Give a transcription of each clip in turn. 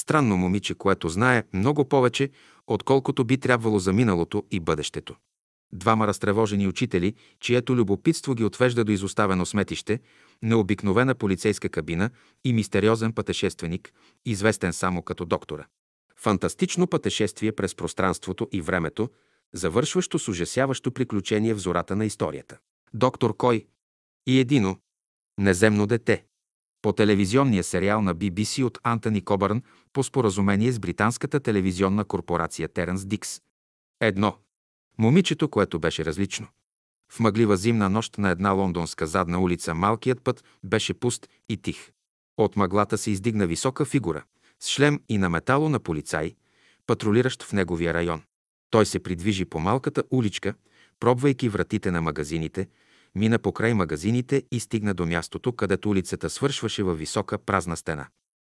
Странно момиче, което знае много повече, отколкото би трябвало за миналото и бъдещето. Двама разтревожени учители, чието любопитство ги отвежда до изоставено сметище, необикновена полицейска кабина и мистериозен пътешественик, известен само като доктора. Фантастично пътешествие през пространството и времето, завършващо с ужасяващо приключение в зората на историята. Доктор Кой и Едино, Неземно дете. По телевизионния сериал на BBC от Антони Кобърн по споразумение с британската телевизионна корпорация Теренс Дикс. Едно. Момичето, което беше различно. В мъглива зимна нощ на една лондонска задна улица малкият път беше пуст и тих. От мъглата се издигна висока фигура, с шлем и на метало на полицай, патрулиращ в неговия район. Той се придвижи по малката уличка, пробвайки вратите на магазините, мина покрай магазините и стигна до мястото, където улицата свършваше във висока празна стена.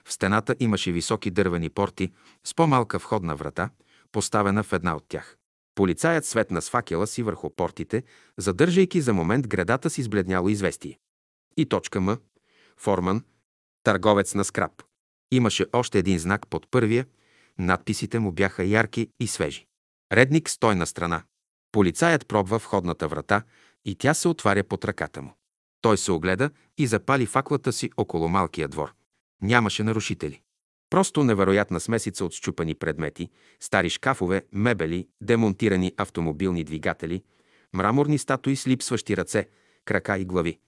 В стената имаше високи дървени порти с по-малка входна врата, поставена в една от тях. Полицаят светна с факела си върху портите, задържайки за момент градата с избледняло известие. И точка М. Форман. Търговец на скраб. Имаше още един знак под първия. Надписите му бяха ярки и свежи. Редник стой на страна. Полицаят пробва входната врата и тя се отваря под ръката му. Той се огледа и запали факлата си около малкия двор. Нямаше нарушители. Просто невероятна смесица от щупани предмети, стари шкафове, мебели, демонтирани автомобилни двигатели, мраморни статуи с липсващи ръце, крака и глави.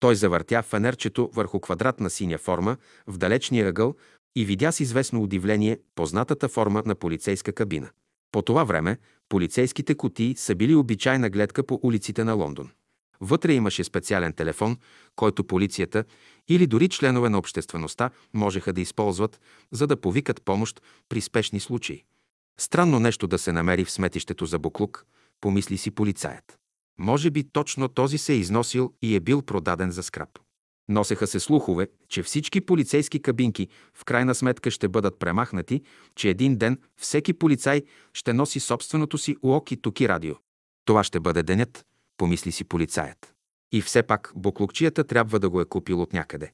Той завъртя фенерчето върху квадратна синя форма в далечния ъгъл и видя с известно удивление познатата форма на полицейска кабина. По това време полицейските кутии са били обичайна гледка по улиците на Лондон. Вътре имаше специален телефон, който полицията или дори членове на обществеността можеха да използват, за да повикат помощ при спешни случаи. Странно нещо да се намери в сметището за буклук, помисли си полицаят. Може би точно този се е износил и е бил продаден за скраб. Носеха се слухове, че всички полицейски кабинки в крайна сметка ще бъдат премахнати, че един ден всеки полицай ще носи собственото си уоки туки радио. Това ще бъде денят, помисли си полицаят. И все пак буклукчията трябва да го е купил от някъде.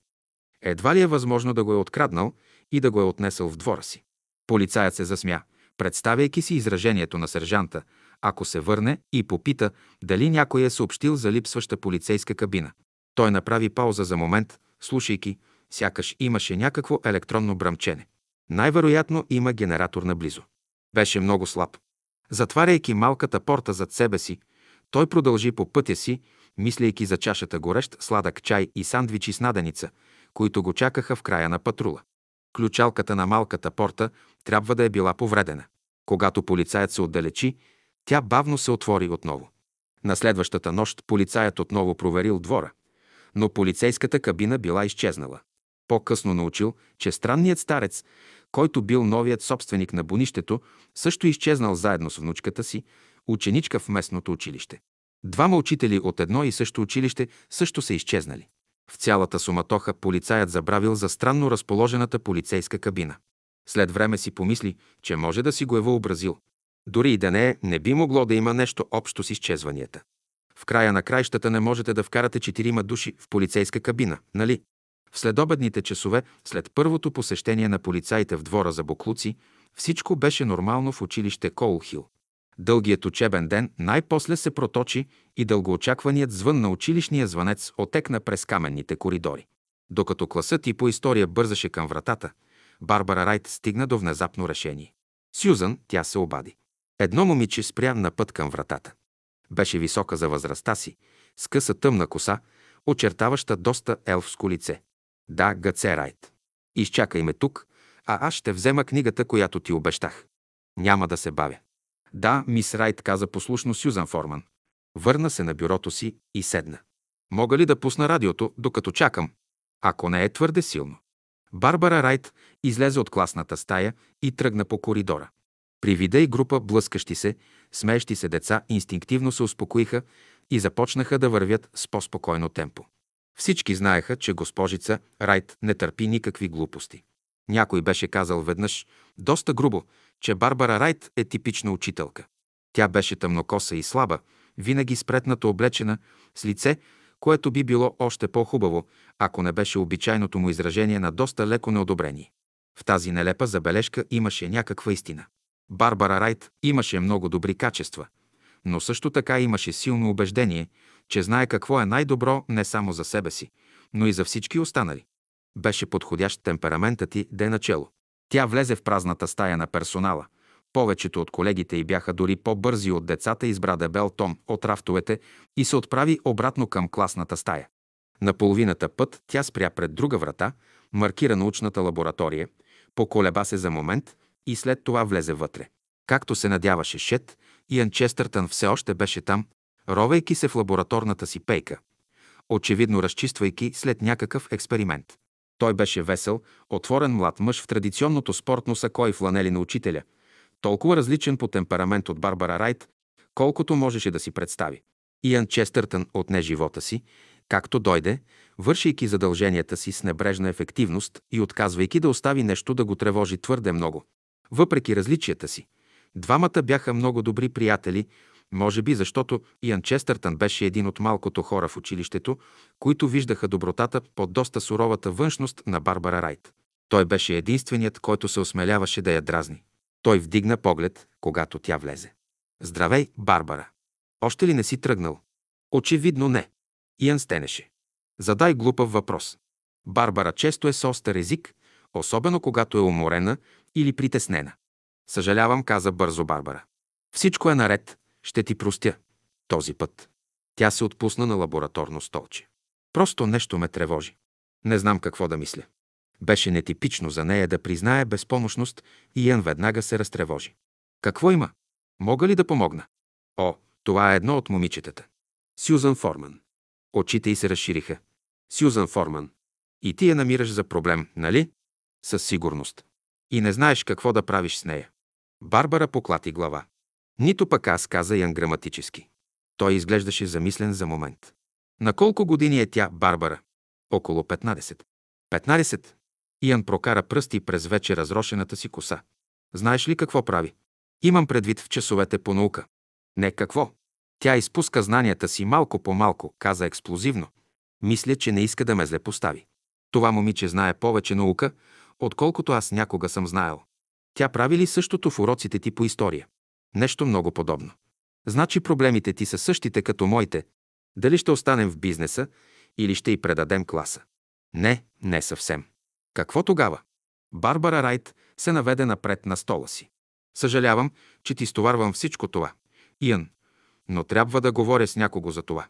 Едва ли е възможно да го е откраднал и да го е отнесъл в двора си. Полицаят се засмя, представяйки си изражението на сержанта, ако се върне и попита дали някой е съобщил за липсваща полицейска кабина. Той направи пауза за момент, слушайки, сякаш имаше някакво електронно бръмчене. Най-вероятно има генератор наблизо. Беше много слаб. Затваряйки малката порта зад себе си, той продължи по пътя си, мислейки за чашата горещ сладък чай и сандвичи с наденица, които го чакаха в края на патрула. Ключалката на малката порта трябва да е била повредена. Когато полицаят се отдалечи, тя бавно се отвори отново. На следващата нощ полицаят отново проверил двора, но полицейската кабина била изчезнала. По-късно научил, че странният старец, който бил новият собственик на бонището, също изчезнал заедно с внучката си, ученичка в местното училище. Двама учители от едно и също училище също са изчезнали. В цялата суматоха полицаят забравил за странно разположената полицейска кабина. След време си помисли, че може да си го е въобразил. Дори и да не е, не би могло да има нещо общо с изчезванията. В края на краищата не можете да вкарате четирима души в полицейска кабина, нали? В следобедните часове, след първото посещение на полицаите в двора за буклуци, всичко беше нормално в училище Коулхил. Дългият учебен ден най-после се проточи и дългоочакваният звън на училищния звънец отекна през каменните коридори. Докато класът и по история бързаше към вратата, Барбара Райт стигна до внезапно решение. Сюзан, тя се обади. Едно момиче спря на път към вратата. Беше висока за възрастта си, с къса тъмна коса, очертаваща доста елфско лице. Да, Гъце Райт. Изчакай ме тук, а аз ще взема книгата, която ти обещах. Няма да се бавя. Да, мис Райт, каза послушно Сюзан Форман. Върна се на бюрото си и седна. Мога ли да пусна радиото, докато чакам? Ако не е твърде силно. Барбара Райт излезе от класната стая и тръгна по коридора. При вида и група блъскащи се, смеещи се деца инстинктивно се успокоиха и започнаха да вървят с по-спокойно темпо. Всички знаеха, че госпожица Райт не търпи никакви глупости. Някой беше казал веднъж, доста грубо, че Барбара Райт е типична учителка. Тя беше тъмнокоса и слаба, винаги спретнато облечена, с лице, което би било още по-хубаво, ако не беше обичайното му изражение на доста леко неодобрение. В тази нелепа забележка имаше някаква истина. Барбара Райт имаше много добри качества, но също така имаше силно убеждение, че знае какво е най-добро не само за себе си, но и за всички останали. Беше подходящ темпераментът ти да е начело. Тя влезе в празната стая на персонала. Повечето от колегите й бяха дори по-бързи от децата, избра дебел том от рафтовете и се отправи обратно към класната стая. На половината път тя спря пред друга врата, маркира научната лаборатория, поколеба се за момент и след това влезе вътре. Както се надяваше Шет, Иан Честъртън все още беше там, ровейки се в лабораторната си пейка, очевидно разчиствайки след някакъв експеримент. Той беше весел, отворен млад мъж в традиционното спортно сако и фланели на учителя, толкова различен по темперамент от Барбара Райт, колкото можеше да си представи. Иан Честъртън отне живота си, както дойде, вършейки задълженията си с небрежна ефективност и отказвайки да остави нещо да го тревожи твърде много. Въпреки различията си, двамата бяха много добри приятели, може би защото Иан Честъртън беше един от малкото хора в училището, които виждаха добротата под доста суровата външност на Барбара Райт. Той беше единственият, който се осмеляваше да я дразни. Той вдигна поглед, когато тя влезе. Здравей, Барбара! Още ли не си тръгнал? Очевидно не. Иан стенеше. Задай глупав въпрос. Барбара често е с остър език, особено когато е уморена или притеснена. Съжалявам, каза бързо Барбара. Всичко е наред, ще ти простя. Този път. Тя се отпусна на лабораторно столче. Просто нещо ме тревожи. Не знам какво да мисля. Беше нетипично за нея да признае безпомощност и Ян веднага се разтревожи. Какво има? Мога ли да помогна? О, това е едно от момичетата. Сюзан Форман. Очите й се разшириха. Сюзан Форман. И ти я намираш за проблем, нали? Със сигурност. И не знаеш какво да правиш с нея. Барбара поклати глава. Нито пък аз, каза Ян граматически. Той изглеждаше замислен за момент. На колко години е тя, Барбара? Около 15. 15. Ян прокара пръсти през вече разрошената си коса. Знаеш ли какво прави? Имам предвид в часовете по наука. Не какво. Тя изпуска знанията си малко по малко, каза експлозивно. Мисля, че не иска да ме зле постави. Това момиче знае повече наука, отколкото аз някога съм знаел. Тя прави ли същото в уроците ти по история? Нещо много подобно. Значи проблемите ти са същите като моите. Дали ще останем в бизнеса или ще й предадем класа? Не, не съвсем. Какво тогава? Барбара Райт се наведе напред на стола си. Съжалявам, че ти стоварвам всичко това. Иан, но трябва да говоря с някого за това.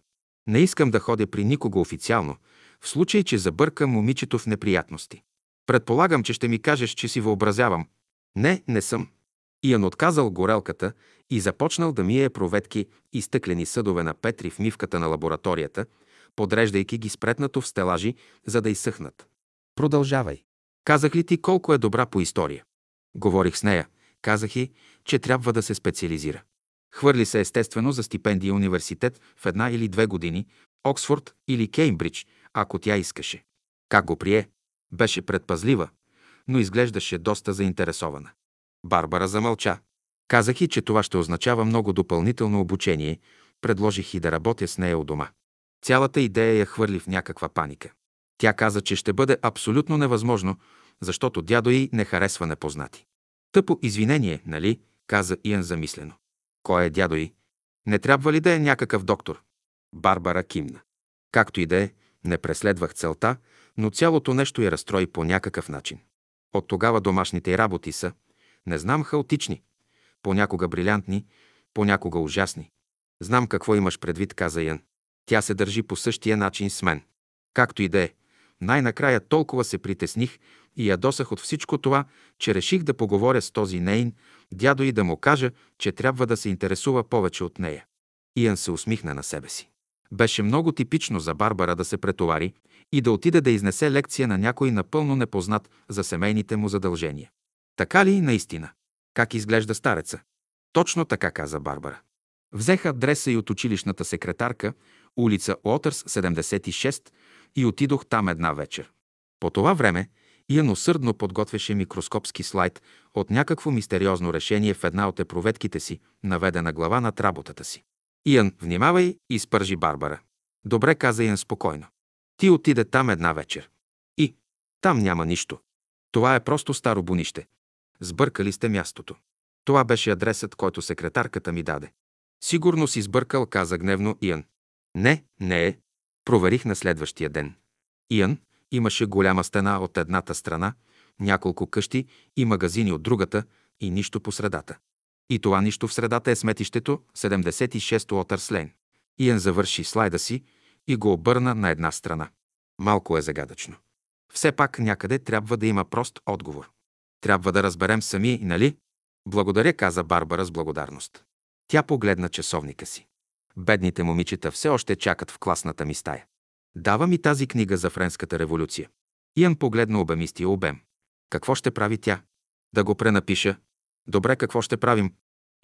Не искам да ходя при никого официално, в случай, че забъркам момичето в неприятности. Предполагам, че ще ми кажеш, че си въобразявам. Не, не съм. Иан отказал горелката и започнал да мие проветки и стъклени съдове на Петри в мивката на лабораторията, подреждайки ги спретнато в стелажи, за да изсъхнат. Продължавай. Казах ли ти колко е добра по история? Говорих с нея. Казах и, че трябва да се специализира. Хвърли се естествено за стипендия университет в една или две години, Оксфорд или Кеймбридж, ако тя искаше. Как го прие? Беше предпазлива, но изглеждаше доста заинтересована. Барбара замълча. Казах и, че това ще означава много допълнително обучение, предложих и да работя с нея у дома. Цялата идея я хвърли в някаква паника. Тя каза, че ще бъде абсолютно невъзможно, защото дядо й не харесва непознати. Тъпо извинение, нали? каза Иан замислено. Кой е дядо й? Не трябва ли да е някакъв доктор? Барбара кимна. Както и да е, не преследвах целта, но цялото нещо я разстрои по някакъв начин. От тогава домашните й работи са, не знам, хаотични, понякога брилянтни, понякога ужасни. Знам какво имаш предвид, каза Ян. Тя се държи по същия начин с мен. Както и да е, най-накрая толкова се притесних и ядосах от всичко това, че реших да поговоря с този нейн дядо и да му кажа, че трябва да се интересува повече от нея. Иан се усмихна на себе си. Беше много типично за Барбара да се претовари и да отиде да изнесе лекция на някой напълно непознат за семейните му задължения. Така ли наистина? Как изглежда стареца? Точно така каза Барбара. Взеха адреса и от училищната секретарка, улица Уотърс, 76, и отидох там една вечер. По това време Иан усърдно подготвяше микроскопски слайд от някакво мистериозно решение в една от епроветките си, наведена глава над работата си. Иан, внимавай, изпържи Барбара. Добре, каза Иан спокойно. Ти отиде там една вечер. И там няма нищо. Това е просто старо бунище. Сбъркали сте мястото. Това беше адресът, който секретарката ми даде. Сигурно си сбъркал, каза гневно Иан. Не, не е. Проверих на следващия ден. Иан имаше голяма стена от едната страна, няколко къщи и магазини от другата и нищо по средата. И това нищо в средата е сметището 76-то от Арслейн. Иан завърши слайда си и го обърна на една страна. Малко е загадъчно. Все пак някъде трябва да има прост отговор. Трябва да разберем сами, нали? Благодаря, каза Барбара с благодарност. Тя погледна часовника си. Бедните момичета все още чакат в класната ми стая. Дава ми тази книга за Френската революция. Иан погледна обемистия обем. Какво ще прави тя? Да го пренапиша. Добре, какво ще правим?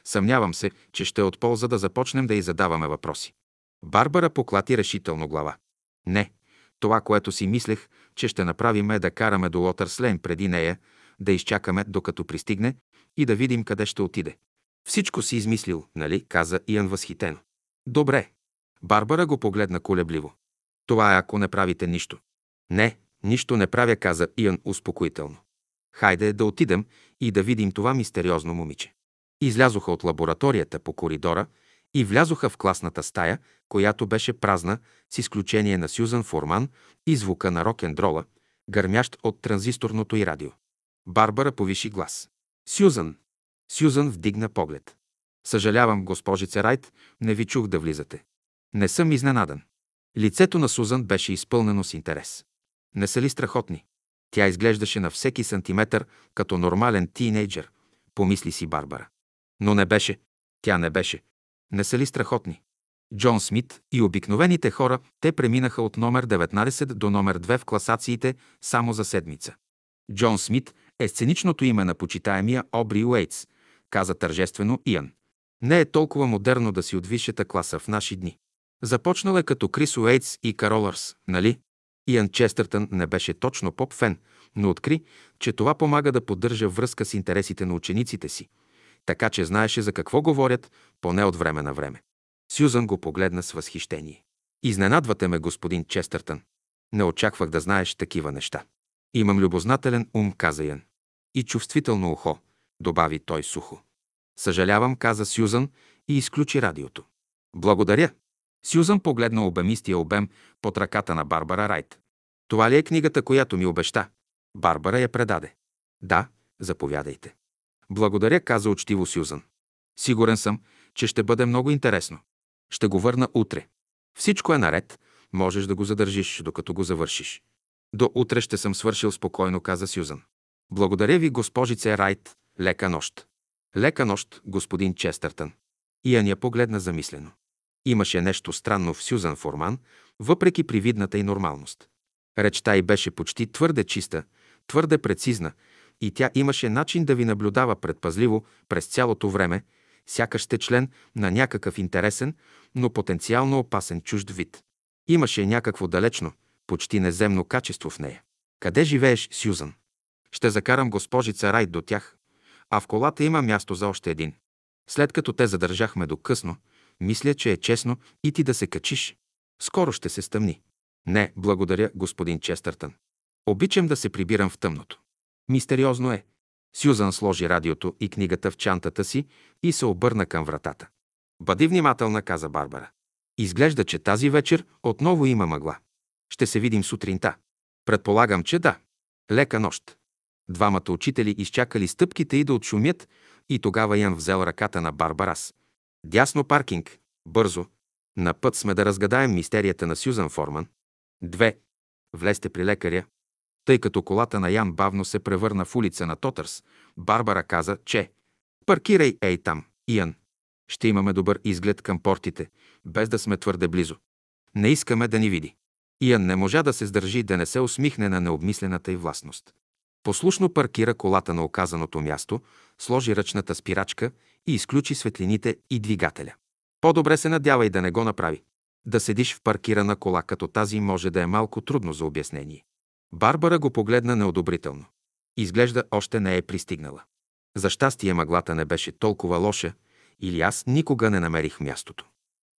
Съмнявам се, че ще е от полза да започнем да й задаваме въпроси. Барбара поклати решително глава. Не, това, което си мислех, че ще направим е да караме до Лотърслейн преди нея, да изчакаме докато пристигне и да видим къде ще отиде. Всичко си измислил, нали? каза Иан възхитено. Добре. Барбара го погледна колебливо. Това е ако не правите нищо. Не, нищо не правя, каза Иан успокоително. Хайде да отидем и да видим това мистериозно момиче. Излязоха от лабораторията по коридора и влязоха в класната стая, която беше празна, с изключение на Сюзан Форман и звука на рок-н-дрола, гърмящ от транзисторното и радио. Барбара повиши глас. Сюзан! Сюзан вдигна поглед. Съжалявам, госпожице Райт, не ви чух да влизате. Не съм изненадан. Лицето на Сузан беше изпълнено с интерес. Не са ли страхотни? Тя изглеждаше на всеки сантиметър като нормален тинейджър, помисли си Барбара. Но не беше. Тя не беше. Не са ли страхотни? Джон Смит и обикновените хора, те преминаха от номер 19 до номер 2 в класациите само за седмица. Джон Смит е сценичното име на почитаемия Обри Уейтс, каза тържествено Иан. Не е толкова модерно да си от висшата класа в наши дни. Започнал е като Крис Уейтс и Каролърс, нали? Иан Честъртън не беше точно поп-фен, но откри, че това помага да поддържа връзка с интересите на учениците си, така че знаеше за какво говорят, поне от време на време. Сюзан го погледна с възхищение. Изненадвате ме, господин Честъртън. Не очаквах да знаеш такива неща. Имам любознателен ум, каза Ян. И чувствително ухо, добави той сухо. Съжалявам, каза Сюзан и изключи радиото. Благодаря. Сюзан погледна обемистия обем под ръката на Барбара Райт. Това ли е книгата, която ми обеща? Барбара я предаде. Да, заповядайте. Благодаря, каза учтиво Сюзан. Сигурен съм, че ще бъде много интересно. Ще го върна утре. Всичко е наред, можеш да го задържиш, докато го завършиш. До утре ще съм свършил спокойно, каза Сюзан. Благодаря ви, госпожице Райт. Лека нощ. Лека нощ, господин Честъртън. Иан я погледна замислено. Имаше нещо странно в Сюзан Форман, въпреки привидната и нормалност. Речта й беше почти твърде чиста, твърде прецизна и тя имаше начин да ви наблюдава предпазливо през цялото време, сякаш сте член на някакъв интересен, но потенциално опасен чужд вид. Имаше някакво далечно, почти неземно качество в нея. Къде живееш, Сюзан? Ще закарам госпожица Райт до тях, а в колата има място за още един. След като те задържахме до късно, мисля, че е честно и ти да се качиш. Скоро ще се стъмни. Не, благодаря, господин Честъртън. Обичам да се прибирам в тъмното. Мистериозно е. Сюзан сложи радиото и книгата в чантата си и се обърна към вратата. Бъди внимателна, каза Барбара. Изглежда, че тази вечер отново има мъгла. Ще се видим сутринта. Предполагам, че да. Лека нощ. Двамата учители изчакали стъпките и да отшумят и тогава Ян взел ръката на Барбарас. Дясно паркинг. Бързо. На път сме да разгадаем мистерията на Сюзан Форман. Две. Влезте при лекаря. Тъй като колата на Ян бавно се превърна в улица на Тотърс, Барбара каза, че «Паркирай ей там, Иан. Ще имаме добър изглед към портите, без да сме твърде близо. Не искаме да ни види». Иан не можа да се сдържи да не се усмихне на необмислената й властност. Послушно паркира колата на оказаното място, сложи ръчната спирачка и изключи светлините и двигателя. По-добре се надява и да не го направи. Да седиш в паркирана кола като тази може да е малко трудно за обяснение. Барбара го погледна неодобрително. Изглежда още не е пристигнала. За щастие мъглата не беше толкова лоша или аз никога не намерих мястото.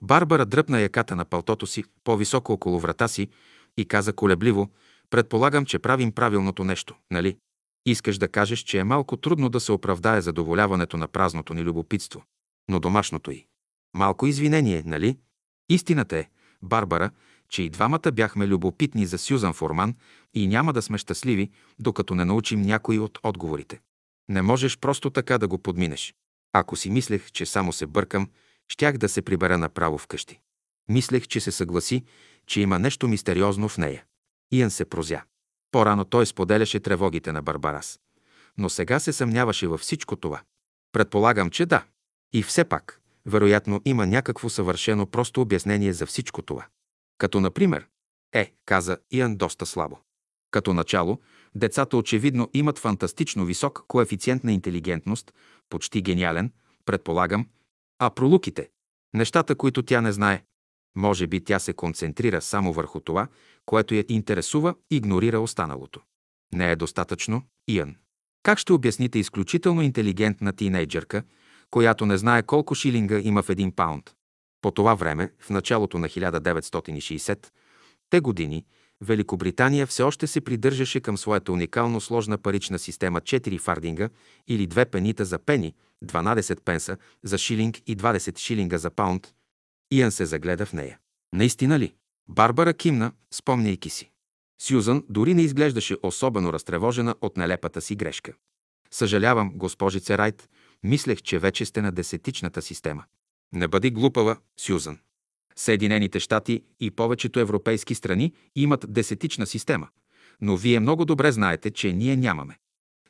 Барбара дръпна яката на палтото си по-високо около врата си и каза колебливо, предполагам, че правим правилното нещо, нали? Искаш да кажеш, че е малко трудно да се оправдае задоволяването на празното ни любопитство, но домашното й. Малко извинение, нали? Истината е, Барбара, че и двамата бяхме любопитни за Сюзан Форман и няма да сме щастливи, докато не научим някои от отговорите. Не можеш просто така да го подминеш. Ако си мислех, че само се бъркам, щях да се прибера направо вкъщи. Мислех, че се съгласи, че има нещо мистериозно в нея. Иан се прозя. По-рано той споделяше тревогите на Барбарас. Но сега се съмняваше във всичко това. Предполагам, че да. И все пак, вероятно има някакво съвършено просто обяснение за всичко това. Като например, е, каза Иан доста слабо. Като начало, децата очевидно имат фантастично висок коефициент на интелигентност, почти гениален, предполагам, а пролуките, нещата, които тя не знае, може би тя се концентрира само върху това, което я интересува игнорира останалото. Не е достатъчно, Иан. Как ще обясните изключително интелигентна тинейджърка, която не знае колко шилинга има в един паунд? По това време, в началото на 1960-те години, Великобритания все още се придържаше към своята уникално сложна парична система 4 фардинга или 2 пенита за пени, 12 пенса за шилинг и 20 шилинга за паунд. Иан се загледа в нея. Наистина ли? Барбара кимна, спомняйки си. Сюзан дори не изглеждаше особено разтревожена от нелепата си грешка. Съжалявам, госпожице Райт, мислех, че вече сте на десетичната система. Не бъди глупава, Сюзан. Съединените щати и повечето европейски страни имат десетична система, но вие много добре знаете, че ние нямаме.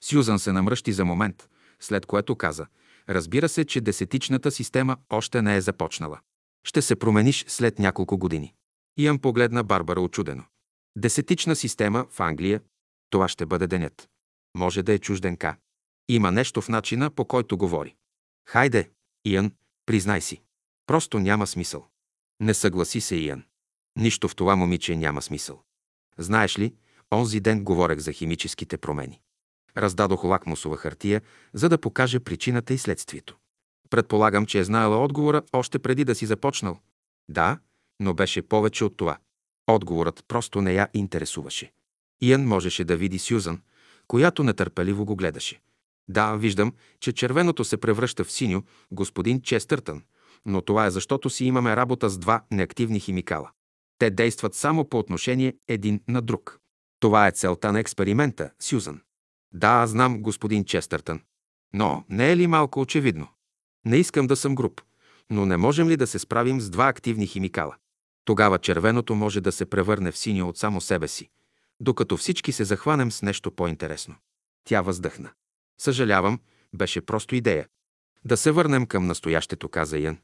Сюзан се намръщи за момент, след което каза, разбира се, че десетичната система още не е започнала. Ще се промениш след няколко години. Иан погледна Барбара очудено. Десетична система в Англия, това ще бъде денят. Може да е чужденка. Има нещо в начина, по който говори. Хайде, Иан, признай си. Просто няма смисъл. Не съгласи се Иан. Нищо в това момиче няма смисъл. Знаеш ли, онзи ден говорех за химическите промени. Раздадох лакмусова хартия, за да покаже причината и следствието. Предполагам, че е знаела отговора още преди да си започнал. Да, но беше повече от това. Отговорът просто не я интересуваше. Иан можеше да види Сюзан, която нетърпеливо го гледаше. Да, виждам, че червеното се превръща в синьо, господин Честъртън, но това е защото си имаме работа с два неактивни химикала. Те действат само по отношение един на друг. Това е целта на експеримента, Сюзан. Да, знам, господин Честъртън. Но не е ли малко очевидно? Не искам да съм груп, но не можем ли да се справим с два активни химикала? Тогава червеното може да се превърне в синьо от само себе си, докато всички се захванем с нещо по-интересно. Тя въздъхна. Съжалявам, беше просто идея. Да се върнем към настоящето, каза Ян.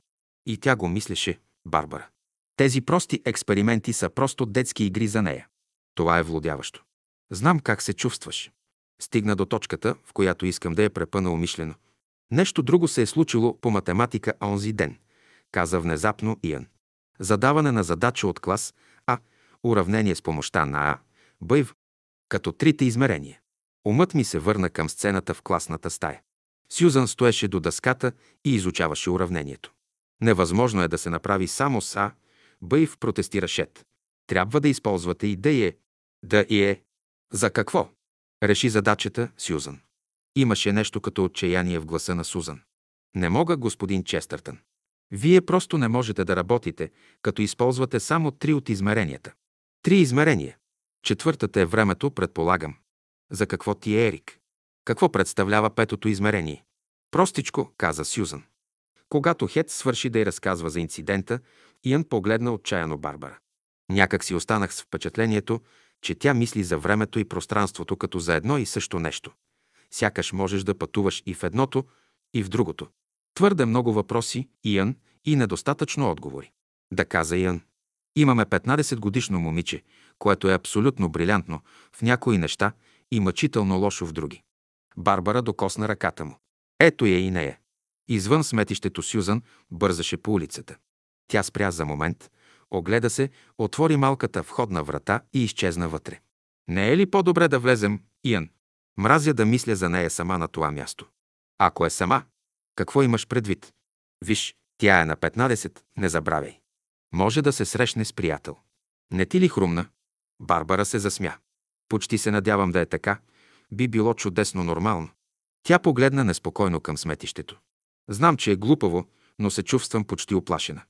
И тя го мислеше, Барбара. Тези прости експерименти са просто детски игри за нея. Това е влудяващо. Знам как се чувстваш. Стигна до точката, в която искам да я препъна умишлено. Нещо друго се е случило по математика онзи ден, каза внезапно Иан. Задаване на задача от клас А, уравнение с помощта на А, Бъйв, като трите измерения. Умът ми се върна към сцената в класната стая. Сюзан стоеше до дъската и изучаваше уравнението. Невъзможно е да се направи само с А, Бъйв протестира Шет. Трябва да използвате и да е. Да и е. За какво? Реши задачата Сюзан. Имаше нещо като отчаяние в гласа на Сузан. Не мога, господин Честъртън. Вие просто не можете да работите, като използвате само три от измеренията. Три измерения. Четвъртата е времето, предполагам. За какво ти е Ерик? Какво представлява петото измерение? Простичко, каза Сюзан. Когато Хет свърши да й разказва за инцидента, Иан погледна отчаяно Барбара. Някак си останах с впечатлението, че тя мисли за времето и пространството като за едно и също нещо. Сякаш можеш да пътуваш и в едното, и в другото. Твърде много въпроси, Иан, и недостатъчно отговори. Да каза Иан. Имаме 15 годишно момиче, което е абсолютно брилянтно в някои неща и мъчително лошо в други. Барбара докосна ръката му. Ето я и нея. Извън сметището Сюзан бързаше по улицата. Тя спря за момент, огледа се, отвори малката входна врата и изчезна вътре. Не е ли по-добре да влезем, Иан? Мразя да мисля за нея сама на това място. Ако е сама, какво имаш предвид? Виж, тя е на 15, не забравяй. Може да се срещне с приятел. Не ти ли хрумна? Барбара се засмя. Почти се надявам да е така, би било чудесно нормално. Тя погледна неспокойно към сметището. Знам, че е глупаво, но се чувствам почти оплашена.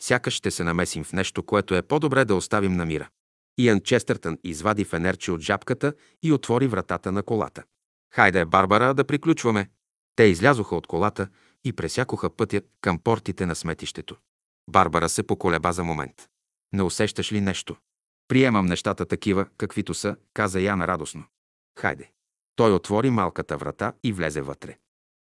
Сякаш ще се намесим в нещо, което е по-добре да оставим на мира. Иан Честъртън извади фенерче от жабката и отвори вратата на колата. Хайде, Барбара, да приключваме. Те излязоха от колата и пресякоха пътя към портите на сметището. Барбара се поколеба за момент. Не усещаш ли нещо? Приемам нещата такива, каквито са, каза Яна радостно. Хайде. Той отвори малката врата и влезе вътре.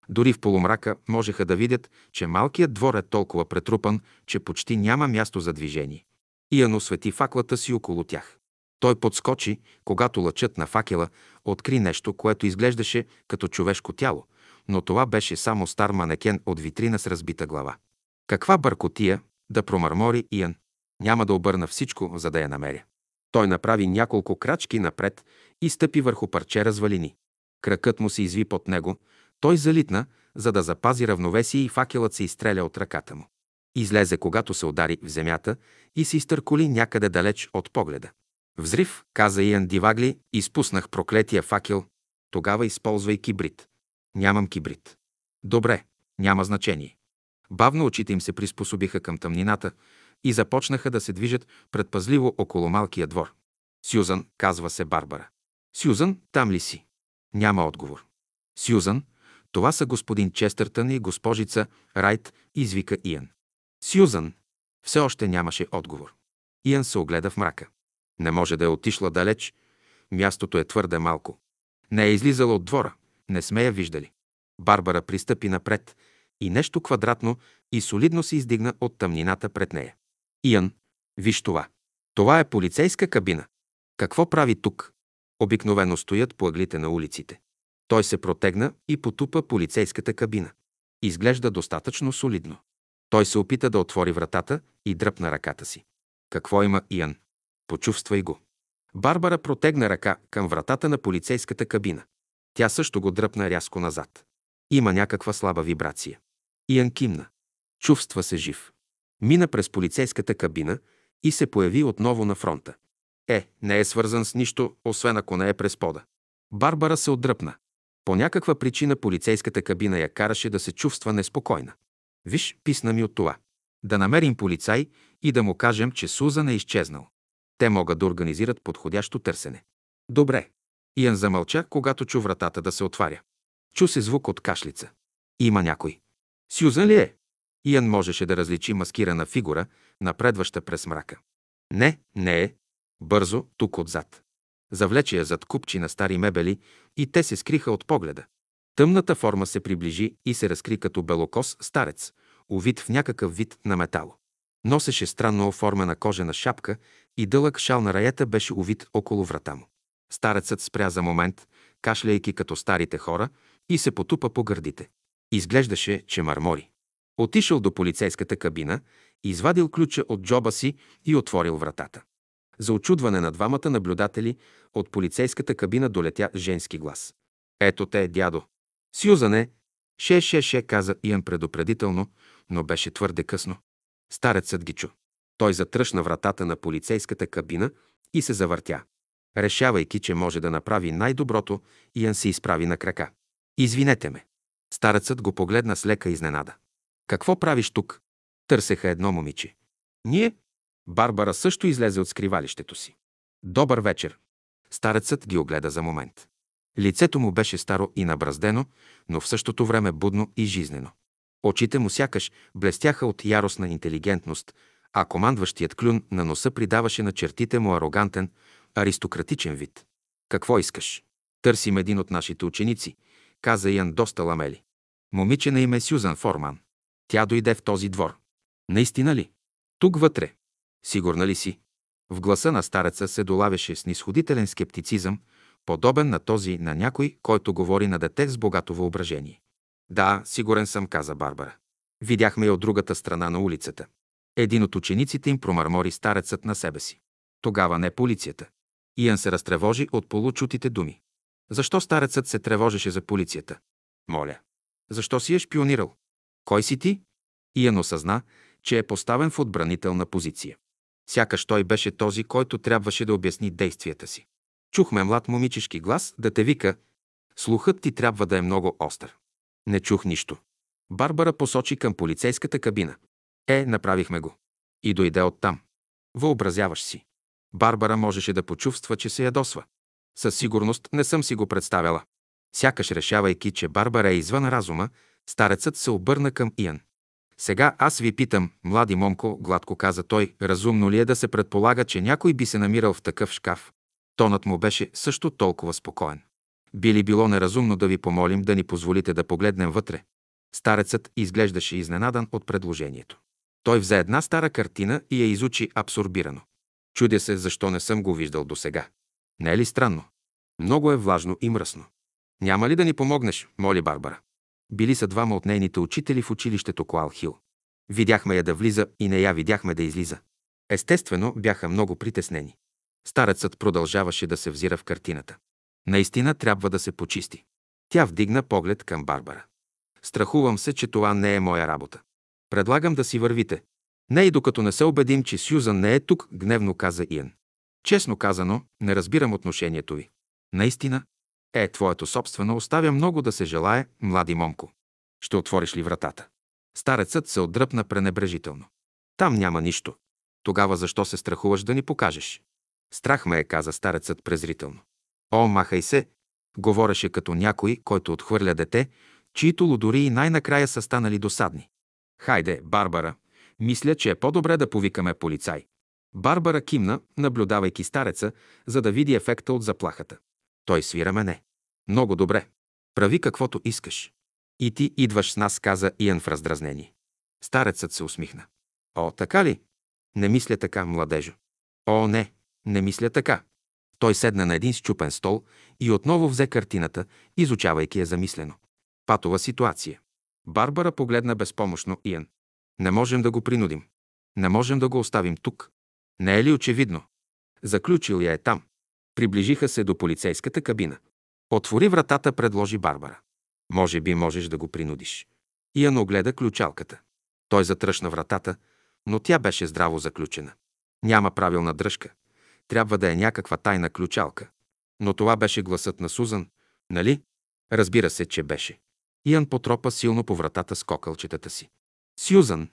Дори в полумрака можеха да видят, че малкият двор е толкова претрупан, че почти няма място за движение. Иян освети факлата си около тях. Той подскочи, когато лъчът на факела откри нещо, което изглеждаше като човешко тяло, но това беше само стар манекен от витрина с разбита глава. Каква бъркотия да промърмори Иян. Няма да обърна всичко, за да я намеря. Той направи няколко крачки напред и стъпи върху парче развалини. Кракът му се изви под него, той залитна, за да запази равновесие и факелът се изстреля от ръката му. Излезе, когато се удари в земята и се изтърколи някъде далеч от погледа. Взрив, каза Иан Дивагли, изпуснах проклетия факел. Тогава използвай кибрид. Нямам кибрид. Добре, няма значение. Бавно очите им се приспособиха към тъмнината и започнаха да се движат предпазливо около малкия двор. Сюзан, казва се Барбара. Сюзан, там ли си? Няма отговор. Сюзан, това са господин Честъртън и госпожица Райт, извика Иан. Сюзан. Все още нямаше отговор. Иан се огледа в мрака. Не може да е отишла далеч. Мястото е твърде малко. Не е излизала от двора. Не сме я виждали. Барбара пристъпи напред и нещо квадратно и солидно се издигна от тъмнината пред нея. Иан, виж това. Това е полицейска кабина. Какво прави тук? Обикновено стоят по ъглите на улиците. Той се протегна и потупа полицейската кабина. Изглежда достатъчно солидно. Той се опита да отвори вратата и дръпна ръката си. Какво има Иан? Почувствай го. Барбара протегна ръка към вратата на полицейската кабина. Тя също го дръпна рязко назад. Има някаква слаба вибрация. Иан кимна. Чувства се жив. Мина през полицейската кабина и се появи отново на фронта. Е, не е свързан с нищо, освен ако не е през пода. Барбара се отдръпна. По някаква причина полицейската кабина я караше да се чувства неспокойна. Виж, писна ми от това. Да намерим полицай и да му кажем, че Сузан е изчезнал. Те могат да организират подходящо търсене. Добре. Иан замълча, когато чу вратата да се отваря. Чу се звук от кашлица. Има някой. Сюзан ли е? Иан можеше да различи маскирана фигура, напредваща през мрака. Не, не е. Бързо, тук отзад. Завлече я зад купчи на стари мебели и те се скриха от погледа. Тъмната форма се приближи и се разкри като белокос старец, увит в някакъв вид на метало. Носеше странно оформена кожена шапка и дълъг шал на раята беше увит около врата му. Старецът спря за момент, кашляйки като старите хора, и се потупа по гърдите. Изглеждаше, че мармори. Отишъл до полицейската кабина, извадил ключа от джоба си и отворил вратата. За очудване на двамата наблюдатели от полицейската кабина долетя женски глас. Ето те, дядо. Сюзане! Ше, ше, ше, каза Иан предупредително, но беше твърде късно. Старецът ги чу. Той затръшна вратата на полицейската кабина и се завъртя. Решавайки, че може да направи най-доброто, Иан се изправи на крака. Извинете ме. Старецът го погледна с лека изненада. Какво правиш тук? Търсеха едно момиче. Ние? Барбара също излезе от скривалището си. Добър вечер. Старецът ги огледа за момент. Лицето му беше старо и набраздено, но в същото време будно и жизнено. Очите му сякаш блестяха от яростна интелигентност, а командващият клюн на носа придаваше на чертите му арогантен, аристократичен вид. Какво искаш? Търсим един от нашите ученици, каза Ян доста ламели. Момиче на име Сюзан Форман. Тя дойде в този двор. Наистина ли? Тук вътре. Сигурна ли си? В гласа на стареца се долавяше снисходителен скептицизъм, подобен на този на някой, който говори на дете с богато въображение. Да, сигурен съм, каза Барбара. Видяхме я от другата страна на улицата. Един от учениците им промърмори старецът на себе си. Тогава не полицията. Иан се разтревожи от получутите думи. Защо старецът се тревожеше за полицията? Моля. Защо си е шпионирал? Кой си ти? Иан осъзна, че е поставен в отбранителна позиция. Сякаш той беше този, който трябваше да обясни действията си. Чухме млад момичешки глас да те вика Слухът ти трябва да е много остър. Не чух нищо. Барбара посочи към полицейската кабина. Е, направихме го. И дойде оттам. Въобразяваш си. Барбара можеше да почувства, че се ядосва. Със сигурност не съм си го представяла. Сякаш решавайки, че Барбара е извън разума, старецът се обърна към Иан. Сега аз ви питам, млади момко, гладко каза той, разумно ли е да се предполага, че някой би се намирал в такъв шкаф? Тонът му беше също толкова спокоен. Би ли било неразумно да ви помолим да ни позволите да погледнем вътре? Старецът изглеждаше изненадан от предложението. Той взе една стара картина и я изучи абсорбирано. Чудя се, защо не съм го виждал досега. Не е ли странно? Много е влажно и мръсно. Няма ли да ни помогнеш, моли Барбара? Били са двама от нейните учители в училището Коал Хил. Видяхме я да влиза и не я видяхме да излиза. Естествено, бяха много притеснени. Старецът продължаваше да се взира в картината. Наистина трябва да се почисти. Тя вдигна поглед към Барбара. Страхувам се, че това не е моя работа. Предлагам да си вървите. Не и докато не се убедим, че Сюзан не е тук, гневно каза Иен. Честно казано, не разбирам отношението ви. Наистина? Е, твоето собствено оставя много да се желае, млади момко. Ще отвориш ли вратата? Старецът се отдръпна пренебрежително. Там няма нищо. Тогава защо се страхуваш да ни покажеш? Страх ме е, каза старецът презрително. О, махай се! Говореше като някой, който отхвърля дете, чието лудори и най-накрая са станали досадни. Хайде, Барбара, мисля, че е по-добре да повикаме полицай. Барбара кимна, наблюдавайки стареца, за да види ефекта от заплахата. Той свира мене. Много добре. Прави каквото искаш. И ти идваш с нас, каза Иен в раздразнение. Старецът се усмихна. О, така ли? Не мисля така, младежо. О, не, не мисля така. Той седна на един счупен стол и отново взе картината, изучавайки я замислено. Патова ситуация. Барбара погледна безпомощно Иен. Не можем да го принудим. Не можем да го оставим тук. Не е ли очевидно? Заключил я е там. Приближиха се до полицейската кабина. Отвори вратата, предложи Барбара. Може би можеш да го принудиш. Иан огледа ключалката. Той затръшна вратата, но тя беше здраво заключена. Няма правилна дръжка. Трябва да е някаква тайна ключалка. Но това беше гласът на Сузан, нали? Разбира се, че беше. Иан потропа силно по вратата с кокълчетата си. Сюзан!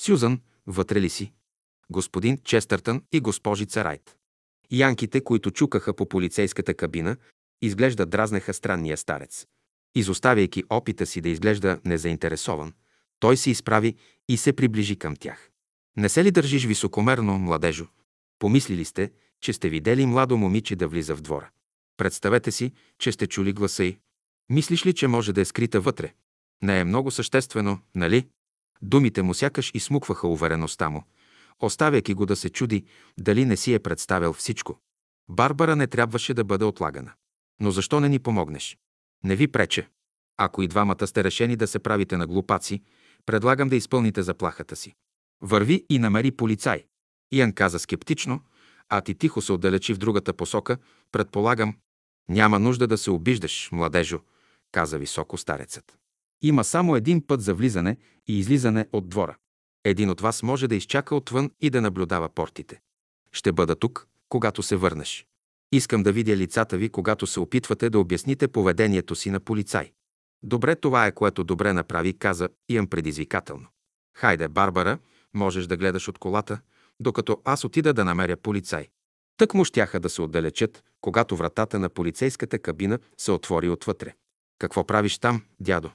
Сюзан, вътре ли си? Господин Честъртън и госпожица Райт. Янките, които чукаха по полицейската кабина, изглежда дразнеха странния старец. Изоставяйки опита си да изглежда незаинтересован, той се изправи и се приближи към тях. Не се ли държиш високомерно, младежо? Помислили сте, че сте видели младо момиче да влиза в двора. Представете си, че сте чули гласа й. Мислиш ли, че може да е скрита вътре? Не е много съществено, нали? Думите му сякаш изсмукваха увереността му, оставяйки го да се чуди дали не си е представял всичко. Барбара не трябваше да бъде отлагана. Но защо не ни помогнеш? Не ви прече. Ако и двамата сте решени да се правите на глупаци, предлагам да изпълните заплахата си. Върви и намери полицай. Иан каза скептично, а ти тихо се отдалечи в другата посока, предполагам. Няма нужда да се обиждаш, младежо, каза високо старецът. Има само един път за влизане и излизане от двора. Един от вас може да изчака отвън и да наблюдава портите. Ще бъда тук, когато се върнеш. Искам да видя лицата ви, когато се опитвате да обясните поведението си на полицай. Добре, това е което добре направи, каза Иан предизвикателно. Хайде, Барбара, можеш да гледаш от колата, докато аз отида да намеря полицай. Тък му щяха да се отдалечат, когато вратата на полицейската кабина се отвори отвътре. Какво правиш там, дядо?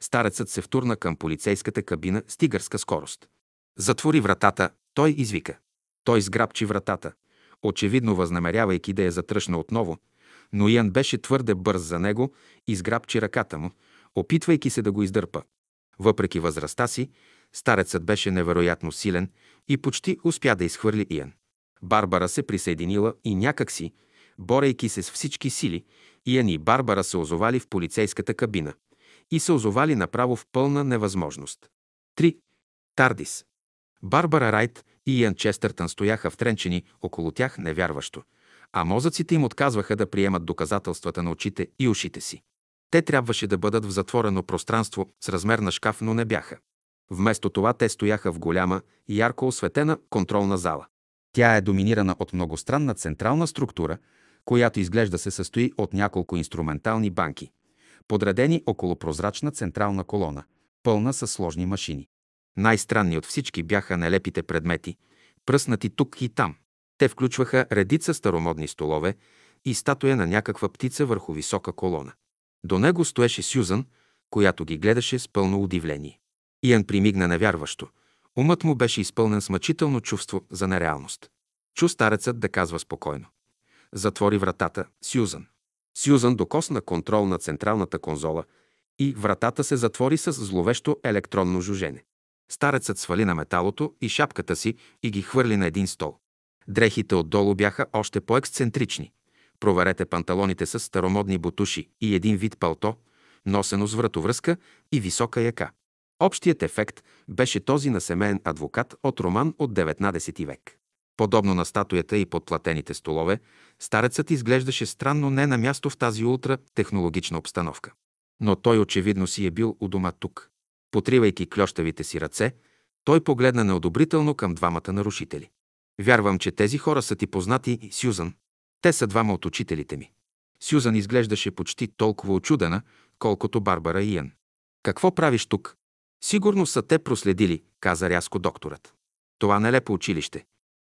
Старецът се втурна към полицейската кабина с тигърска скорост. Затвори вратата, той извика. Той сграбчи вратата, очевидно възнамерявайки да я затръшна отново, но Ян беше твърде бърз за него и сграбчи ръката му, опитвайки се да го издърпа. Въпреки възрастта си, старецът беше невероятно силен и почти успя да изхвърли Иан. Барбара се присъединила и някак си, борейки се с всички сили, Иан и Барбара се озовали в полицейската кабина и се озовали направо в пълна невъзможност. 3. Тардис. Барбара Райт и Иан Честъртън стояха втренчени около тях невярващо, а мозъците им отказваха да приемат доказателствата на очите и ушите си. Те трябваше да бъдат в затворено пространство с размер на шкаф, но не бяха. Вместо това те стояха в голяма, ярко осветена контролна зала. Тя е доминирана от многостранна централна структура, която изглежда се състои от няколко инструментални банки – подредени около прозрачна централна колона, пълна с сложни машини. Най-странни от всички бяха нелепите предмети, пръснати тук и там. Те включваха редица старомодни столове и статуя на някаква птица върху висока колона. До него стоеше Сюзан, която ги гледаше с пълно удивление.Иян примигна невярващо. Умът му беше изпълнен с мъчително чувство за нереалност. Чу старецът да казва спокойно. Затвори вратата, Сюзан. Сюзан докосна контрол на централната конзола и вратата се затвори с зловещо електронно жужене. Старецът свали на металото и шапката си и ги хвърли на един стол. Дрехите отдолу бяха още по-ексцентрични. Проверете панталоните с старомодни бутуши и един вид палто, носено с вратовръзка и висока яка. Общият ефект беше този на семейен адвокат от роман от 19 век. Подобно на статуята и подплатените столове, старецът изглеждаше странно не на място в тази ултра технологична обстановка. Но той очевидно си е бил у дома тук. Потривайки клющавите си ръце, той погледна неодобрително към двамата нарушители. Вярвам, че тези хора са ти познати, Сюзан. Те са двама от учителите ми. Сюзан изглеждаше почти толкова очудена, колкото Барбара и Иан. Какво правиш тук? Сигурно са те проследили, каза рязко докторът. Това нелепо училище.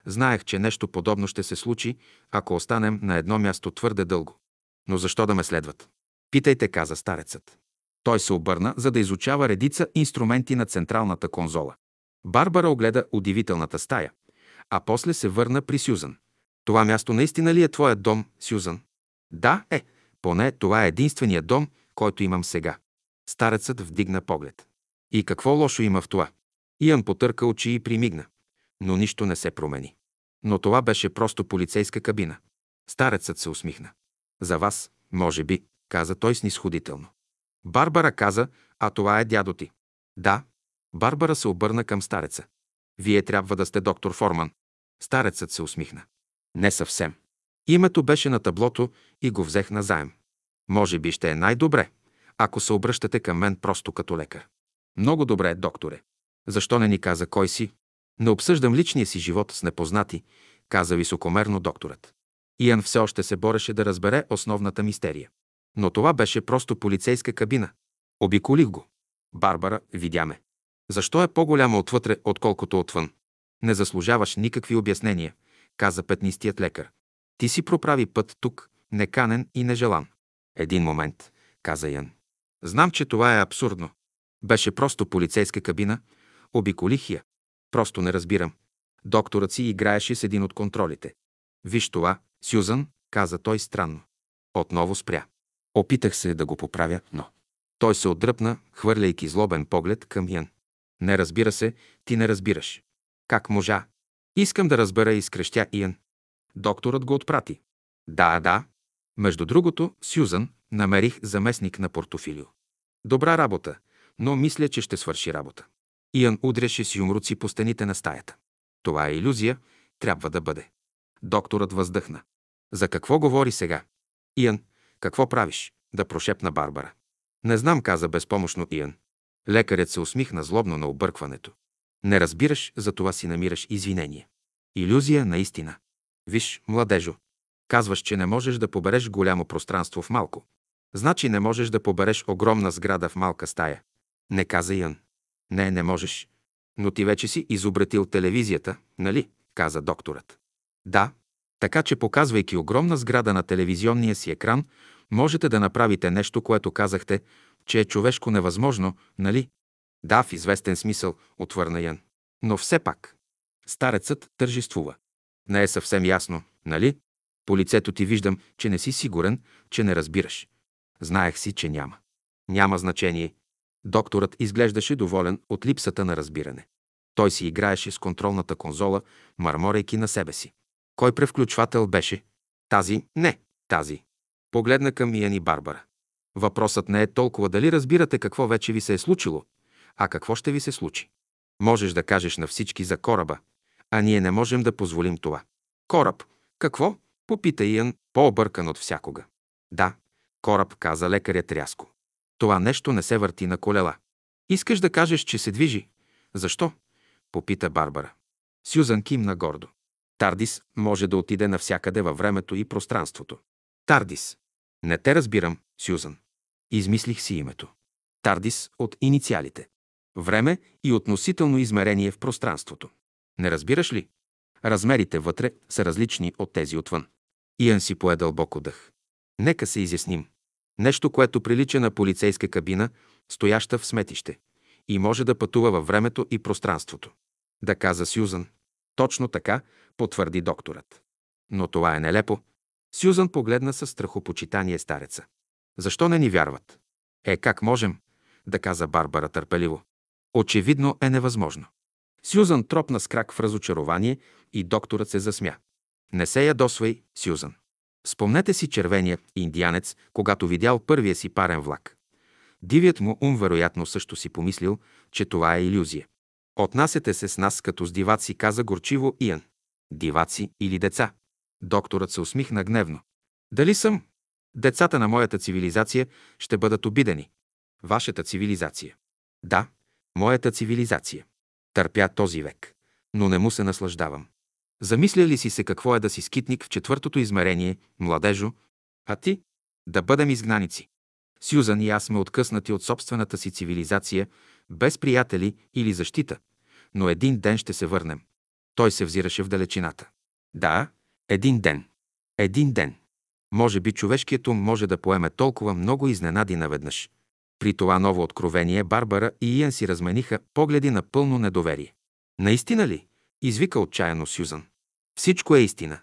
Знаех, че нещо подобно ще се случи, ако останем на едно място твърде дълго. Но защо да ме следват? Питайте, каза старецът. Той се обърна, за да изучава редица инструменти на централната конзола. Барбара огледа удивителната стая, а после се върна при Сюзан. Това място наистина ли е твоят дом, Сюзан? Да, е. Поне това е единствения дом, който имам сега. Старецът вдигна поглед. И какво лошо има в това?Иян потърка очи и примигна. Но нищо не се промени. Но това беше просто полицейска кабина. Старецът се усмихна. За вас, може би, каза той снисходително. Барбара каза, а това е дядо ти. Да. Барбара се обърна към стареца. Вие трябва да сте доктор Форман. Старецът се усмихна. Не съвсем. Името беше на таблото и го взех на заем. Може би ще е най-добре, ако се обръщате към мен просто като лекар. Много добре, докторе. Защо не ни каза кой си? Не обсъждам личния си живот с непознати, каза високомерно докторът. Иан все още се бореше да разбере основната мистерия. Но това беше просто полицейска кабина. Обиколих го. Барбара, видяме. Защо е по-голяма отвътре, отколкото отвън? Не заслужаваш никакви обяснения, каза петнистият лекар. Ти си проправи път тук, неканен и нежелан. Един момент, каза Ян. Знам, че това е абсурдно. Беше просто полицейска кабина, обиколих я. Просто не разбирам. Докторът си играеше с един от контролите. Виж това, Сюзан, каза той странно. Отново спря. Опитах се да го поправя, но... Той се отдръпна, хвърляйки злобен поглед към Ян. Не разбира се, ти не разбираш. Как можа? Искам да разбера, изкрещя Иан. Докторът го отпрати. Да, да. Между другото, Сюзан, намерих заместник на портофилио. Добра работа, но мисля, че ще свърши работа. Иан удряше с юмруци по стените на стаята. Това е иллюзия, трябва да бъде. Докторът въздъхна. За какво говори сега? Иан, какво правиш? Да прошепна Барбара. Не знам, каза безпомощно Иан. Лекарят се усмихна злобно на объркването. Не разбираш, за това си намираш извинение. Иллюзия наистина. Виж, младежо, казваш, че не можеш да побереш голямо пространство в малко. Значи не можеш да побереш огромна сграда в малка стая. Не каза Ян. Не, не можеш. Но ти вече си изобретил телевизията, нали? каза докторът. Да, така че показвайки огромна сграда на телевизионния си екран, можете да направите нещо, което казахте, че е човешко невъзможно, нали? Да, в известен смисъл, отвърна Ян. Но все пак. Старецът тържествува. Не е съвсем ясно, нали? По лицето ти виждам, че не си сигурен, че не разбираш. Знаех си, че няма. Няма значение. Докторът изглеждаше доволен от липсата на разбиране. Той си играеше с контролната конзола, марморейки на себе си. Кой превключвател беше? Тази? Не, тази. Погледна към Иян и Барбара. Въпросът не е толкова дали разбирате какво вече ви се е случило, а какво ще ви се случи. Можеш да кажеш на всички за кораба, а ние не можем да позволим това. Кораб. Какво? Попита Иян, по-объркан от всякога. Да, кораб, каза лекарят рязко. Това нещо не се върти на колела. Искаш да кажеш, че се движи. Защо? Попита Барбара. Сюзан кимна гордо. Тардис може да отиде навсякъде във времето и пространството. Тардис. Не те разбирам, Сюзан. Измислих си името. Тардис от инициалите. Време и относително измерение в пространството. Не разбираш ли? Размерите вътре са различни от тези отвън. Иан си пое дълбоко дъх. Нека се изясним. Нещо, което прилича на полицейска кабина, стояща в сметище и може да пътува във времето и пространството. Да каза Сюзан. Точно така, потвърди докторът. Но това е нелепо. Сюзан погледна със страхопочитание стареца. Защо не ни вярват? Е, как можем? Да каза Барбара търпеливо. Очевидно е невъзможно. Сюзан тропна с крак в разочарование и докторът се засмя. Не се ядосвай, Сюзан. Спомнете си червения индианец, когато видял първия си парен влак. Дивият му ум вероятно също си помислил, че това е иллюзия. Отнасяте се с нас като с диваци, каза горчиво Иан. Диваци или деца? Докторът се усмихна гневно. Дали съм? Децата на моята цивилизация ще бъдат обидени. Вашата цивилизация. Да, моята цивилизация. Търпя този век, но не му се наслаждавам. Замисля ли си се какво е да си скитник в четвъртото измерение, младежо, а ти да бъдем изгнаници? Сюзан и аз сме откъснати от собствената си цивилизация, без приятели или защита, но един ден ще се върнем. Той се взираше в далечината. Да, един ден. Един ден. Може би човешкият ум може да поеме толкова много изненади наведнъж. При това ново откровение Барбара и Иен си размениха погледи на пълно недоверие. Наистина ли? Извика отчаяно Сюзан. Всичко е истина.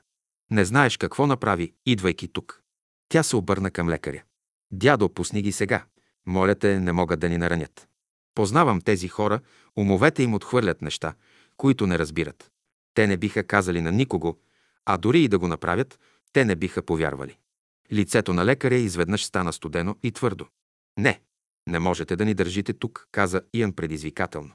Не знаеш какво направи, идвайки тук. Тя се обърна към лекаря. Дядо, пусни ги сега. Моля те, не могат да ни наранят. Познавам тези хора, умовете им отхвърлят неща, които не разбират. Те не биха казали на никого, а дори и да го направят, те не биха повярвали. Лицето на лекаря изведнъж стана студено и твърдо. Не, не можете да ни държите тук, каза Иан предизвикателно.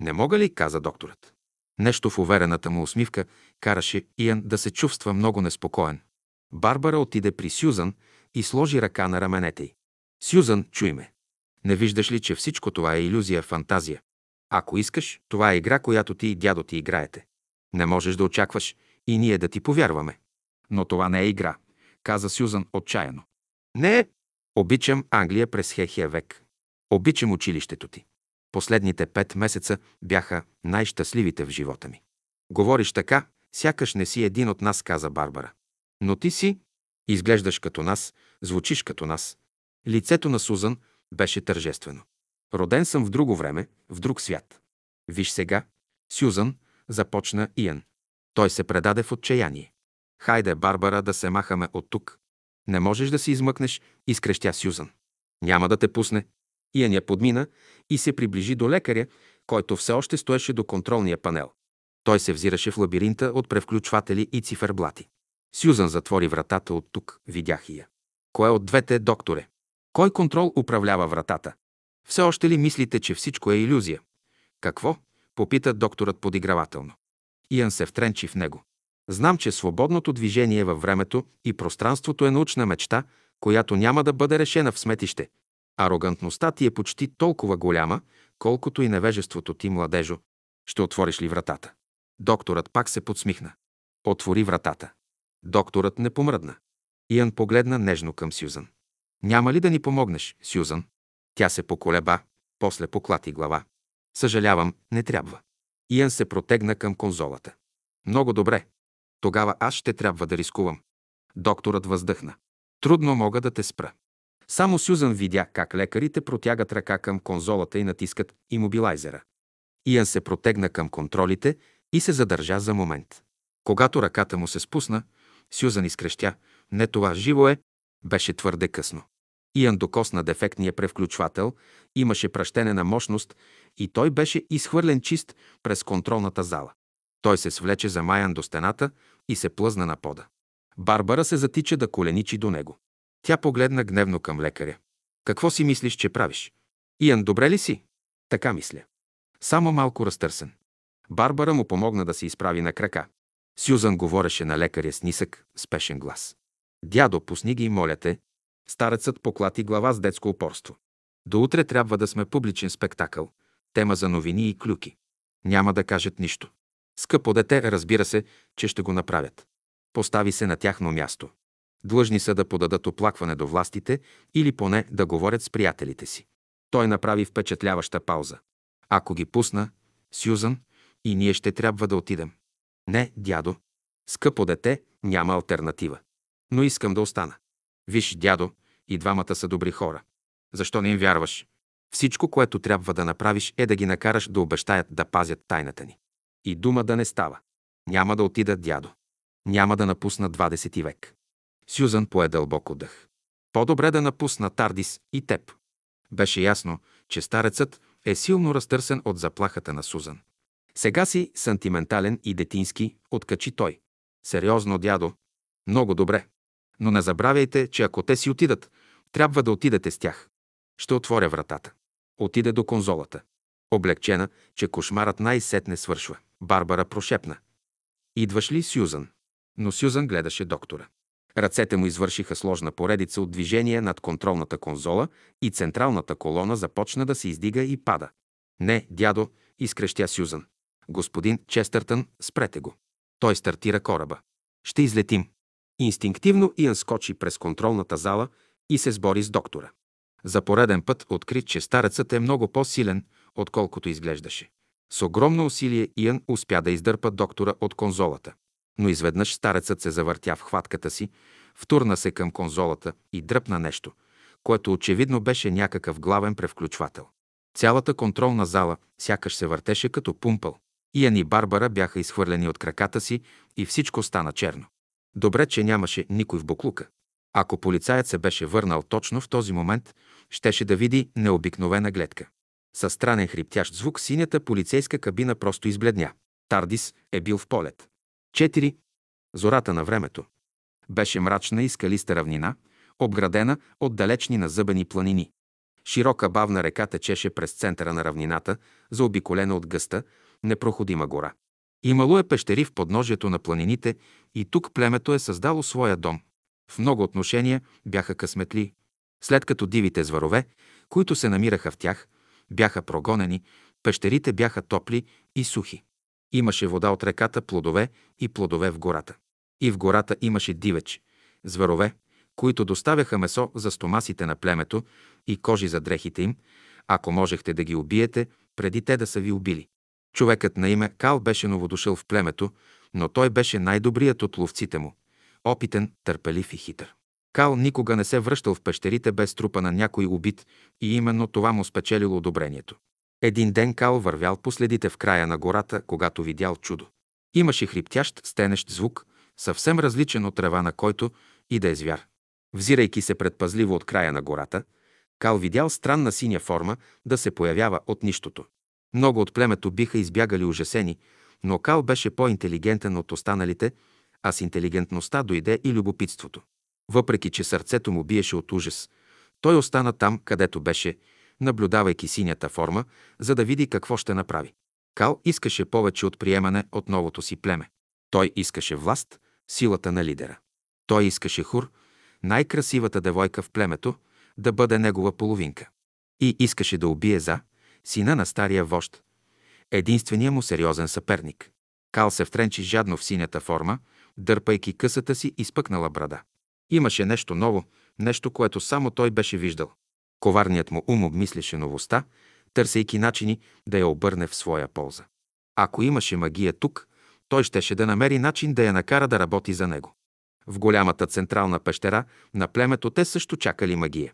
Не мога ли, каза докторът. Нещо в уверената му усмивка караше Иан да се чувства много неспокоен. Барбара отиде при Сюзан и сложи ръка на раменете й. Сюзан, чуй ме. Не виждаш ли, че всичко това е иллюзия, фантазия? Ако искаш, това е игра, която ти и дядо ти играете. Не можеш да очакваш и ние да ти повярваме. Но това не е игра, каза Сюзан отчаяно. Не. Обичам Англия през хехия век. Обичам училището ти. Последните пет месеца бяха най-щастливите в живота ми. Говориш така, сякаш не си един от нас, каза Барбара. Но ти си, изглеждаш като нас, звучиш като нас. Лицето на Сузан беше тържествено. Роден съм в друго време, в друг свят. Виж сега, Сюзан, започна Иен. Той се предаде в отчаяние. Хайде, Барбара, да се махаме от тук. Не можеш да си измъкнеш, изкрещя Сюзан. Няма да те пусне. Иен я подмина и се приближи до лекаря, който все още стоеше до контролния панел. Той се взираше в лабиринта от превключватели и циферблати. Сюзан затвори вратата от тук, видях я. Кой от двете, докторе? Кой контрол управлява вратата? Все още ли мислите, че всичко е иллюзия? Какво? Попита докторът подигравателно. Иан се втренчи в него. Знам, че свободното движение във времето и пространството е научна мечта, която няма да бъде решена в сметище. Арогантността ти е почти толкова голяма, колкото и невежеството ти, младежо. Ще отвориш ли вратата? Докторът пак се подсмихна. Отвори вратата. Докторът не помръдна. Иан погледна нежно към Сюзан. Няма ли да ни помогнеш, Сюзан? Тя се поколеба, после поклати глава. Съжалявам, не трябва. Иан се протегна към конзолата. Много добре. Тогава аз ще трябва да рискувам. Докторът въздъхна. Трудно мога да те спра. Само Сюзан видя как лекарите протягат ръка към конзолата и натискат имобилайзера. Иан се протегна към контролите и се задържа за момент. Когато ръката му се спусна, Сюзан изкрещя. Не това живо е, беше твърде късно. Иан докосна дефектния превключвател, имаше пръщене на мощност и той беше изхвърлен чист през контролната зала. Той се свлече замаян до стената и се плъзна на пода. Барбара се затича да коленичи до него. Тя погледна гневно към лекаря. Какво си мислиш, че правиш? Иан, добре ли си? Така мисля. Само малко разтърсен. Барбара му помогна да се изправи на крака. Сюзан говореше на лекаря с нисък, спешен глас. Дядо, пусни ги, моля те. Старецът поклати глава с детско упорство. До утре трябва да сме публичен спектакъл. Тема за новини и клюки. Няма да кажат нищо. Скъпо дете, разбира се, че ще го направят. Постави се на тяхно място. Длъжни са да подадат оплакване до властите или поне да говорят с приятелите си. Той направи впечатляваща пауза. Ако ги пусна, Сюзан, и ние ще трябва да отидем. Не, дядо. Скъпо дете, няма альтернатива. Но искам да остана. Виж, дядо, и двамата са добри хора. Защо не им вярваш? Всичко, което трябва да направиш, е да ги накараш да обещаят да пазят тайната ни. И дума да не става. Няма да отида, дядо. Няма да напусна 20 век. Сюзан пое дълбоко дъх. По-добре да напусна Тардис и теб. Беше ясно, че старецът е силно разтърсен от заплахата на Сузан. Сега си сантиментален и детински, откачи той. Сериозно, дядо. Много добре. Но не забравяйте, че ако те си отидат, трябва да отидете с тях. Ще отворя вратата. Отиде до конзолата. Облегчена, че кошмарът най-сетне свършва. Барбара прошепна. Идваш ли, Сюзан? Но Сюзан гледаше доктора. Ръцете му извършиха сложна поредица от движения над контролната конзола и централната колона започна да се издига и пада. Не, дядо, изкрещя Сюзан. Господин Честъртън, спрете го. Той стартира кораба. Ще излетим. Инстинктивно Иан скочи през контролната зала и се сбори с доктора. За пореден път откри, че старецът е много по-силен, отколкото изглеждаше. С огромно усилие Иан успя да издърпа доктора от конзолата. Но изведнъж старецът се завъртя в хватката си, втурна се към конзолата и дръпна нещо, което очевидно беше някакъв главен превключвател. Цялата контролна зала сякаш се въртеше като пумпъл. Иан и Барбара бяха изхвърлени от краката си и всичко стана черно. Добре, че нямаше никой в буклука. Ако полицаят се беше върнал точно в този момент, щеше да види необикновена гледка. Със странен хриптящ звук синята полицейска кабина просто избледня. Тардис е бил в полет. 4. Зората на времето. Беше мрачна и скалиста равнина, обградена от далечни назъбени планини. Широка бавна река течеше през центъра на равнината, заобиколена от гъста, непроходима гора. Имало е пещери в подножието на планините и тук племето е създало своя дом. В много отношения бяха късметли. След като дивите зварове, които се намираха в тях, бяха прогонени, пещерите бяха топли и сухи. Имаше вода от реката, плодове и плодове в гората. И в гората имаше дивеч, зверове, които доставяха месо за стомасите на племето и кожи за дрехите им, ако можехте да ги убиете, преди те да са ви убили. Човекът на име Кал беше новодушъл в племето, но той беше най-добрият от ловците му. Опитен, търпелив и хитър. Кал никога не се връщал в пещерите без трупа на някой убит и именно това му спечелило одобрението. Един ден Кал вървял по следите в края на гората, когато видял чудо. Имаше хриптящ, стенещ звук, съвсем различен от трева на който и да е звяр. Взирайки се предпазливо от края на гората, Кал видял странна синя форма да се появява от нищото. Много от племето биха избягали ужасени, но Кал беше по-интелигентен от останалите, а с интелигентността дойде и любопитството. Въпреки, че сърцето му биеше от ужас, той остана там, където беше, наблюдавайки синята форма, за да види какво ще направи. Кал искаше повече от приемане от новото си племе. Той искаше власт, силата на лидера. Той искаше Хур, най-красивата девойка в племето, да бъде негова половинка. И искаше да убие за сина на стария вожд, единствения му сериозен съперник. Кал се втренчи жадно в синята форма, дърпайки късата си изпъкнала брада. Имаше нещо ново, нещо, което само той беше виждал. Коварният му ум обмисляше новостта, търсейки начини да я обърне в своя полза. Ако имаше магия тук, той щеше да намери начин да я накара да работи за него. В голямата централна пещера на племето те също чакали магия.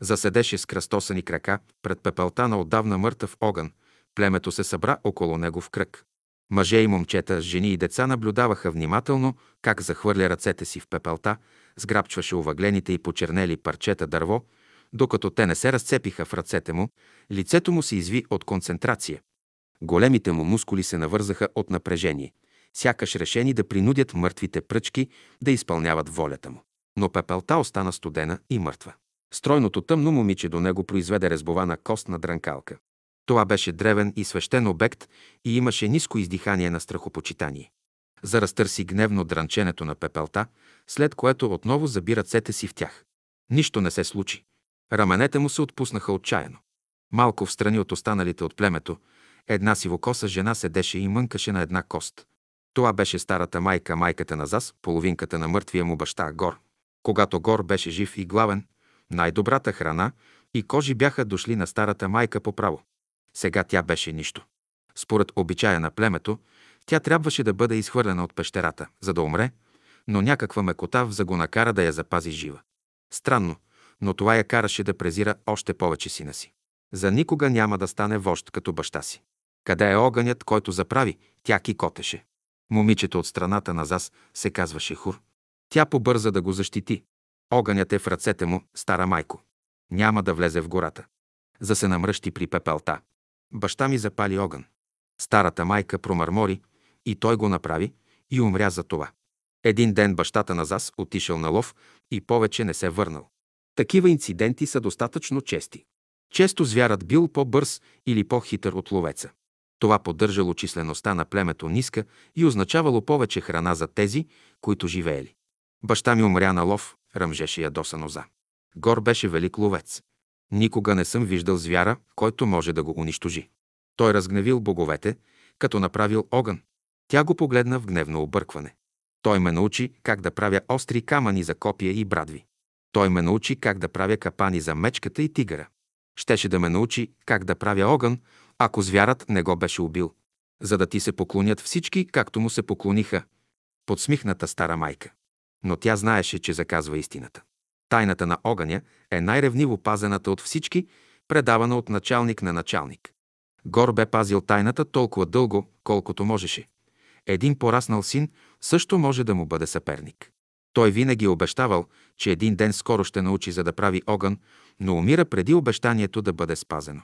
Заседеше с кръстосани крака пред пепелта на отдавна мъртъв огън. Племето се събра около него в кръг. Мъже и момчета, жени и деца наблюдаваха внимателно как захвърля ръцете си в пепелта, сграбчваше увъглените и почернели парчета дърво, докато те не се разцепиха в ръцете му, лицето му се изви от концентрация. Големите му мускули се навързаха от напрежение, сякаш решени да принудят мъртвите пръчки да изпълняват волята му. Но пепелта остана студена и мъртва. Стройното тъмно момиче до него произведе резбована костна дрънкалка. Това беше древен и свещен обект и имаше ниско издихание на страхопочитание. Заразтърси гневно дрънченето на пепелта, след което отново заби ръцете си в тях. Нищо не се случи. Раменете му се отпуснаха отчаяно. Малко в страни от останалите от племето, една сивокоса жена седеше и мънкаше на една кост. Това беше старата майка, майката на Зас, половинката на мъртвия му баща Гор. Когато Гор беше жив и главен, най-добрата храна и кожи бяха дошли на старата майка по право. Сега тя беше нищо. Според обичая на племето, тя трябваше да бъде изхвърлена от пещерата, за да умре, но някаква мекота за го накара да я запази жива. Странно, но това я караше да презира още повече сина си. За никога няма да стане вожд като баща си. Къде е огънят, който заправи, тя кикотеше. Момичето от страната на Зас се казваше Хур. Тя побърза да го защити. Огънят е в ръцете му, стара майко. Няма да влезе в гората. За се намръщи при пепелта. Баща ми запали огън. Старата майка промърмори и той го направи и умря за това. Един ден бащата на Зас отишъл на лов и повече не се върнал. Такива инциденти са достатъчно чести. Често звярат бил по-бърз или по-хитър от ловеца. Това поддържало числеността на племето ниска и означавало повече храна за тези, които живеели. Баща ми умря на лов, ръмжеше ядосано за. Гор беше велик ловец. Никога не съм виждал звяра, който може да го унищожи. Той разгневил боговете, като направил огън. Тя го погледна в гневно объркване. Той ме научи как да правя остри камъни за копия и брадви. Той ме научи как да правя капани за мечката и тигъра. Щеше да ме научи как да правя огън, ако звярат не го беше убил, за да ти се поклонят всички, както му се поклониха. Подсмихната стара майка. Но тя знаеше, че заказва истината. Тайната на огъня е най-ревниво пазената от всички, предавана от началник на началник. Гор бе пазил тайната толкова дълго, колкото можеше. Един пораснал син също може да му бъде съперник. Той винаги е обещавал, че един ден скоро ще научи за да прави огън, но умира преди обещанието да бъде спазено.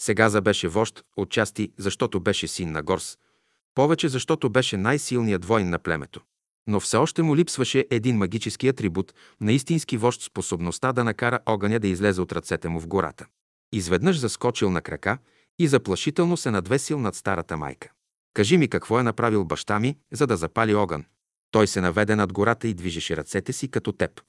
Сега беше вожд, отчасти защото беше син на Горс, повече защото беше най-силният воин на племето. Но все още му липсваше един магически атрибут на истински вожд способността да накара огъня да излезе от ръцете му в гората. Изведнъж заскочил на крака и заплашително се надвесил над старата майка. Кажи ми какво е направил баща ми, за да запали огън. Той се наведе над гората и движеше ръцете си като теб.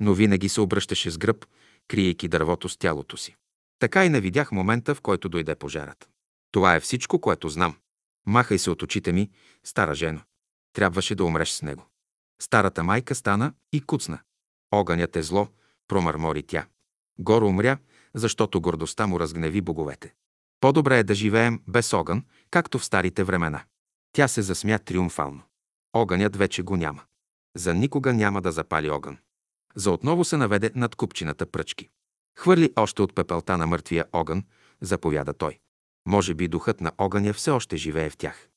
Но винаги се обръщаше с гръб, криейки дървото с тялото си. Така и не видях момента, в който дойде пожарът. Това е всичко, което знам. Махай се от очите ми, стара жено. Трябваше да умреш с него. Старата майка стана и куцна. Огънят е зло, промърмори тя. Горо умря, защото гордостта му разгневи боговете. По-добре е да живеем без огън, както в старите времена. Тя се засмя триумфално. Огънят вече го няма. За никога няма да запали огън. За отново се наведе над купчината пръчки. Хвърли още от пепелта на мъртвия огън, заповяда той. Може би духът на огъня все още живее в тях.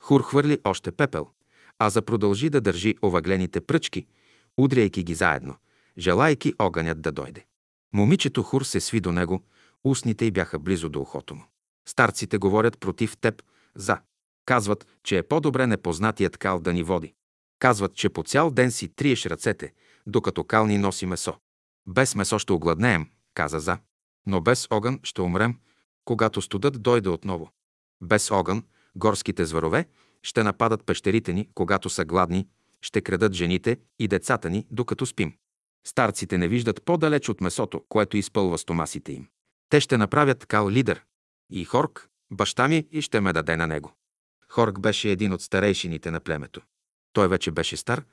Хур хвърли още пепел, а за продължи да държи овъглените пръчки, удряйки ги заедно, желайки огънят да дойде. Момичето Хур се сви до него, устните й бяха близо до ухото му. Старците говорят против теб, за. Казват, че е по-добре непознатият кал да ни води. Казват, че по цял ден си триеш ръцете, докато кал ни носи месо. Без месо ще огладнеем, каза за. Но без огън ще умрем, когато студът дойде отново. Без огън горските зверове ще нападат пещерите ни, когато са гладни, ще крадат жените и децата ни, докато спим. Старците не виждат по-далеч от месото, което изпълва стомасите им. Те ще направят кал лидер. И Хорк, баща ми, и ще ме даде на него. Хорк беше един от старейшините на племето. Той вече беше стар,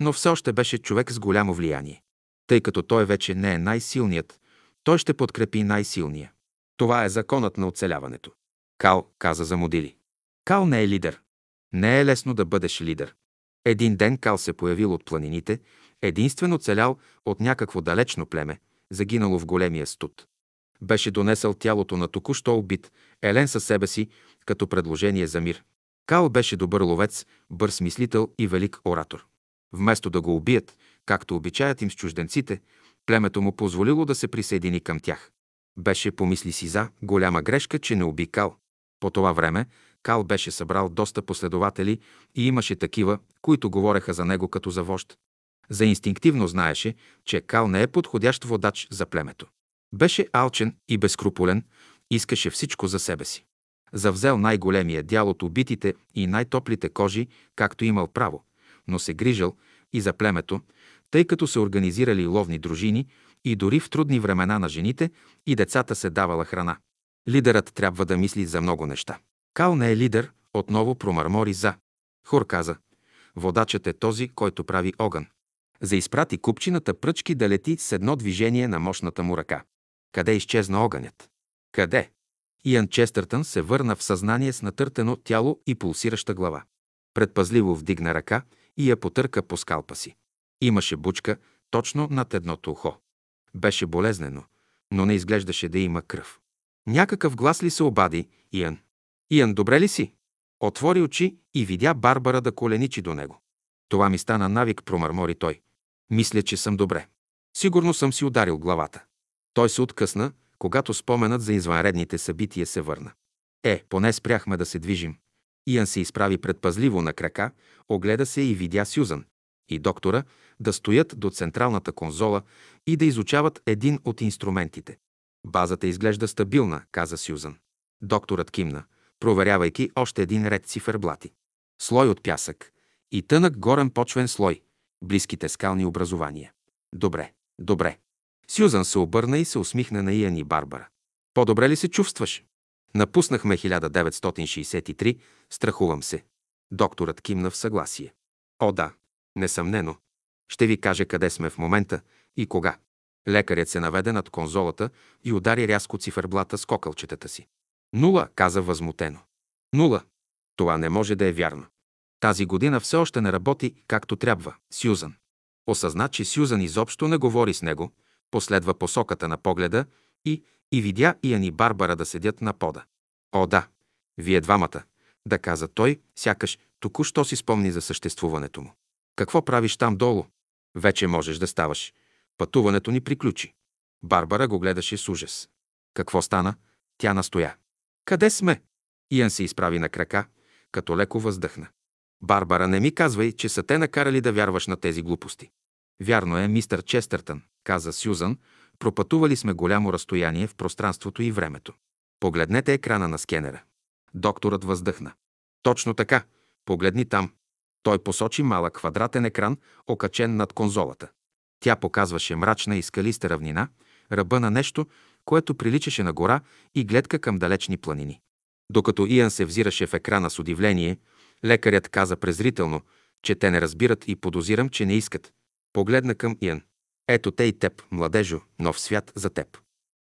но все още беше човек с голямо влияние. Тъй като той вече не е най-силният, той ще подкрепи най-силния. Това е законът на оцеляването. Кал каза за Модили. Кал не е лидер. Не е лесно да бъдеш лидер. Един ден Кал се появил от планините, единствен оцелял от някакво далечно племе, загинало в големия студ. Беше донесъл тялото на току-що убит Елен със себе си като предложение за мир. Кал беше добър ловец, бърз мислител и велик оратор. Вместо да го убият, както обичаят им с чужденците, племето му позволило да се присъедини към тях. Беше, помисли си за, голяма грешка, че не уби Кал. По това време Кал беше събрал доста последователи и имаше такива, които говореха за него като за вожд. За инстинктивно знаеше, че Кал не е подходящ водач за племето. Беше алчен и безкруполен, искаше всичко за себе си. Завзел най-големия дял от убитите и най-топлите кожи, както имал право, но се грижал и за племето, тъй като се организирали ловни дружини и дори в трудни времена на жените и децата се давала храна. Лидерът трябва да мисли за много неща. Кал не е лидер, отново промърмори за. Хур каза, водачът е този, който прави огън. Заизпрати купчината пръчки да лети с едно движение на мощната му ръка. Къде изчезна огънят? Къде? Иан Честъртън се върна в съзнание с натъртено тяло и пулсираща глава. Предпазливо вдигна ръка и я потърка по скалпа си. Имаше бучка точно над едното ухо. Беше болезнено, но не изглеждаше да има кръв. Някакъв глас ли се обади, Иан? Иан, добре ли си? Отвори очи и видя Барбара да коленичи до него. Това ми стана навик, промърмори той. Мисля, че съм добре. Сигурно съм си ударил главата. Той се откъсна, когато споменът за извънредните събития се върна. Е, поне спряхме да се движим. Иан се изправи предпазливо на крака, огледа се и видя Сюзан и доктора да стоят до централната конзола и да изучават един от инструментите. Базата изглежда стабилна, каза Сюзан. Докторът кимна, проверявайки още един ред циферблати. Слой от пясък и тънък горен почвен слой, близките скални образования. Добре, добре. Сюзан се обърна и се усмихна на Иян и Барбара. По-добре ли се чувстваш? Напуснахме 1963, страхувам се. Докторът кимна в съгласие. О, да, несъмнено. Ще ви кажа къде сме в момента и кога. Лекарят се наведе над конзолата и удари рязко циферблата с кокълчетата си. Нула, каза възмутено. Нула. Това не може да е вярно. Тази година все още не работи както трябва, Сюзан. Осъзна, че Сюзан изобщо не говори с него, последва посоката на погледа и, и видя и Барбара да седят на пода. О, да, вие двамата, да каза той, сякаш току-що си спомни за съществуването му. Какво правиш там долу? Вече можеш да ставаш. Пътуването ни приключи. Барбара го гледаше с ужас. Какво стана? Тя настоя. Къде сме? Иян се изправи на крака, като леко въздъхна. Барбара, не ми казвай, че са те накарали да вярваш на тези глупости. Вярно е, мистър Честъртън, каза Сюзан. Пропътували сме голямо разстояние в пространството и времето. Погледнете екрана на скенера. Докторът въздъхна. Точно така. Погледни там. Той посочи малък квадратен екран, окачен над конзолата. Тя показваше мрачна и скалиста равнина, ръба на нещо, което приличаше на гора и гледка към далечни планини. Докато Иан се взираше в екрана с удивление, лекарят каза презрително, че те не разбират и подозирам, че не искат. Погледна към Иан. Ето те и теб, младежо, нов свят за теб.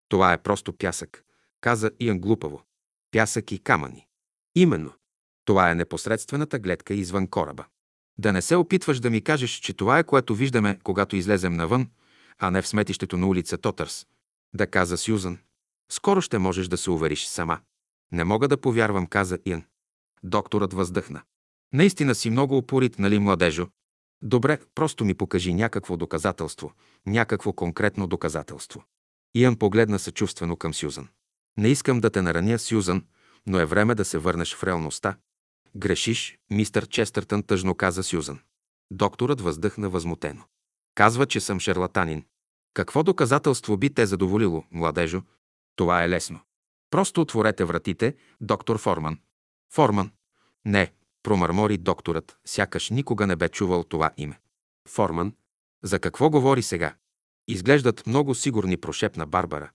Това е просто пясък, каза Иан глупаво. Пясък и камъни. Именно. Това е непосредствената гледка извън кораба. Да не се опитваш да ми кажеш, че това е което виждаме, когато излезем навън, а не в сметището на улица Тотърс. Да каза Сюзан. Скоро ще можеш да се увериш сама. Не мога да повярвам, каза Иан. Докторът въздъхна. Наистина си много упорит, нали, младежо? Добре, просто ми покажи някакво доказателство, някакво конкретно доказателство. Иан погледна съчувствено към Сюзан. Не искам да те нараня, Сюзан, но е време да се върнеш в реалността. Грешиш, мистър Честъртън тъжно каза Сюзан. Докторът въздъхна възмутено. Казва, че съм шарлатанин. Какво доказателство би те задоволило, младежо? Това е лесно. Просто отворете вратите, доктор Форман. Форман. Не, промърмори докторът, сякаш никога не бе чувал това име. Форман. За какво говори сега? Изглеждат много сигурни, прошепна Барбара.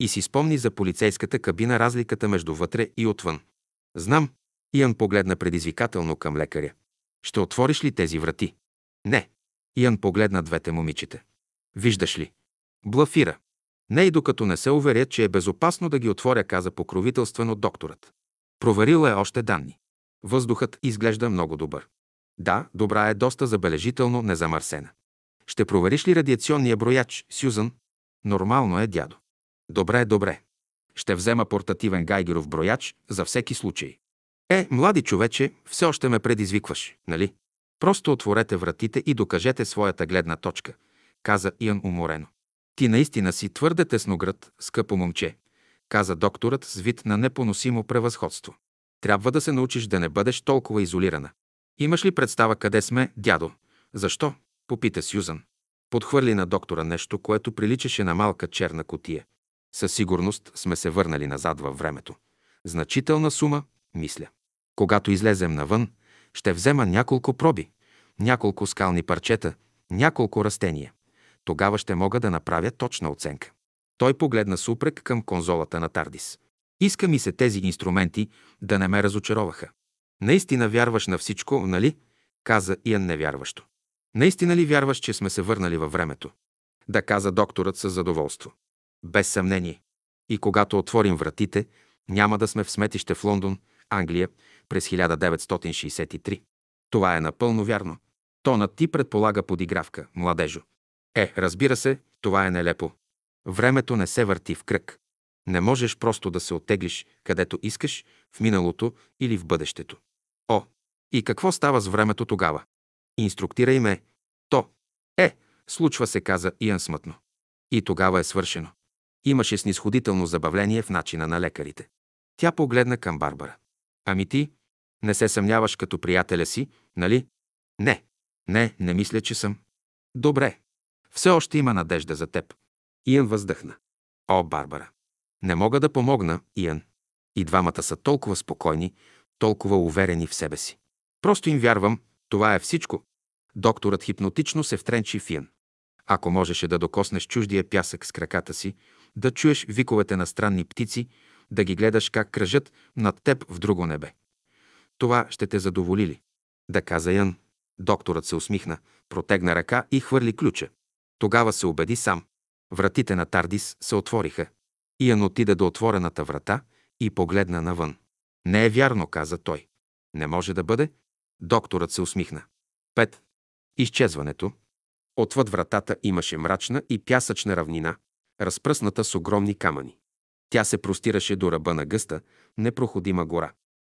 И си спомни за полицейската кабина разликата между вътре и отвън. Знам. Иан погледна предизвикателно към лекаря. Ще отвориш ли тези врати? Не. Иан погледна двете момичета. Виждаш ли? Блафира. Не и докато не се уверя, че е безопасно да ги отворя, каза покровителствено докторът. Проверил е още данни. Въздухът изглежда много добър. Да, добра е доста забележително незамърсена. Ще провериш ли радиационния брояч, Сюзан? Нормално е, дядо. Добре, добре. Ще взема портативен гайгеров брояч за всеки случай. Е, млади човече, все още ме предизвикваш, нали? Просто отворете вратите и докажете своята гледна точка, каза Иан уморено. Ти наистина си твърде тесноград, скъпо момче, каза докторът с вид на непоносимо превъзходство. Трябва да се научиш да не бъдеш толкова изолирана. Имаш ли представа къде сме, дядо? Защо? Попита Сюзан. Подхвърли на доктора нещо, което приличаше на малка черна котия. Със сигурност сме се върнали назад във времето. Значителна сума, мисля. Когато излезем навън, ще взема няколко проби, няколко скални парчета, няколко растения. Тогава ще мога да направя точна оценка. Той погледна с упрек към конзолата на Тардис. Иска ми се тези инструменти да не ме разочароваха. Наистина вярваш на всичко, нали? Каза Иан невярващо. Наистина ли вярваш, че сме се върнали във времето? Да каза докторът със задоволство. Без съмнение. И когато отворим вратите, няма да сме в сметище в Лондон, Англия, през 1963. Това е напълно вярно. Тонът ти предполага подигравка, младежо. Е, разбира се, това е нелепо. Времето не се върти в кръг. Не можеш просто да се оттеглиш където искаш, в миналото или в бъдещето. О, и какво става с времето тогава? Инструктирай ме. То. Е, случва се, каза Иан смътно. И тогава е свършено. Имаше снисходително забавление в начина на лекарите. Тя погледна към Барбара. Ами ти? Не се съмняваш като приятеля си, нали? Не. Не, не мисля, че съм. Добре. Все още има надежда за теб. Иан въздъхна. О, Барбара. Не мога да помогна, Иан. И двамата са толкова спокойни, толкова уверени в себе си. Просто им вярвам, това е всичко. Докторът хипнотично се втренчи в Иан. Ако можеше да докоснеш чуждия пясък с краката си, да чуеш виковете на странни птици, да ги гледаш как кръжат над теб в друго небе. Това ще те задоволи ли? Да каза Ян. Докторът се усмихна, протегна ръка и хвърли ключа. Тогава се убеди сам. Вратите на Тардис се отвориха. Ян отида до отворената врата и погледна навън. Не е вярно, каза той. Не може да бъде. Докторът се усмихна. Пет. Изчезването. Отвъд вратата имаше мрачна и пясъчна равнина, разпръсната с огромни камъни. Тя се простираше до ръба на гъста, непроходима гора.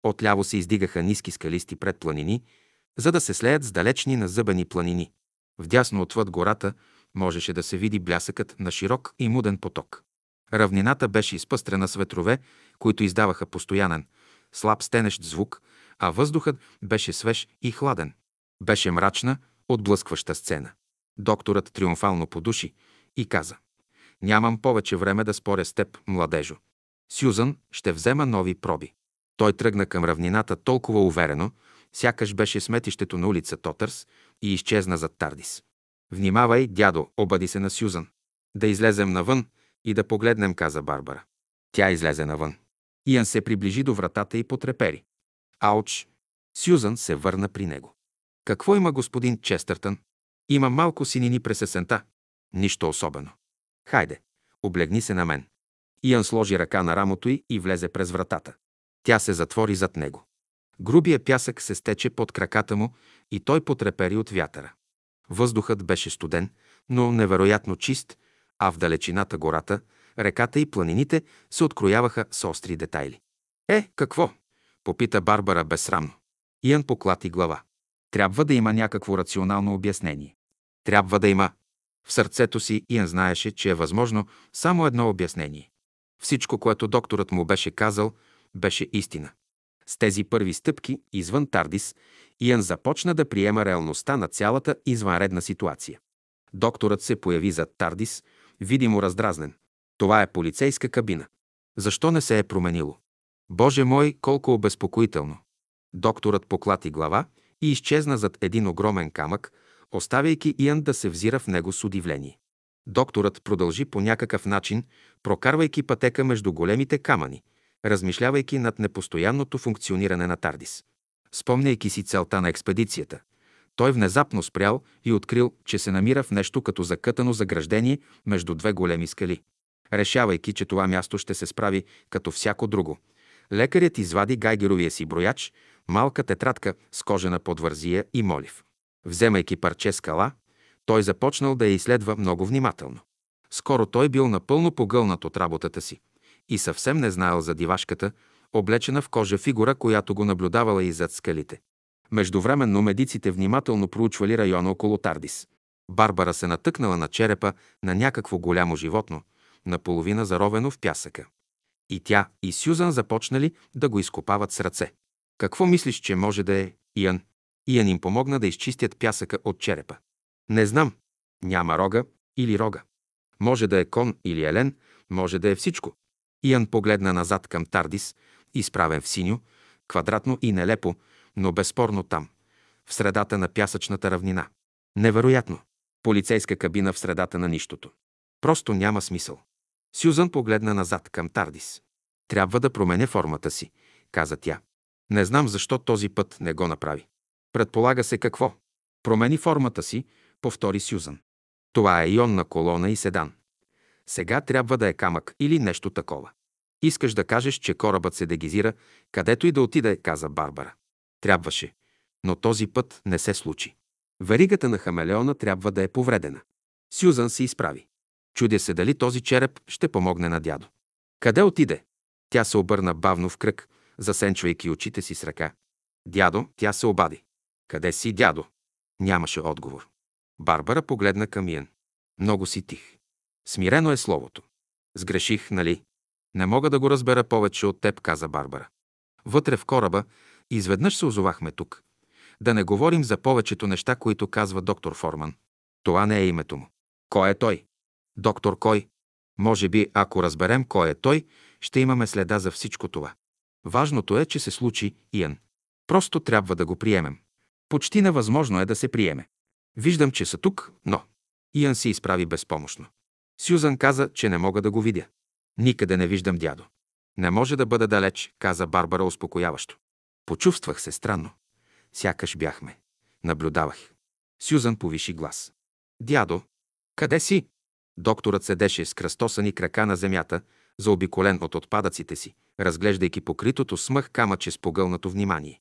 Отляво се издигаха ниски скалисти предпланини, за да се слеят с далечни назъбени планини. Вдясно отвъд гората можеше да се види блясъкът на широк и муден поток. Равнината беше изпъстрена с ветрове, които издаваха постоянен, слаб стенещ звук, а въздухът беше свеж и хладен. Беше мрачна, отблъскваща сцена. Докторът триумфално подуши и каза Нямам повече време да споря с теб, младежо. Сюзан ще взема нови проби. Той тръгна към равнината толкова уверено, сякаш беше сметището на улица Тотърс и изчезна зад Тардис. Внимавай, дядо, обади се на Сюзан. Да излезем навън и да погледнем, каза Барбара. Тя излезе навън. Иан се приближи до вратата и потрепери. Ауч! Сюзан се върна при него. Какво има господин Честъртън? Има малко синини през есента. Нищо особено. Хайде, облегни се на мен. Иан сложи ръка на рамото й и влезе през вратата. Тя се затвори зад него. Грубия пясък се стече под краката му и той потрепери от вятъра. Въздухът беше студен, но невероятно чист, а в далечината гората, реката и планините се открояваха с остри детайли. Е, какво? попита Барбара безсрамно. Иан поклати глава. Трябва да има някакво рационално обяснение. Трябва да има. В сърцето си Иан знаеше, че е възможно само едно обяснение. Всичко, което докторът му беше казал, беше истина. С тези първи стъпки, извън Тардис, Иан започна да приема реалността на цялата извънредна ситуация. Докторът се появи зад Тардис, видимо раздразнен. Това е полицейска кабина. Защо не се е променило? Боже мой, колко обезпокоително! Докторът поклати глава и изчезна зад един огромен камък, оставяйки Иан да се взира в него с удивление. Докторът продължи по някакъв начин, прокарвайки пътека между големите камъни, размишлявайки над непостоянното функциониране на Тардис. Спомняйки си целта на експедицията, той внезапно спрял и открил, че се намира в нещо като закътано заграждение между две големи скали. Решавайки, че това място ще се справи като всяко друго, лекарят извади гайгеровия си брояч, малка тетрадка с кожена подвързия и молив. Вземайки парче скала, той започнал да я изследва много внимателно. Скоро той бил напълно погълнат от работата си и съвсем не знаел за дивашката, облечена в кожа фигура, която го наблюдавала и зад скалите. Междувременно медиците внимателно проучвали района около Тардис. Барбара се натъкнала на черепа на някакво голямо животно, наполовина заровено в пясъка. И тя, и Сюзан започнали да го изкопават с ръце. Какво мислиш, че може да е Иан? Иан им помогна да изчистят пясъка от черепа. Не знам. Няма рога или рога. Може да е кон или елен, може да е всичко. Иан погледна назад към Тардис, изправен в синьо, квадратно и нелепо, но безспорно там, в средата на пясъчната равнина. Невероятно. Полицейска кабина в средата на нищото. Просто няма смисъл. Сюзан погледна назад към Тардис. Трябва да променя формата си, каза тя. Не знам защо този път не го направи. Предполага се какво? Промени формата си, повтори Сюзан. Това е ионна колона и седан. Сега трябва да е камък или нещо такова. Искаш да кажеш, че корабът се дегизира, където и да отиде, каза Барбара. Трябваше, но този път не се случи. Веригата на хамелеона трябва да е повредена. Сюзан се изправи. Чудя се дали този череп ще помогне на дядо. Къде отиде? Тя се обърна бавно в кръг, засенчвайки очите си с ръка. Дядо, тя се обади. Къде си, дядо? Нямаше отговор. Барбара погледна към Иен. Много си тих. Смирено е словото. Сгреших, нали? Не мога да го разбера повече от теб, каза Барбара. Вътре в кораба изведнъж се озовахме тук. Да не говорим за повечето неща, които казва доктор Форман. Това не е името му. Кой е той? Доктор кой? Може би, ако разберем кой е той, ще имаме следа за всичко това. Важното е, че се случи Иан. Просто трябва да го приемем. Почти невъзможно е да се приеме. Виждам, че са тук, но... Иан се изправи безпомощно. Сюзан каза, че не мога да го видя. Никъде не виждам дядо. Не може да бъда далеч, каза Барбара успокояващо. Почувствах се странно. Сякаш бяхме. Наблюдавах. Сюзан повиши глас. Дядо, къде си? Докторът седеше с кръстосани крака на земята, заобиколен от отпадъците си, разглеждайки покритото смъх камъче с погълнато внимание.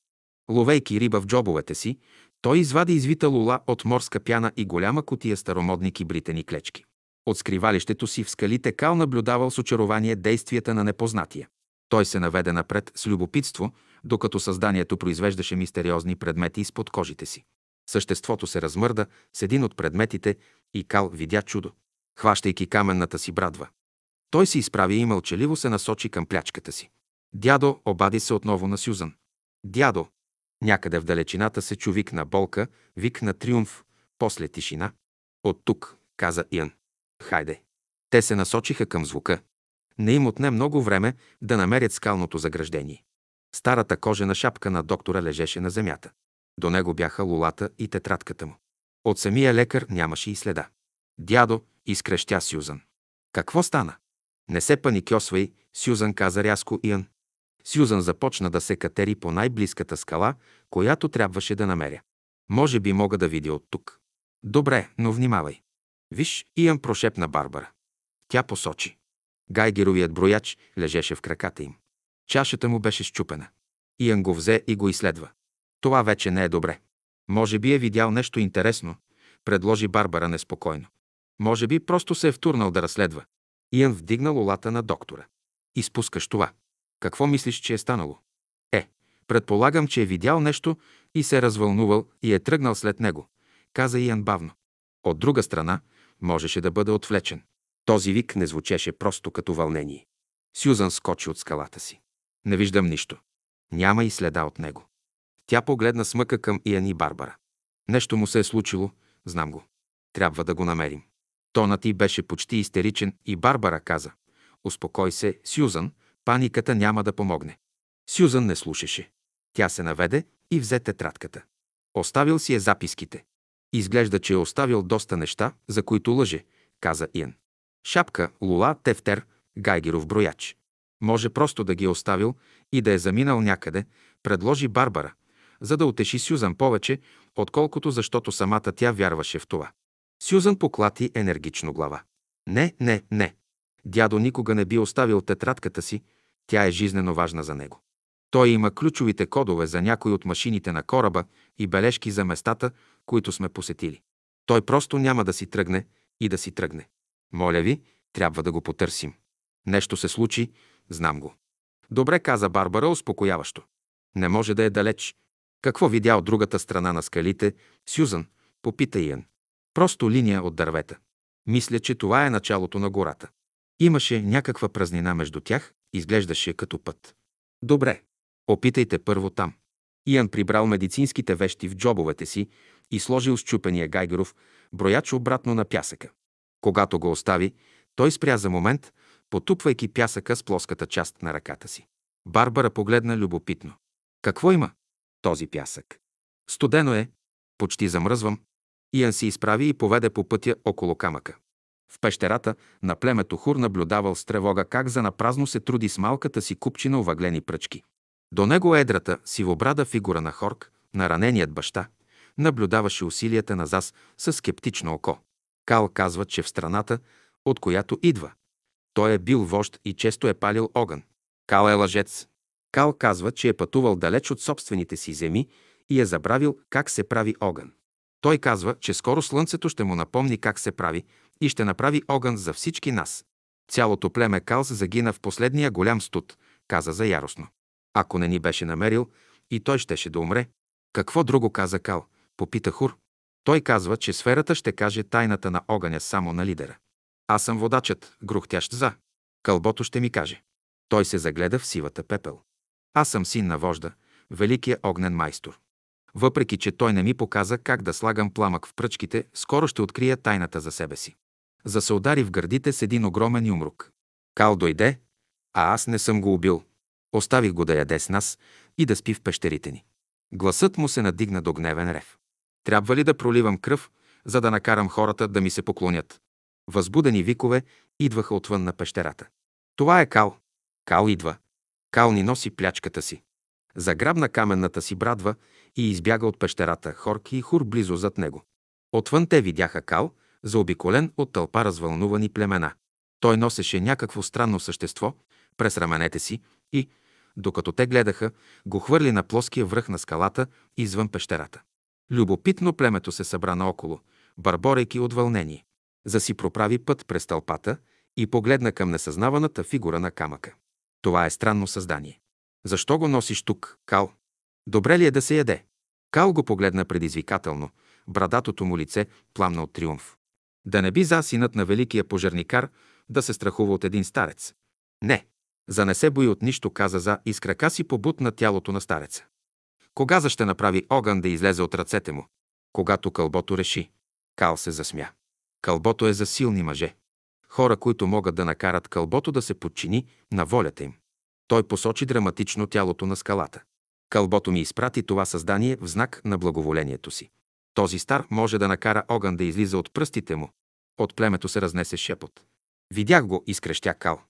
Ловейки риба в джобовете си, той извади извита лула от морска пяна и голяма котия старомодни кибритени клечки. От скривалището си в скалите Кал наблюдавал с очарование действията на непознатия. Той се наведе напред с любопитство, докато създанието произвеждаше мистериозни предмети изпод кожите си. Съществото се размърда с един от предметите и Кал видя чудо, хващайки каменната си брадва. Той се изправи и мълчаливо се насочи към плячката си. Дядо обади се отново на Сюзан. Дядо! Някъде в далечината се чу вик на болка, вик на триумф, после тишина. От тук, каза Иан. Хайде. Те се насочиха към звука. Не им отне много време да намерят скалното заграждение. Старата кожена шапка на доктора лежеше на земята. До него бяха лулата и тетрадката му. От самия лекар нямаше и следа. Дядо, изкрещя Сюзан. Какво стана? Не се паникьосвай, Сюзан каза рязко Иан. Сюзан започна да се катери по най-близката скала, която трябваше да намеря. Може би мога да видя от тук. Добре, но внимавай. Виж, Иан прошепна Барбара. Тя посочи. Гайгеровият брояч лежеше в краката им. Чашата му беше щупена. Иан го взе и го изследва. Това вече не е добре. Може би е видял нещо интересно, предложи Барбара неспокойно. Може би просто се е втурнал да разследва. Иан вдигна лолата на доктора. Изпускаш това. Какво мислиш, че е станало? Е, предполагам, че е видял нещо и се е развълнувал и е тръгнал след него, каза Иан бавно. От друга страна, можеше да бъде отвлечен. Този вик не звучеше просто като вълнение. Сюзан скочи от скалата си. Не виждам нищо. Няма и следа от него. Тя погледна смъка към Иан и Барбара. Нещо му се е случило, знам го. Трябва да го намерим. Тонът ти беше почти истеричен и Барбара каза. Успокой се, Сюзан, паниката няма да помогне. Сюзан не слушаше. Тя се наведе и взе тетрадката. Оставил си е записките. Изглежда, че е оставил доста неща, за които лъже, каза Иен. Шапка, лула, тефтер, гайгеров брояч. Може просто да ги е оставил и да е заминал някъде, предложи Барбара, за да утеши Сюзан повече, отколкото защото самата тя вярваше в това. Сюзан поклати енергично глава. Не, не, не. Дядо никога не би оставил тетрадката си, тя е жизнено важна за него. Той има ключовите кодове за някои от машините на кораба и бележки за местата, които сме посетили. Той просто няма да си тръгне и да си тръгне. Моля ви, трябва да го потърсим. Нещо се случи, знам го. Добре, каза Барбара успокояващо. Не може да е далеч. Какво видя от другата страна на скалите, Сюзан? Попита Иен. Просто линия от дървета. Мисля, че това е началото на гората. Имаше някаква празнина между тях, изглеждаше като път. Добре, опитайте първо там. Иан прибрал медицинските вещи в джобовете си и сложил щупения Гайгеров брояч обратно на пясъка. Когато го остави, той спря за момент, потупвайки пясъка с плоската част на ръката си. Барбара погледна любопитно. Какво има? Този пясък. Студено е. Почти замръзвам. Иан се изправи и поведе по пътя около камъка. В пещерата на племето Хур наблюдавал с тревога как за напразно се труди с малката си купчина оваглени пръчки. До него едрата, сивобрада фигура на Хорк, на раненият баща, наблюдаваше усилията на Зас със скептично око. Кал казва, че в страната, от която идва, той е бил вожд и често е палил огън. Кал е лъжец. Кал казва, че е пътувал далеч от собствените си земи и е забравил как се прави огън. Той казва, че скоро слънцето ще му напомни как се прави и ще направи огън за всички нас. Цялото племе Калс загина в последния голям студ, каза за яростно. Ако не ни беше намерил, и той щеше да умре. Какво друго каза Кал? Попита Хур. Той казва, че сферата ще каже тайната на огъня само на лидера. Аз съм водачът, грухтящ за. Кълбото ще ми каже. Той се загледа в сивата пепел. Аз съм син на вожда, великия огнен майстор. Въпреки, че той не ми показа как да слагам пламък в пръчките, скоро ще открия тайната за себе си. За се удари в гърдите с един огромен юмрук. Кал дойде, а аз не съм го убил. Оставих го да яде с нас и да спи в пещерите ни. Гласът му се надигна до гневен рев. Трябва ли да проливам кръв, за да накарам хората да ми се поклонят? Възбудени викове идваха отвън на пещерата. Това е Кал. Кал идва. Кал ни носи плячката си. Заграбна каменната си брадва и избяга от пещерата, Хорки и Хур близо зад него. Отвън те видяха Кал, заобиколен от тълпа развълнувани племена. Той носеше някакво странно същество през раменете си и, докато те гледаха, го хвърли на плоския връх на скалата извън пещерата. Любопитно племето се събра наоколо, барборейки от вълнение. За си проправи път през тълпата и погледна към несъзнаваната фигура на камъка. Това е странно създание. Защо го носиш тук, Кал? Добре ли е да се яде? Кал го погледна предизвикателно. Брадатото му лице пламна от триумф. Да не би за синът на великия пожарникар да се страхува от един старец. Не. За не се бои от нищо, каза за и с крака си побутна тялото на стареца. Кога за ще направи огън да излезе от ръцете му? Когато кълбото реши. Кал се засмя. Кълбото е за силни мъже. Хора, които могат да накарат кълбото да се подчини на волята им. Той посочи драматично тялото на скалата. Кълбото ми изпрати това създание в знак на благоволението си. Този стар може да накара огън да излиза от пръстите му. От племето се разнесе шепот. Видях го, изкрещя Кал.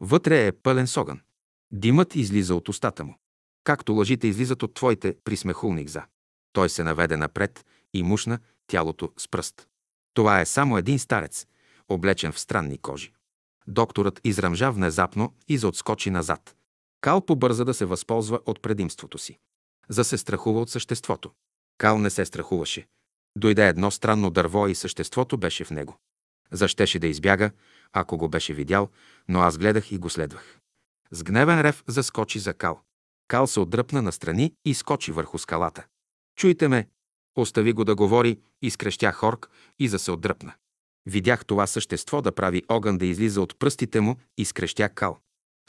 Вътре е пълен с огън. Димът излиза от устата му. Както лъжите излизат от твоите, присмехулник за. Той се наведе напред и мушна тялото с пръст. Това е само един старец, облечен в странни кожи. Докторът изръмжа внезапно и заотскочи назад. Кал побърза да се възползва от предимството си. За се страхува от съществото. Кал не се страхуваше. Дойде едно странно дърво и съществото беше в него. Защеше да избяга, ако го беше видял, но аз гледах и го следвах. С гневен рев заскочи за Кал. Кал се отдръпна настрани и скочи върху скалата. Чуйте ме! Остави го да говори, изкрещя Хорк и за се отдръпна. Видях това същество да прави огън да излиза от пръстите му и скрещя Кал.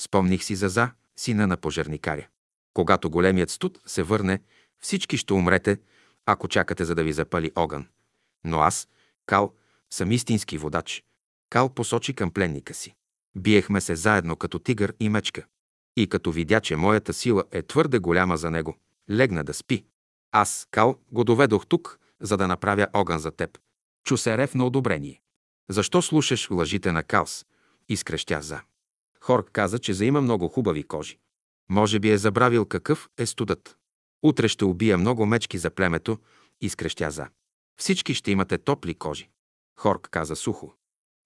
Спомних си за За, сина на пожарникаря. Когато големият студ се върне, всички ще умрете, ако чакате за да ви запали огън. Но аз, Кал, съм истински водач. Кал посочи към пленника си. Биехме се заедно като тигър и мечка. И като видя, че моята сила е твърде голяма за него, легна да спи. Аз, Кал, го доведох тук, за да направя огън за теб. Чу се рев на одобрение. Защо слушаш лъжите на Калс? Изкрещя за. Хорк каза, че заима много хубави кожи. Може би е забравил какъв е студът. Утре ще убия много мечки за племето, изкрещя за. Всички ще имате топли кожи. Хорк каза сухо.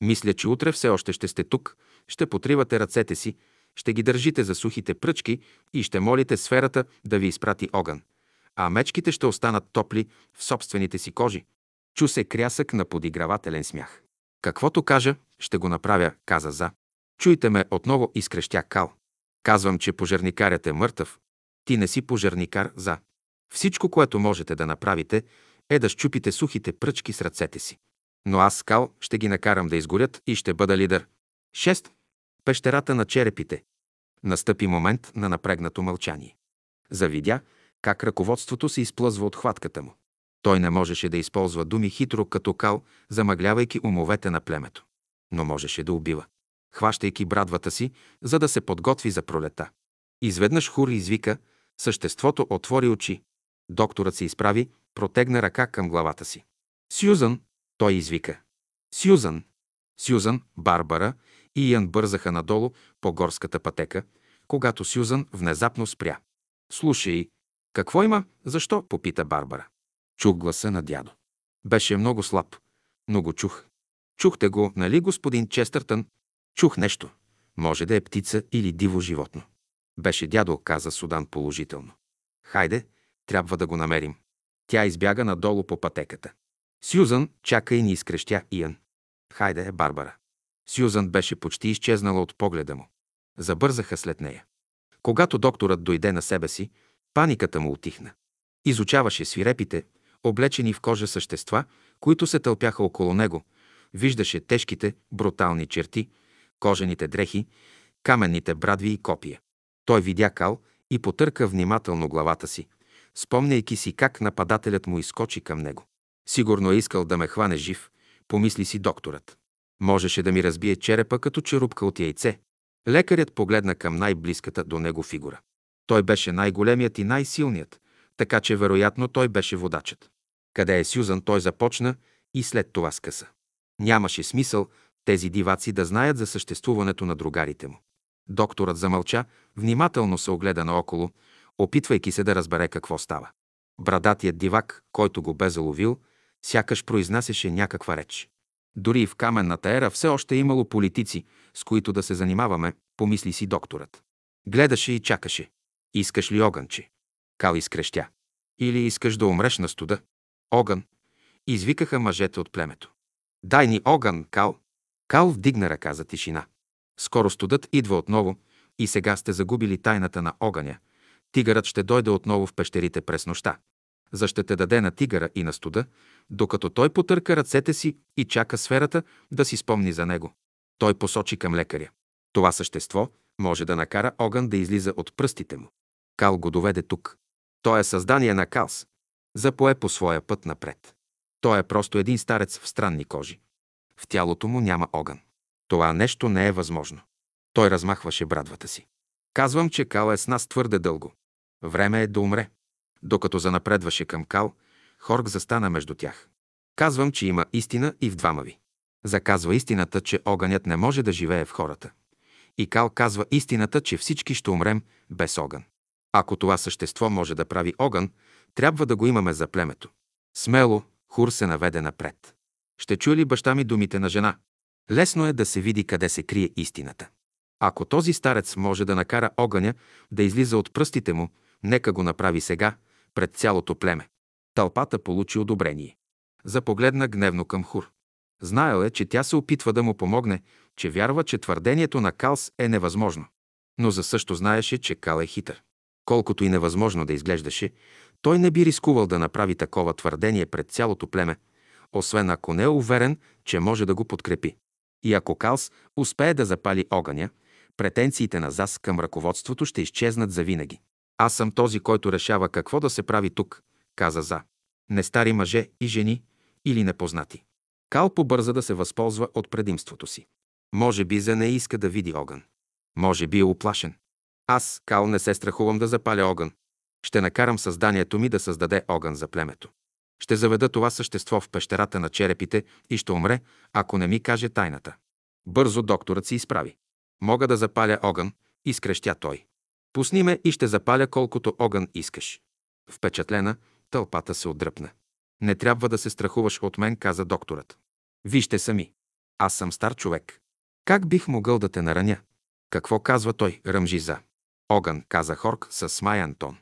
Мисля, че утре все още ще сте тук, ще потривате ръцете си, ще ги държите за сухите пръчки и ще молите сферата да ви изпрати огън. А мечките ще останат топли в собствените си кожи. Чу се крясък на подигравателен смях. Каквото кажа, ще го направя, каза За. Чуйте ме, отново изкрещя Кал. Казвам, че пожарникарят е мъртъв. Ти не си пожарникар, За. Всичко, което можете да направите, е да щупите сухите пръчки с ръцете си. Но аз, Кал, ще ги накарам да изгорят и ще бъда лидер. 6. Пещерата на черепите. Настъпи момент на напрегнато мълчание. Завидя как ръководството се изплъзва от хватката му. Той не можеше да използва думи хитро като кал, замъглявайки умовете на племето. Но можеше да убива, хващайки брадвата си, за да се подготви за пролета. Изведнъж Хур извика, съществото отвори очи. Докторът се изправи, протегна ръка към главата си. Сюзан, той извика. Сюзан! Сюзан, Барбара и Ян бързаха надолу по горската пътека, когато Сюзан внезапно спря. Слушай, какво има? Защо? попита Барбара. Чух гласа на дядо. Беше много слаб, но го чух. Чухте го, нали, господин Честъртън? Чух нещо. Може да е птица или диво животно. Беше дядо, каза Судан положително. Хайде, трябва да го намерим. Тя избяга надолу по пътеката. Сюзан чака и ни изкрещяИян. Хайде, Барбара. Сюзан беше почти изчезнала от погледа му. Забързаха след нея. Когато докторът дойде на себе си, паниката му отихна. Изучаваше свирепите, облечени в кожа същества, които се тълпяха около него. Виждаше тежките, брутални черти, кожените дрехи, каменните брадви и копия. Той видя кал и потърка внимателно главата си, спомняйки си как нападателят му изкочи към него. Сигурно е искал да ме хване жив, помисли си докторът. Можеше да ми разбие черепа като черупка от яйце. Лекарят погледна към най-близката до него фигура. Той беше най-големият и най-силният, така че вероятно той беше водачът. Къде е Сюзан, той започна и след това скъса. Нямаше смисъл тези диваци да знаят за съществуването на другарите му. Докторът замълча, внимателно се огледа наоколо, опитвайки се да разбере какво става. Брадатият дивак, който го бе заловил, сякаш произнасяше някаква реч. Дори и в каменната ера все още е имало политици, с които да се занимаваме, помисли си докторът. Гледаше и чакаше. Искаш ли огънче? Кал изкрещя. Или искаш да умреш на студа? Огън. Извикаха мъжете от племето. Дай ни огън, Кал. Кал вдигна ръка за тишина. Скоро студът идва отново и сега сте загубили тайната на огъня. Тигърът ще дойде отново в пещерите през нощта. За ще те даде на тигъра и на студа, докато той потърка ръцете си и чака сферата да си спомни за него. Той посочи към лекаря. Това същество може да накара огън да излиза от пръстите му. Кал го доведе тук. Той е създание на Калс. Запое по своя път напред. Той е просто един старец в странни кожи. В тялото му няма огън. Това нещо не е възможно. Той размахваше брадвата си. Казвам, че Кал е с нас твърде дълго. Време е да умре. Докато занапредваше към Кал, Хорг застана между тях. Казвам, че има истина и в двама ви. Заказва истината, че огънят не може да живее в хората. И Кал казва истината, че всички ще умрем без огън. Ако това същество може да прави огън, трябва да го имаме за племето. Смело Хур се наведе напред. Ще чуе ли баща ми думите на жена? Лесно е да се види къде се крие истината. Ако този старец може да накара огъня да излиза от пръстите му, нека го направи сега, пред цялото племе. Тълпата получи одобрение. Запогледна гневно към Хур. Знаел е, че тя се опитва да му помогне, че вярва, че твърдението на Калс е невъзможно. Но за също знаеше, че Кал е хитър. Колкото и невъзможно да изглеждаше, той не би рискувал да направи такова твърдение пред цялото племе, освен ако не е уверен, че може да го подкрепи. И ако Калс успее да запали огъня, претенциите на ЗАС към ръководството ще изчезнат завинаги. Аз съм този, който решава какво да се прави тук, каза За. Не стари мъже и жени или непознати. Кал побърза да се възползва от предимството си. Може би За не иска да види огън. Може би е оплашен. Аз, Кал, не се страхувам да запаля огън. Ще накарам създанието ми да създаде огън за племето. Ще заведа това същество в пещерата на черепите и ще умре, ако не ми каже тайната. Бързо докторът се изправи. Мога да запаля огън, изкрещя той. Пусни ме и ще запаля колкото огън искаш. Впечатлена, тълпата се отдръпна. Не трябва да се страхуваш от мен, каза докторът. Вижте сами. Аз съм стар човек. Как бих могъл да те нараня? Какво казва той, ръмжи за? Огън, каза Хорк с смаян тон.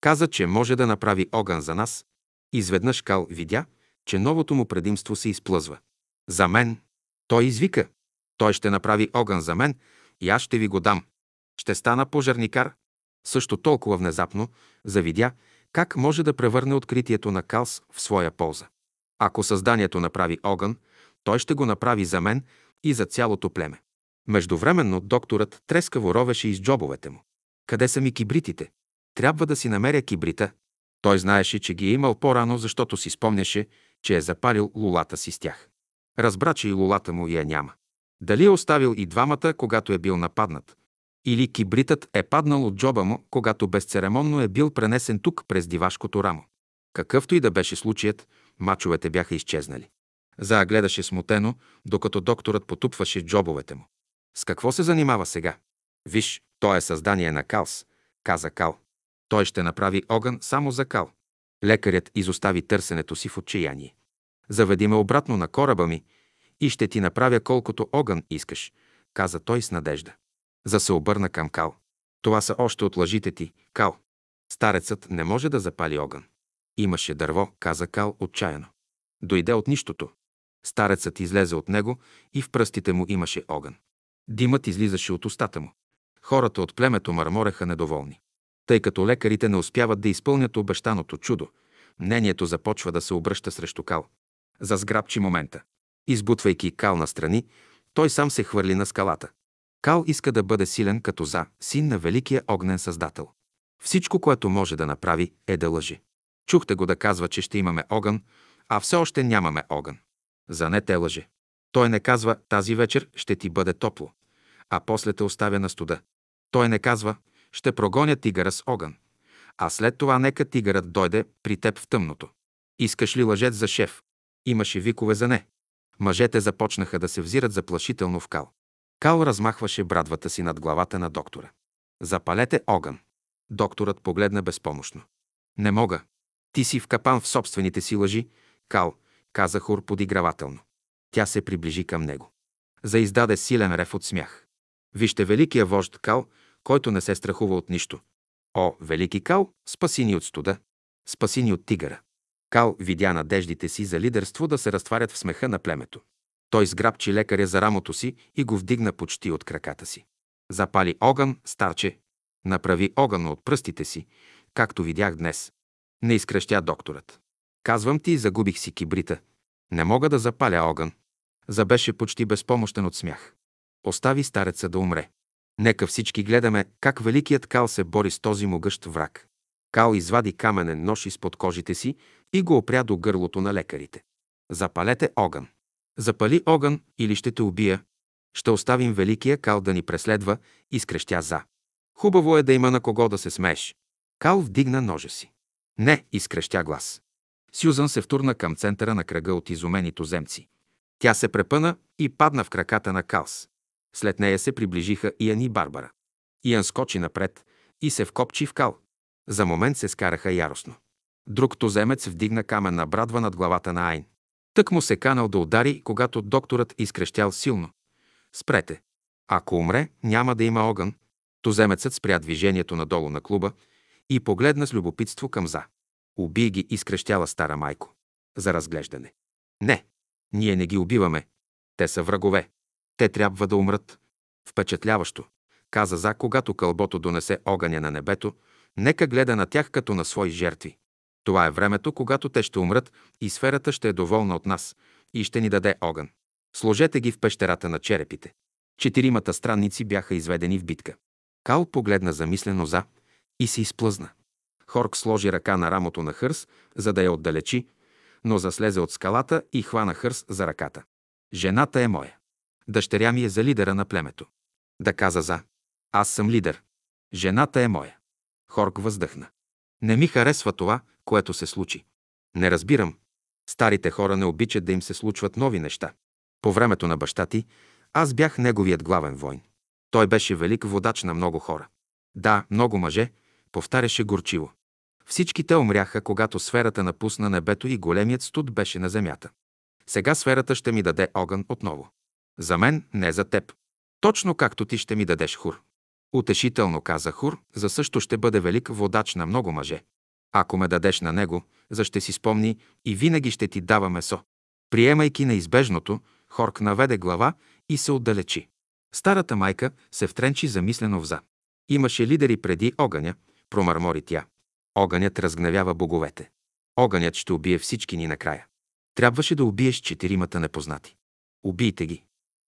Каза, че може да направи огън за нас. Изведнъж Кал видя, че новото му предимство се изплъзва. За мен. Той извика. Той ще направи огън за мен и аз ще ви го дам. Ще стана пожарникар. Също толкова внезапно завидя как може да превърне откритието на Калс в своя полза. Ако създанието направи огън, той ще го направи за мен и за цялото племе. Междувременно докторът трескаво ровеше из джобовете му. Къде са ми кибритите? Трябва да си намеря кибрита. Той знаеше, че ги е имал по-рано, защото си спомняше, че е запалил лулата си с тях. Разбра, че и лулата му я няма. Дали е оставил и двамата, когато е бил нападнат? Или кибритът е паднал от джоба му, когато безцеремонно е бил пренесен тук през дивашкото рамо? Какъвто и да беше случаят, мачовете бяха изчезнали. Заа гледаше смутено, докато докторът потупваше джобовете му. С какво се занимава сега? Виж, то е създание на Калс, каза Кал. Той ще направи огън само за Кал. Лекарят изостави търсенето си в отчаяние. Заведи ме обратно на кораба ми и ще ти направя колкото огън искаш, каза той с надежда. За се обърна към Кал. Това са още от лъжите ти, Кал. Старецът не може да запали огън. Имаше дърво, каза Кал отчаяно. Дойде от нищото. Старецът излезе от него и в пръстите му имаше огън. Димът излизаше от устата му. Хората от племето мърмореха недоволни. Тъй като лекарите не успяват да изпълнят обещаното чудо, мнението започва да се обръща срещу Кал. За сграбчи момента. Избутвайки Кал настрани, той сам се хвърли на скалата. Кал иска да бъде силен като за, син на великия огнен създател. Всичко, което може да направи, е да лъжи. Чухте го да казва, че ще имаме огън, а все още нямаме огън. За не те лъже. Той не казва, тази вечер ще ти бъде топло, а после те оставя на студа. Той не казва, ще прогоня тигъра с огън, а след това нека тигърът дойде при теб в тъмното. Искаш ли лъжец за шеф? Имаше викове за не. Мъжете започнаха да се взират заплашително в Кал. Кал размахваше брадвата си над главата на доктора. Запалете огън. Докторът погледна безпомощно. Не мога. Ти си вкапан в собствените си лъжи, Кал, каза Хур подигравателно. Тя се приближи към него. Заиздаде силен рев от смях. Вижте великия вожд Кал, който не се страхува от нищо. О, велики Кал, спаси ни от студа, спаси ни от тигъра. Кал видя надеждите си за лидерство да се разтварят в смеха на племето. Той сграбчи лекаря за рамото си и го вдигна почти от краката си. Запали огън, старче. Направи огън от пръстите си, както видях днес. Не изкръщя докторът. Казвам ти, загубих си кибрита. Не мога да запаля огън. Забеше почти безпомощен от смях. Остави стареца да умре. Нека всички гледаме как великият Кал се бори с този могъщ враг. Кал извади каменен нож изпод кожите си и го опря до гърлото на лекарите. Запалете огън. Запали огън или ще те убия. Ще оставим великия Кал да ни преследва и скрещя за. Хубаво е да има на кого да се смееш. Кал вдигна ножа си. Не, изкрещя глас. Сюзан се втурна към центъра на кръга от изумени туземци. Тя се препъна и падна в краката на Калс. След нея се приближиха Иан и Барбара. Иан скочи напред и се вкопчи в Кал. За момент се скараха яростно. Друг туземец вдигна каменна брадва над главата на Айн. Тък му се канал да удари, когато докторът изкрещял силно. Спрете. Ако умре, няма да има огън. Туземецът спря движението надолу на клуба и погледна с любопитство към за. Уби ги, изкрещяла стара майко. За разглеждане. Не, ние не ги убиваме. Те са врагове. Те трябва да умрат. Впечатляващо, каза за, когато кълбото донесе огъня на небето, нека гледа на тях като на свои жертви. Това е времето, когато те ще умрат и сферата ще е доволна от нас и ще ни даде огън. Сложете ги в пещерата на черепите. Четиримата странници бяха изведени в битка. Кал погледна замислено за и се изплъзна. Хорк сложи ръка на рамото на Хърс, за да я отдалечи, но заслезе от скалата и хвана Хърс за ръката. Жената е моя. Дъщеря ми е за лидера на племето. Да каза за. Аз съм лидер. Жената е моя. Хорк въздъхна. Не ми харесва това, което се случи. Не разбирам. Старите хора не обичат да им се случват нови неща. По времето на баща ти, аз бях неговият главен войн. Той беше велик водач на много хора. Да, много мъже, повтаряше горчиво. Всички те умряха, когато сферата напусна небето и големият студ беше на земята. Сега сферата ще ми даде огън отново. За мен, не за теб. Точно както ти ще ми дадеш хур. Утешително каза Хур, за също ще бъде велик водач на много мъже. Ако ме дадеш на него, за ще си спомни и винаги ще ти дава месо. Приемайки неизбежното, Хорк наведе глава и се отдалечи. Старата майка се втренчи замислено вза. Имаше лидери преди огъня, промърмори тя. Огънят разгневява боговете. Огънят ще убие всички ни накрая. Трябваше да убиеш четиримата непознати. Убийте ги.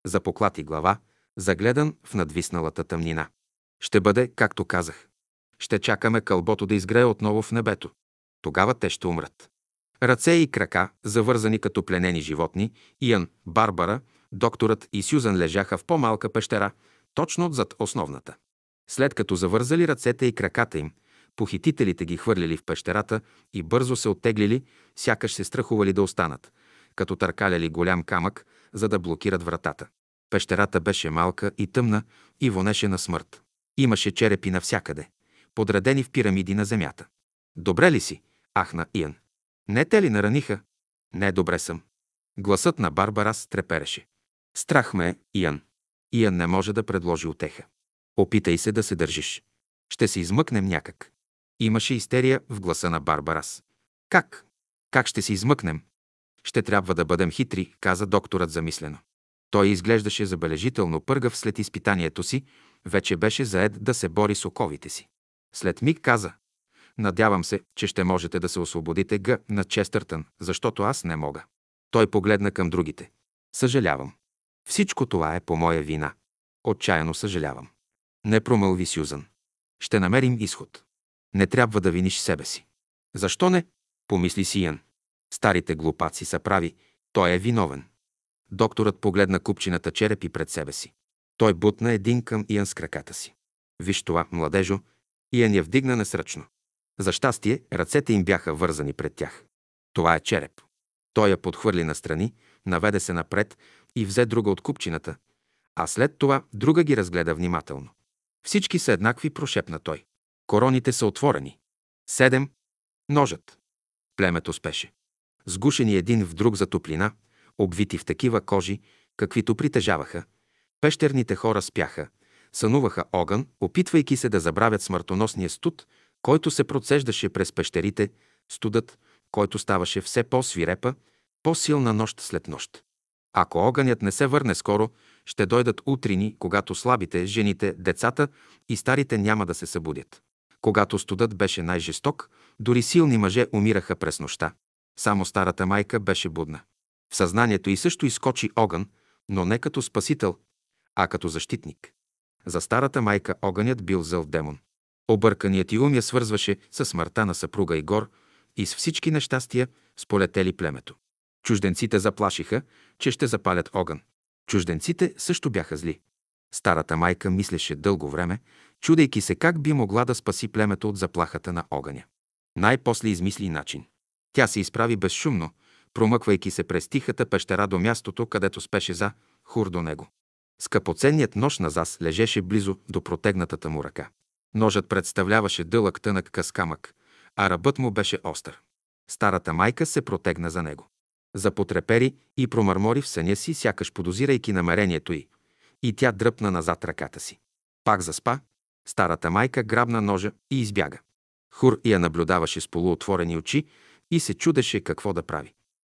Запоклати глава, загледан в надвисналата тъмнина. Ще бъде, както казах. Ще чакаме кълбото да изгрее отново в небето. Тогава те ще умрат. Ръце и крака, завързани като пленени животни, Иан, Барбара, докторът и Сюзан лежаха в по-малка пещера, точно отзад основната. След като завързали ръцете и краката им, похитителите ги хвърлили в пещерата и бързо се оттеглили, сякаш се страхували да останат, като търкаляли голям камък, за да блокират вратата. Пещерата беше малка и тъмна и вонеше на смърт. Имаше черепи навсякъде, подредени в пирамиди на земята. Добре ли си? Ахна Иен. Не те ли нараниха? Не, добре съм. Гласът на Барбарас трепереше. Страх ме Иан. Иан не може да предложи отеха. Опитай се да се държиш. Ще се измъкнем някак. Имаше истерия в гласа на Барбарас. Как? Как ще се измъкнем? Ще трябва да бъдем хитри, каза докторът замислено. Той изглеждаше забележително пъргав след изпитанието си, вече беше заед да се бори с оковите си. След миг каза, надявам се, че ще можете да се освободите г на Честъртън, защото аз не мога. Той погледна към другите. Съжалявам. Всичко това е по моя вина. Отчаяно съжалявам. Не промълви Сюзан. Ще намерим изход. Не трябва да виниш себе си. Защо не? Помисли си Ян. Старите глупаци са прави. Той е виновен. Докторът погледна купчината черепи пред себе си. Той бутна един към Иан с краката си. Виж това, младежо. Иан я вдигна несръчно. За щастие, ръцете им бяха вързани пред тях. Това е череп. Той я подхвърли настрани, наведе се напред и взе друга от купчината, а след това друга ги разгледа внимателно. Всички са еднакви, прошепна той. Короните са отворени. Седем. Ножът. Племето спеше. Сгушени един в друг за топлина, обвити в такива кожи, каквито притежаваха, пещерните хора спяха, сънуваха огън, опитвайки се да забравят смъртоносния студ, който се процеждаше през пещерите, студът, който ставаше все по-свирепа, по-силна нощ след нощ. Ако огънят не се върне скоро, ще дойдат утрини, когато слабите, жените, децата и старите няма да се събудят. Когато студът беше най-жесток, дори силни мъже умираха през нощта. Само старата майка беше будна. В съзнанието й също изкочи огън, но не като спасител, а като защитник. За старата майка огънят бил зъл демон. Обърканият й ум я свързваше с смъртта на съпруга Игор и с всички нещастия сполетели племето. Чужденците заплашиха, че ще запалят огън. Чужденците също бяха зли. Старата майка мислеше дълго време, чудейки се как би могла да спаси племето от заплахата на огъня. Най-после измисли начин. Тя се изправи безшумно, промъквайки се през тихата пещера до мястото, където спеше за хур до него. Скъпоценният нож на Зас лежеше близо до протегнатата му ръка. Ножът представляваше дълъг тънък къскамък, а ръбът му беше остър. Старата майка се протегна за него. Запотрепери и промърмори в съня си, сякаш подозирайки намерението й. И тя дръпна назад ръката си. Пак заспа, старата майка грабна ножа и избяга. Хур я наблюдаваше с полуотворени очи и се чудеше какво да прави.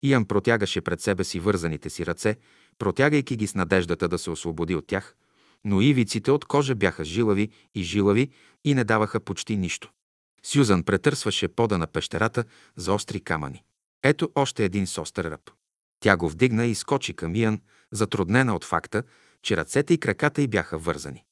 Иян протягаше пред себе си вързаните си ръце, протягайки ги с надеждата да се освободи от тях, но ивиците от кожа бяха жилави и жилави и не даваха почти нищо. Сюзан претърсваше пода на пещерата за остри камъни. Ето още един с остър ръб. Тя го вдигна и скочи към Иян, затруднена от факта, че ръцете и краката й бяха вързани.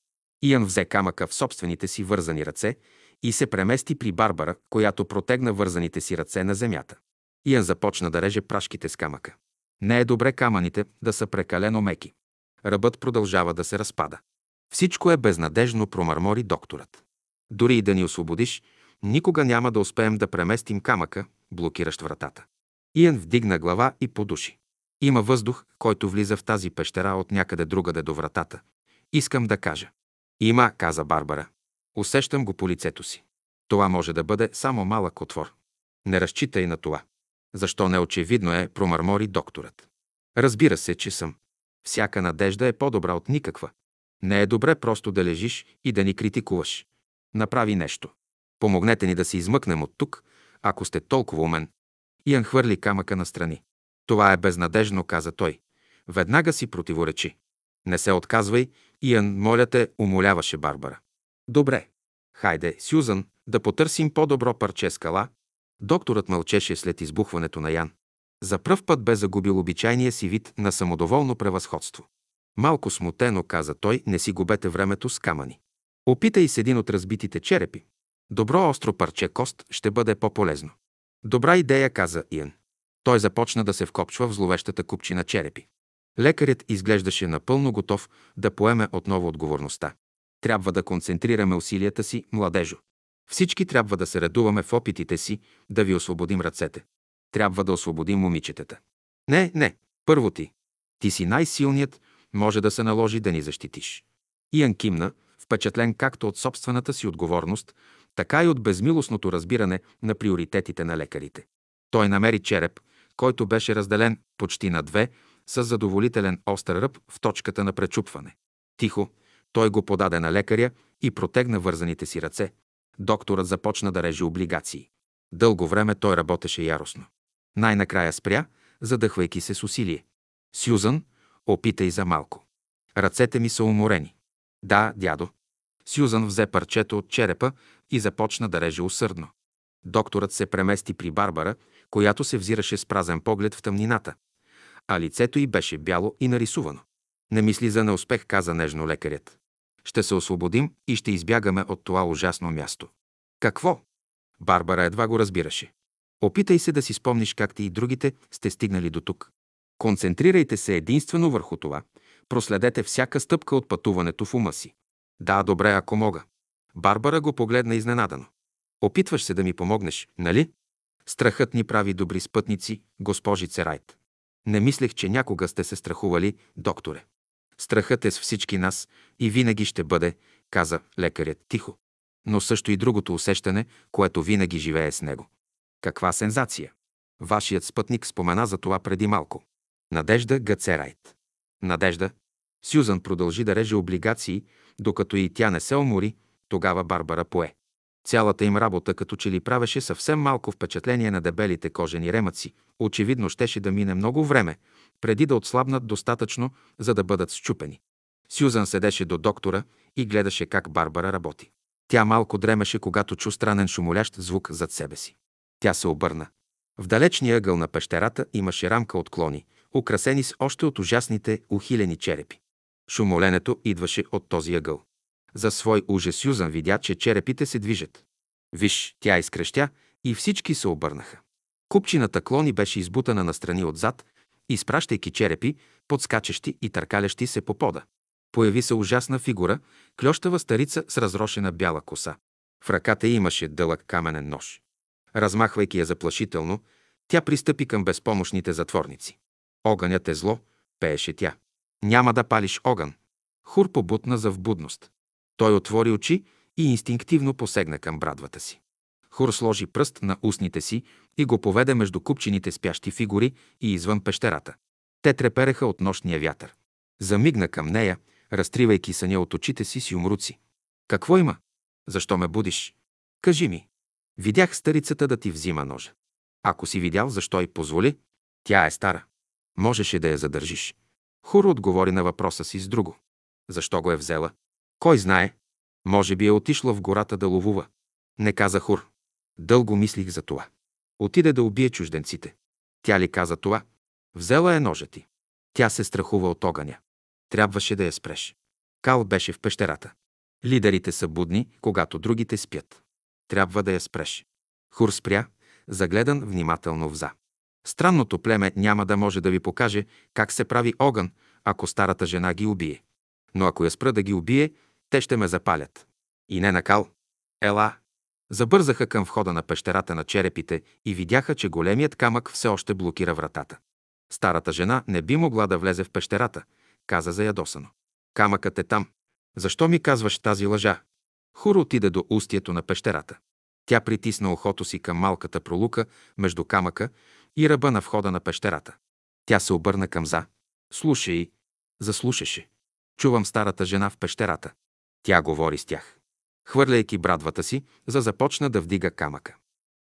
Иян взе камъка в собствените си вързани ръце и се премести при Барбара, която протегна вързаните си ръце на земята. Иян започна да реже прашките с камъка. Не е добре камъните да са прекалено меки. Ръбът продължава да се разпада. Всичко е безнадежно, промърмори докторът. Дори и да ни освободиш, никога няма да успеем да преместим камъка, блокиращ вратата. Иен вдигна глава и подуши. Има въздух, който влиза в тази пещера от някъде другаде до вратата. Искам да кажа. Има, каза Барбара. Усещам го по лицето си. Това може да бъде само малък отвор. Не разчитай на това. Защо не очевидно е, промърмори докторът. Разбира се, че съм. Всяка надежда е по-добра от никаква. Не е добре просто да лежиш и да ни критикуваш. Направи нещо. Помогнете ни да се измъкнем от тук, ако сте толкова умен. Иан хвърли камъка настрани. Това е безнадежно, каза той. Веднага си противоречи. Не се отказвай, Иан, моля те, умоляваше Барбара. Добре. Хайде, Сюзан, да потърсим по-добро парче скала. Докторът мълчеше след избухването на Ян. За пръв път бе загубил обичайния си вид на самодоволно превъзходство. Малко смутено каза той, не си губете времето с камъни. Опитай с един от разбитите черепи. Добро остро парче кост ще бъде по-полезно. Добра идея, каза Иен. Той започна да се вкопчва в зловещата купчина черепи. Лекарят изглеждаше напълно готов да поеме отново отговорността. Трябва да концентрираме усилията си, младежо. Всички трябва да се редуваме в опитите си да ви освободим ръцете. Трябва да освободим момичетата. Не, не, първо ти. Ти си най-силният, може да се наложи да ни защитиш. Иан кимна, впечатлен както от собствената си отговорност, така и от безмилостното разбиране на приоритетите на лекарите. Той намери череп, който беше разделен почти на две, с задоволителен остър ръб в точката на пречупване. Тихо, той го подаде на лекаря и протегна вързаните си ръце. Докторът започна да реже облигации. Дълго време той работеше яростно. Най-накрая спря, задъхвайки се с усилие. Сюзан, опитай за малко. Ръцете ми са уморени. Да, дядо. Сюзан взе парчето от черепа и започна да реже усърдно. Докторът се премести при Барбара, която се взираше с празен поглед в тъмнината, а лицето й беше бяло и нарисувано. Не мисли за неуспех, каза нежно лекарят. Ще се освободим и ще избягаме от това ужасно място. Какво? Барбара едва го разбираше. Опитай се да си спомниш как ти и другите сте стигнали до тук. Концентрирайте се единствено върху това. Проследете всяка стъпка от пътуването в ума си. Да, добре, ако мога. Барбара го погледна изненадано. Опитваш се да ми помогнеш, нали? Страхът ни прави добри спътници, госпожице Райт. Не мислех, че някога сте се страхували, докторе. Страхът е с всички нас и винаги ще бъде, каза лекарят тихо. Но също и другото усещане, което винаги живее с него. Каква сензация! Вашият спътник спомена за това преди малко. Надежда Гацерайт. Надежда. Сюзан продължи да реже облигации, докато и тя не се умори, тогава Барбара пое. Цялата им работа като че ли правеше съвсем малко впечатление на дебелите кожени ремъци. Очевидно щеше да мине много време, преди да отслабнат достатъчно, за да бъдат счупени. Сюзан седеше до доктора и гледаше как Барбара работи. Тя малко дремеше, когато чу странен шумолящ звук зад себе си. Тя се обърна. В далечния ъгъл на пещерата имаше рамка от клони, украсени с още от ужасните ухилени черепи. Шумоленето идваше от този ъгъл. За свой ужас Юзан видя, че черепите се движат. Виж, тя изкрещя и всички се обърнаха. Купчината клони беше избутана настрани отзад, изпращайки черепи, подскачащи и търкалящи се по пода. Появи се ужасна фигура, клющава старица с разрошена бяла коса. В ръката имаше дълъг каменен нож. Размахвайки я заплашително, тя пристъпи към безпомощните затворници. Огънят е зло, пееше тя. Няма да палиш огън. Хур побутна за вбудност. Той отвори очи и инстинктивно посегна към брадвата си. Хур сложи пръст на устните си и го поведе между купчините спящи фигури и извън пещерата. Те трепереха от нощния вятър. Замигна към нея, разтривайки съня от очите си с юмруци. Какво има? Защо ме будиш? Кажи ми. Видях старицата да ти взима ножа. Ако си видял, защо й позволи? Тя е стара. Можеше да я задържиш. Хур отговори на въпроса си с друго. Защо го е взела? Кой знае? Може би е отишла в гората да ловува. Не каза Хур. Дълго мислих за това. Отиде да убие чужденците. Тя ли каза това? Взела е ножа ти. Тя се страхува от огъня. Трябваше да я спреш. Кал беше в пещерата. Лидерите са будни, когато другите спят. Трябва да я спреш. Хур спря, загледан внимателно вза. Странното племе няма да може да ви покаже как се прави огън, ако старата жена ги убие. Но ако я спра да ги убие, те ще ме запалят. И не накал. Ела. Забързаха към входа на пещерата на черепите и видяха, че големият камък все още блокира вратата. Старата жена не би могла да влезе в пещерата, каза заядосано. Камъкът е там. Защо ми казваш тази лъжа? Хур отиде до устието на пещерата. Тя притисна ухото си към малката пролука между камъка и ръба на входа на пещерата. Тя се обърна към за. Слушай, заслушаше. Чувам старата жена в пещерата. Тя говори с тях. Хвърляйки брадвата си, за започна да вдига камъка.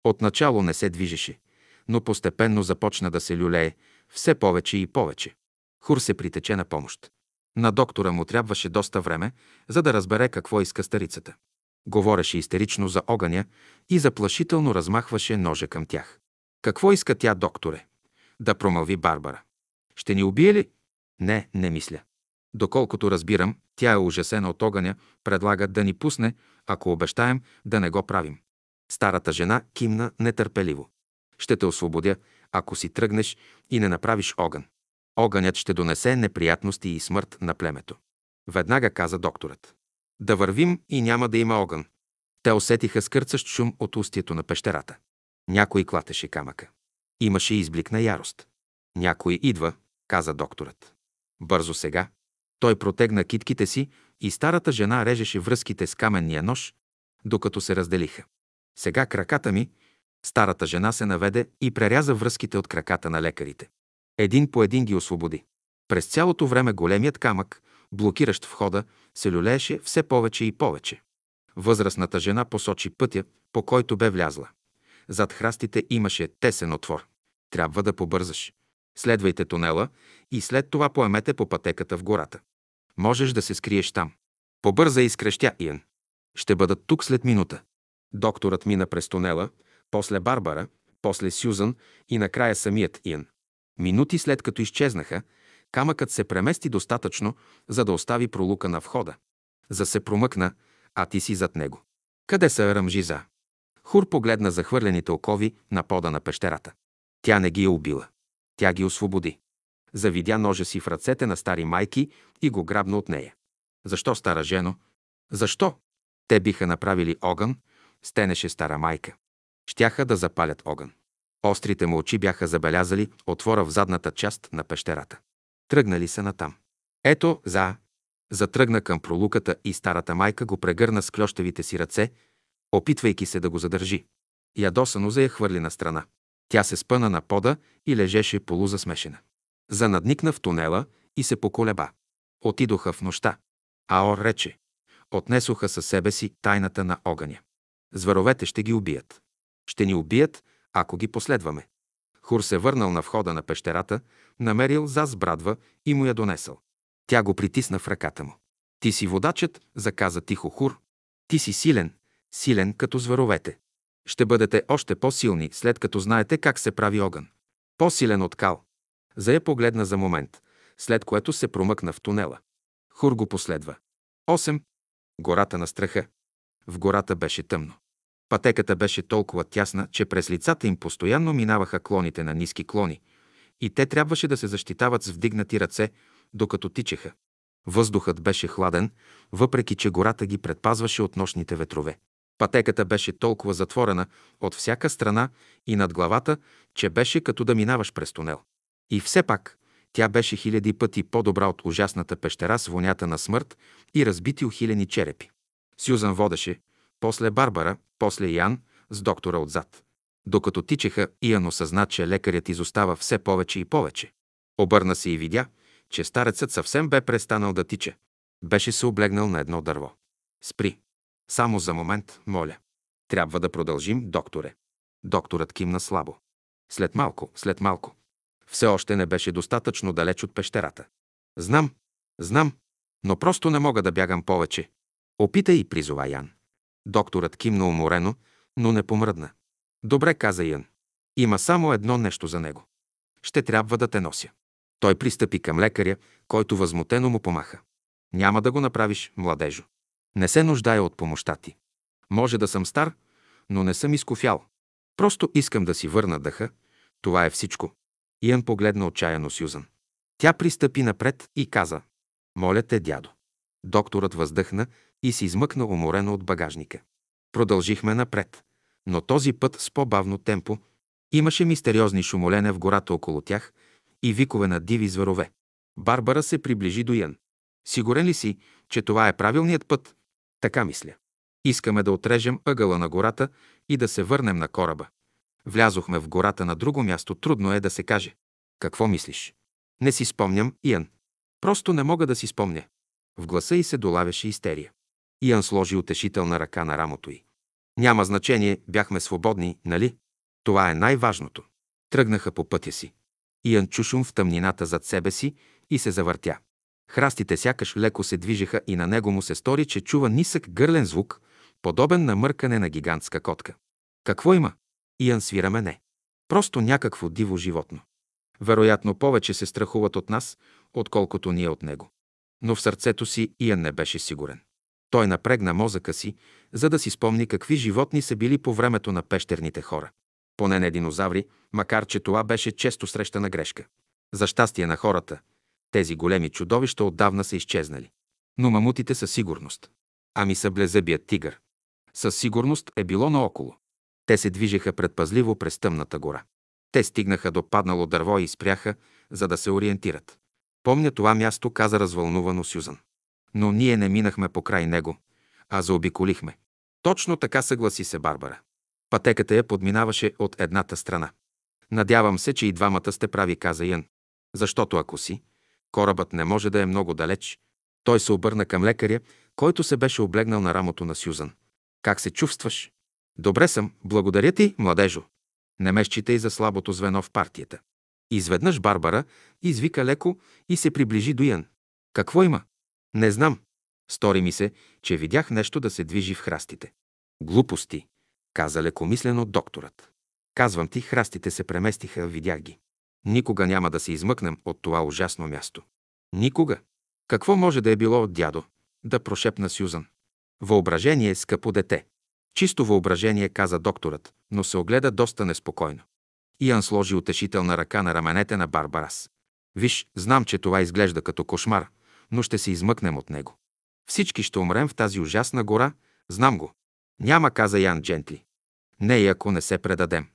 Отначало не се движеше, но постепенно започна да се люлее все повече и повече. Хур се притече на помощ. На доктора му трябваше доста време, за да разбере какво иска старицата. Говореше истерично за огъня и заплашително размахваше ножа към тях. Какво иска тя, докторе? Да промълви Барбара. Ще ни убие ли? Не, не мисля. Доколкото разбирам, тя е ужасена от огъня, предлага да ни пусне, ако обещаем да не го правим. Старата жена кимна нетърпеливо. Ще те освободя, ако си тръгнеш и не направиш огън. Огънят ще донесе неприятности и смърт на племето. Веднага каза докторът. Да вървим и няма да има огън. Те усетиха скърцащ шум от устието на пещерата. Някой клатеше камъка. Имаше изблик на ярост. Някой идва, каза докторът. Бързо сега. Той протегна китките си и старата жена режеше връзките с каменния нож, докато се разделиха. Сега краката ми, старата жена се наведе и преряза връзките от краката на лекарите. Един по един ги освободи. През цялото време големият камък, блокиращ входа, се люлееше все повече и повече. Възрастната жена посочи пътя, по който бе влязла. Зад храстите имаше тесен отвор. Трябва да побързаш. Следвайте тунела и след това поемете по пътеката в гората. Можеш да се скриеш там. Побърза и скрещя Иен. Ще бъдат тук след минута. Докторът мина през тунела, после Барбара, после Сюзан и накрая самият Иен. Минути след като изчезнаха, камъкът се премести достатъчно, за да остави пролука на входа. За се промъкна, а ти си зад него. Къде са Рамжиза? Хур погледна захвърлените окови на пода на пещерата. Тя не ги е убила. Тя ги освободи. Завидя ножа си в ръцете на стари майки и го грабна от нея. Защо, стара жено? Защо? Те биха направили огън, стенеше стара майка. Щяха да запалят огън. Острите му очи бяха забелязали отвора в задната част на пещерата. Тръгнали се натам. Ето, за... Затръгна към пролуката и старата майка го прегърна с клющевите си ръце, опитвайки се да го задържи. Ядосано за я хвърли на страна. Тя се спъна на пода и лежеше полузасмешена. Занадникна в тунела и се поколеба. Отидоха в нощта. Аор рече. Отнесоха със себе си тайната на огъня. Зверовете ще ги убият. Ще ни убият, ако ги последваме. Хур се върнал на входа на пещерата, намерил заз брадва и му я донесъл. Тя го притисна в ръката му. Ти си водачът, заказа тихо Хур. Ти си силен, силен като зверовете. Ще бъдете още по-силни, след като знаете как се прави огън. По-силен от кал. Зая погледна за момент, след което се промъкна в тунела. Хур го последва. 8. Гората на страха. В гората беше тъмно. Пътеката беше толкова тясна, че през лицата им постоянно минаваха клоните на ниски клони и те трябваше да се защитават с вдигнати ръце, докато тичеха. Въздухът беше хладен, въпреки че гората ги предпазваше от нощните ветрове. Пътеката беше толкова затворена от всяка страна и над главата, че беше като да минаваш през тунел. И все пак, тя беше хиляди пъти по-добра от ужасната пещера с вонята на смърт и разбити ухилени черепи. Сюзан водеше, после Барбара, после Ян, с доктора отзад. Докато тичеха,Иян осъзна, че лекарят изостава все повече и повече. Обърна се и видя, че старецът съвсем бе престанал да тича. Беше се облегнал на едно дърво. Спри. Само за момент, моля. Трябва да продължим, докторе. Докторът кимна слабо. След малко, след малко. Все още не беше достатъчно далеч от пещерата. Знам, знам, но просто не мога да бягам повече. Опитай и призова Ян. Докторът кимна уморено, но не помръдна. Добре, каза Ян. Има само едно нещо за него. Ще трябва да те нося. Той пристъпи към лекаря, който възмутено му помаха. Няма да го направиш, младежо. Не се нуждая от помощта ти. Може да съм стар, но не съм изкофял. Просто искам да си върна дъха. Това е всичко. Иан погледна отчаяно Сюзан. Тя пристъпи напред и каза, «Моля те, дядо». Докторът въздъхна и се измъкна уморено от багажника. Продължихме напред, но този път с по-бавно темпо. Имаше мистериозни шумолене в гората около тях и викове на диви зверове. Барбара се приближи до Ян. Сигурен ли си, че това е правилният път? Така мисля. Искаме да отрежем ъгъла на гората и да се върнем на кораба. Влязохме в гората на друго място, трудно е да се каже. Какво мислиш? Не си спомням, Иан. Просто не мога да си спомня. В гласа й се долавяше истерия. Иан сложи утешителна ръка на рамото й. Няма значение, бяхме свободни, нали? Това е най-важното. Тръгнаха по пътя си. Иан чушум в тъмнината зад себе си и се завъртя. Храстите сякаш леко се движеха и на него му се стори, че чува нисък гърлен звук, подобен на мъркане на гигантска котка. Какво има? Иан свира мене. Просто някакво диво животно. Вероятно повече се страхуват от нас, отколкото ние от него. Но в сърцето си Иан не беше сигурен. Той напрегна мозъка си, за да си спомни какви животни са били по времето на пещерните хора. Поне не динозаври, макар че това беше често срещана грешка. За щастие на хората, тези големи чудовища отдавна са изчезнали. Но мамутите със сигурност. Ами са блезъбият тигър. Със сигурност е било наоколо. Те се движеха предпазливо през тъмната гора. Те стигнаха до паднало дърво и спряха, за да се ориентират. Помня това място, каза развълнувано Сюзан. Но ние не минахме покрай него, а заобиколихме. Точно така съгласи се Барбара. Пътеката я подминаваше от едната страна. Надявам се, че и двамата сте прави, каза Ян. Защото ако си, корабът не може да е много далеч. Той се обърна към лекаря, който се беше облегнал на рамото на Сюзан. Как се чувстваш? Добре съм, благодаря ти, младежо. Не ме считай за слабото звено в партията. Изведнъж Барбара извика леко и се приближи до Ян. Какво има? Не знам. Стори ми се, че видях нещо да се движи в храстите. Глупости, каза лекомислено докторът. Казвам ти, храстите се преместиха, видях ги. Никога няма да се измъкнем от това ужасно място. Никога. Какво може да е било от дядо? Да прошепна Сюзан. Въображение, скъпо дете. Чисто въображение, каза докторът, но се огледа доста неспокойно. Иан сложи утешителна ръка на раменете на Барбарас. Виж, знам, че това изглежда като кошмар, но ще се измъкнем от него. Всички ще умрем в тази ужасна гора, знам го. Няма, каза Ян Джентли. Не и ако не се предадем.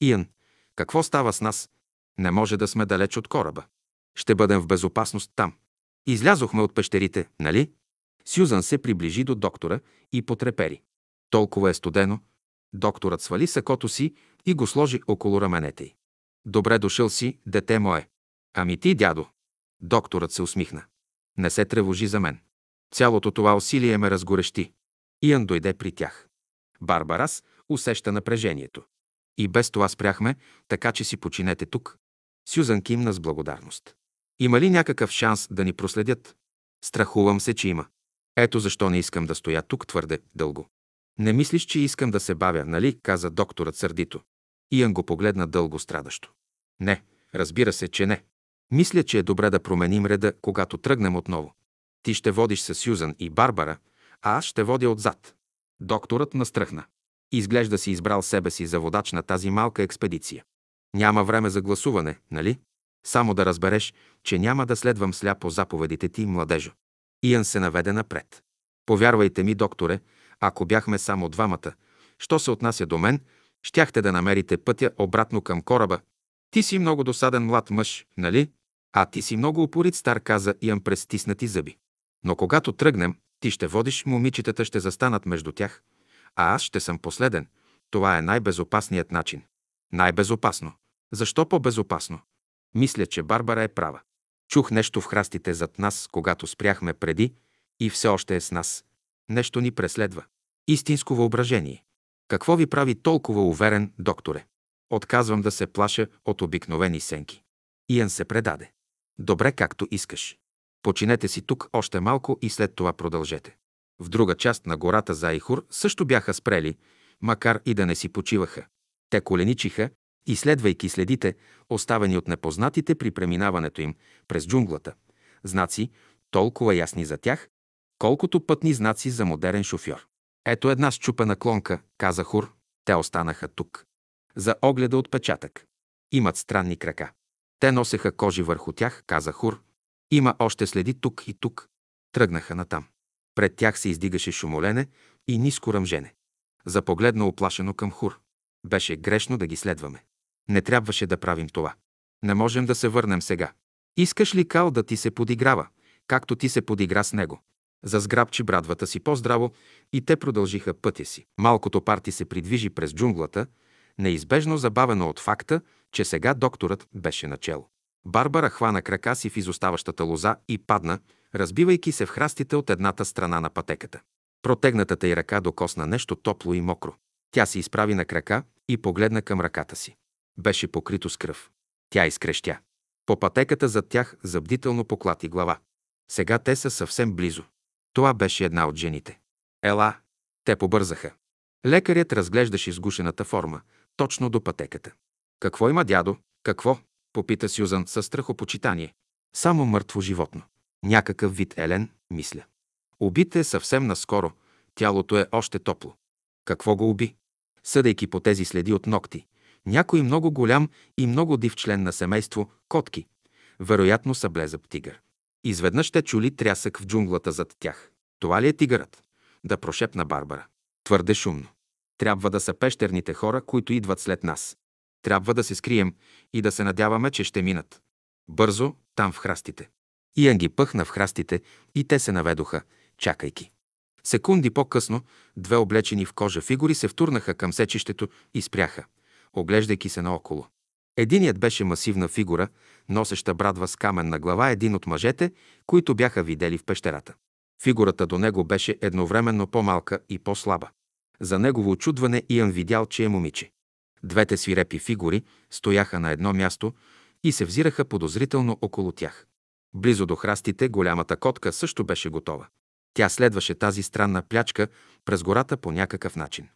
Иан, какво става с нас? Не може да сме далеч от кораба. Ще бъдем в безопасност там. Излязохме от пещерите, нали? Сюзан се приближи до доктора и потрепери. Толкова е студено. Докторът свали сакото си и го сложи около раменете й. Добре дошъл си, дете мое. Ами ти, дядо. Докторът се усмихна. Не се тревожи за мен. Цялото това усилие ме разгорещи. Иан дойде при тях. Барбарас усеща напрежението. И без това спряхме, така че си починете тук. Сюзан кимна с благодарност. Има ли някакъв шанс да ни проследят? Страхувам се, че има. Ето защо не искам да стоя тук твърде дълго. Не мислиш, че искам да се бавя, нали? каза докторът сърдито. Иан го погледна дълго страдащо. Не, разбира се, че не. Мисля, че е добре да променим реда, когато тръгнем отново. Ти ще водиш с Сюзан и Барбара, а аз ще водя отзад. Докторът настръхна. Изглежда си избрал себе си за водач на тази малка експедиция. Няма време за гласуване, нали? Само да разбереш, че няма да следвам сляпо заповедите ти, младежо. Иан се наведе напред. Повярвайте ми, докторе, ако бяхме само двамата, що се отнася до мен, щяхте да намерите пътя обратно към кораба. Ти си много досаден млад мъж, нали? А ти си много упорит стар, каза Иан през стиснати зъби. Но когато тръгнем, ти ще водиш, момичетата ще застанат между тях, а аз ще съм последен. Това е най-безопасният начин. Най-безопасно. Защо по-безопасно? Мисля, че Барбара е права. Чух нещо в храстите зад нас, когато спряхме преди и все още е с нас. Нещо ни преследва. Истинско въображение. Какво ви прави толкова уверен, докторе? Отказвам да се плаша от обикновени сенки. Иан се предаде. Добре, както искаш. Починете си тук още малко и след това продължете. В друга част на гората за Айхур също бяха спрели, макар и да не си почиваха. Те коленичиха, изследвайки следите, оставени от непознатите при преминаването им през джунглата. Знаци, толкова ясни за тях, колкото пътни знаци за модерен шофьор. Ето една щупена клонка, каза Хур. Те останаха тук. За огледа отпечатък. Имат странни крака. Те носеха кожи върху тях, каза Хур. Има още следи тук и тук. Тръгнаха натам. Пред тях се издигаше шумолене и ниско ръмжене. Запогледна оплашено към Хур. Беше грешно да ги следваме. Не трябваше да правим това. Не можем да се върнем сега. Искаш ли Кал да ти се подиграва, както ти се подигра с него? Зазграбчи брадвата си по-здраво и те продължиха пътя си. Малкото парти се придвижи през джунглата, неизбежно забавено от факта, че сега докторът беше начало. Барбара хвана крака си в изоставащата лоза и падна, разбивайки се в храстите от едната страна на пътеката. Протегнатата й ръка докосна нещо топло и мокро. Тя се изправи на крака и погледна към ръката си. Беше покрито с кръв. Тя изкрещя. По пътеката зад тях забдително поклати глава. Сега те са съвсем близо. Това беше една от жените. Ела! Те побързаха. Лекарят разглеждаше сгушената форма, точно до пътеката. Какво има, дядо? Какво? Попита Сюзан със страхопочитание. Само мъртво животно. Някакъв вид елен, мисля. Убит е съвсем наскоро. Тялото е още топло. Какво го уби? Съдейки по тези следи от ногти, някой много голям и много див член на семейство – котки. Вероятно са блезъб тигър. Изведнъж те чули трясък в джунглата зад тях. Това ли е тигърът? Да прошепна Барбара. Твърде шумно. Трябва да са пещерните хора, които идват след нас. Трябва да се скрием и да се надяваме, че ще минат. Бързо, там в храстите. Иан ги пъхна в храстите и те се наведоха, чакайки. Секунди по-късно две облечени в кожа фигури се втурнаха към сечището и спряха, оглеждайки се наоколо. Единият беше масивна фигура, носеща брадва с камен на глава, един от мъжете, които бяха видели в пещерата. Фигурата до него беше едновременно по-малка и по-слаба. За негово очудване Иан видял, че е момиче. Двете свирепи фигури стояха на едно място и се взираха подозрително около тях. Близо до храстите голямата котка също беше готова. Тя следваше тази странна плячка през гората по някакъв начин.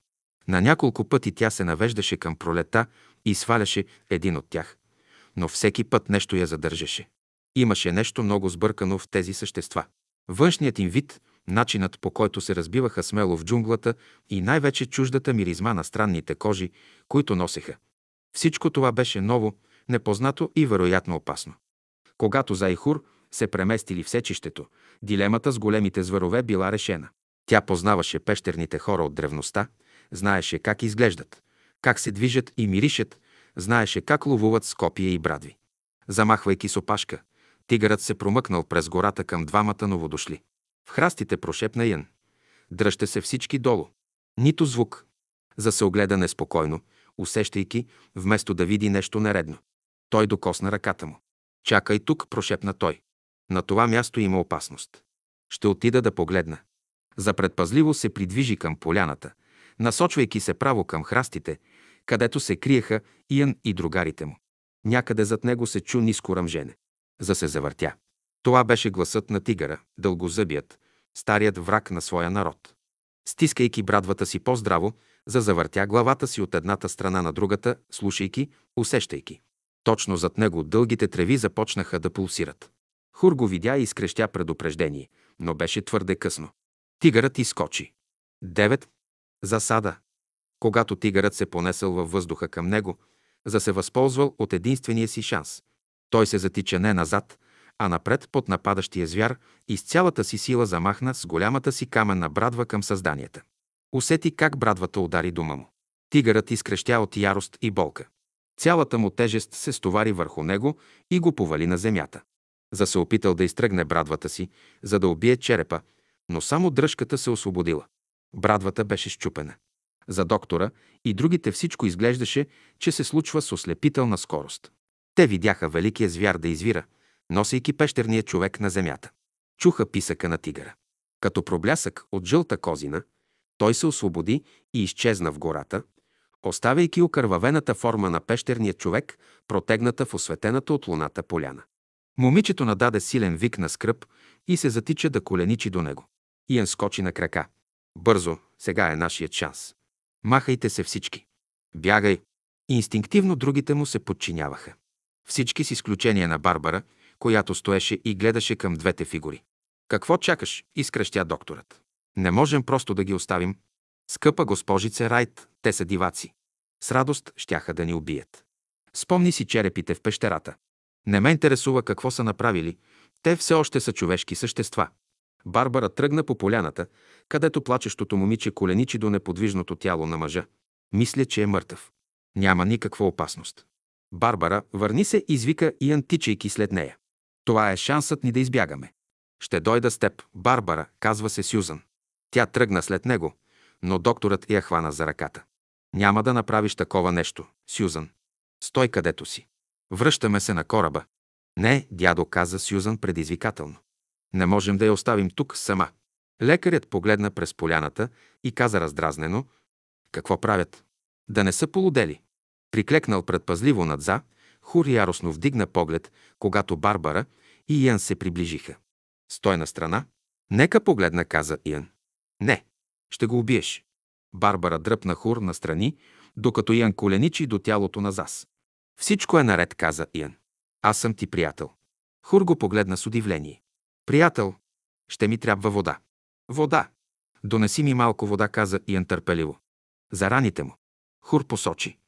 На няколко пъти тя се навеждаше към пролета и сваляше един от тях. Но всеки път нещо я задържаше. Имаше нещо много сбъркано в тези същества. Външният им вид, начинът по който се разбиваха смело в джунглата и най-вече чуждата миризма на странните кожи, които носеха. Всичко това беше ново, непознато и вероятно опасно. Когато Зайхур се преместили в сечището, дилемата с големите зверове била решена. Тя познаваше пещерните хора от древността, знаеше как изглеждат, как се движат и миришат, знаеше как ловуват с копия и брадви. Замахвайки с опашка, тигърът се промъкнал през гората към двамата новодошли. В храстите прошепна Ян. Дръжте се всички долу. Нито звук. За се огледа неспокойно, усещайки, вместо да види нещо нередно. Той докосна ръката му. Чакай тук, прошепна той. На това място има опасност. Ще отида да погледна. За предпазливо се придвижи към поляната, насочвайки се право към храстите, където се криеха Иян и другарите му. Някъде зад него се чу ниско ръмжене. За се завъртя. Това беше гласът на тигъра, дългозъбият, старият враг на своя народ. Стискайки брадвата си по-здраво, за завъртя главата си от едната страна на другата, слушайки, усещайки. Точно зад него дългите треви започнаха да пулсират. Хур го видя и изкрещя предупреждение, но беше твърде късно. Тигърът изскочи. Девет. Засада. Когато тигърът се понесъл във въздуха към него, за се възползвал от единствения си шанс. Той се затича не назад, а напред под нападащия звяр и с цялата си сила замахна с голямата си каменна брадва към създанията. Усети как брадвата удари дома му. Тигърът изкрещя от ярост и болка. Цялата му тежест се стовари върху него и го повали на земята. За се опитал да изтръгне брадвата си, за да убие черепа, но само дръжката се освободила. Брадвата беше щупена. За доктора и другите всичко изглеждаше, че се случва с ослепителна скорост. Те видяха великия звяр да извира, носейки пещерния човек на земята. Чуха писъка на тигъра. Като проблясък от жълта козина, той се освободи и изчезна в гората, оставяйки окървавената форма на пещерния човек, протегната в осветената от луната поляна. Момичето нададе силен вик на скръп и се затича да коленичи до него. Иен скочи на крака. Бързо, сега е нашият шанс. Махайте се всички. Бягай. Инстинктивно другите му се подчиняваха. Всички с изключение на Барбара, която стоеше и гледаше към двете фигури. Какво чакаш? изкръщя докторът. Не можем просто да ги оставим. Скъпа госпожице Райт, те са диваци. С радост щяха да ни убият. Спомни си черепите в пещерата. Не ме интересува какво са направили. Те все още са човешки същества. Барбара тръгна по поляната, където плачещото момиче коленичи до неподвижното тяло на мъжа. Мисля, че е мъртъв. Няма никаква опасност. Барбара, върни се, извика и античайки след нея. Това е шансът ни да избягаме. Ще дойда с теб, Барбара, казва се Сюзан. Тя тръгна след него, но докторът я хвана за ръката. Няма да направиш такова нещо, Сюзан. Стой където си. Връщаме се на кораба. Не, дядо, каза Сюзан предизвикателно. Не можем да я оставим тук сама. Лекарят погледна през поляната и каза раздразнено, какво правят? Да не са полудели. Приклекнал предпазливо надза, Хур яростно вдигна поглед, когато Барбара и Иан се приближиха. Стой на страна. Нека погледна, каза Иан. Не, ще го убиеш. Барбара дръпна Хур настрани, докато Иан коленичи до тялото на Зас. Всичко е наред, каза Иан. Аз съм ти приятел. Хур го погледна с удивление. Приятел, ще ми трябва вода. Вода. Донеси ми малко вода, каза Иан търпеливо. За раните му. Хур посочи.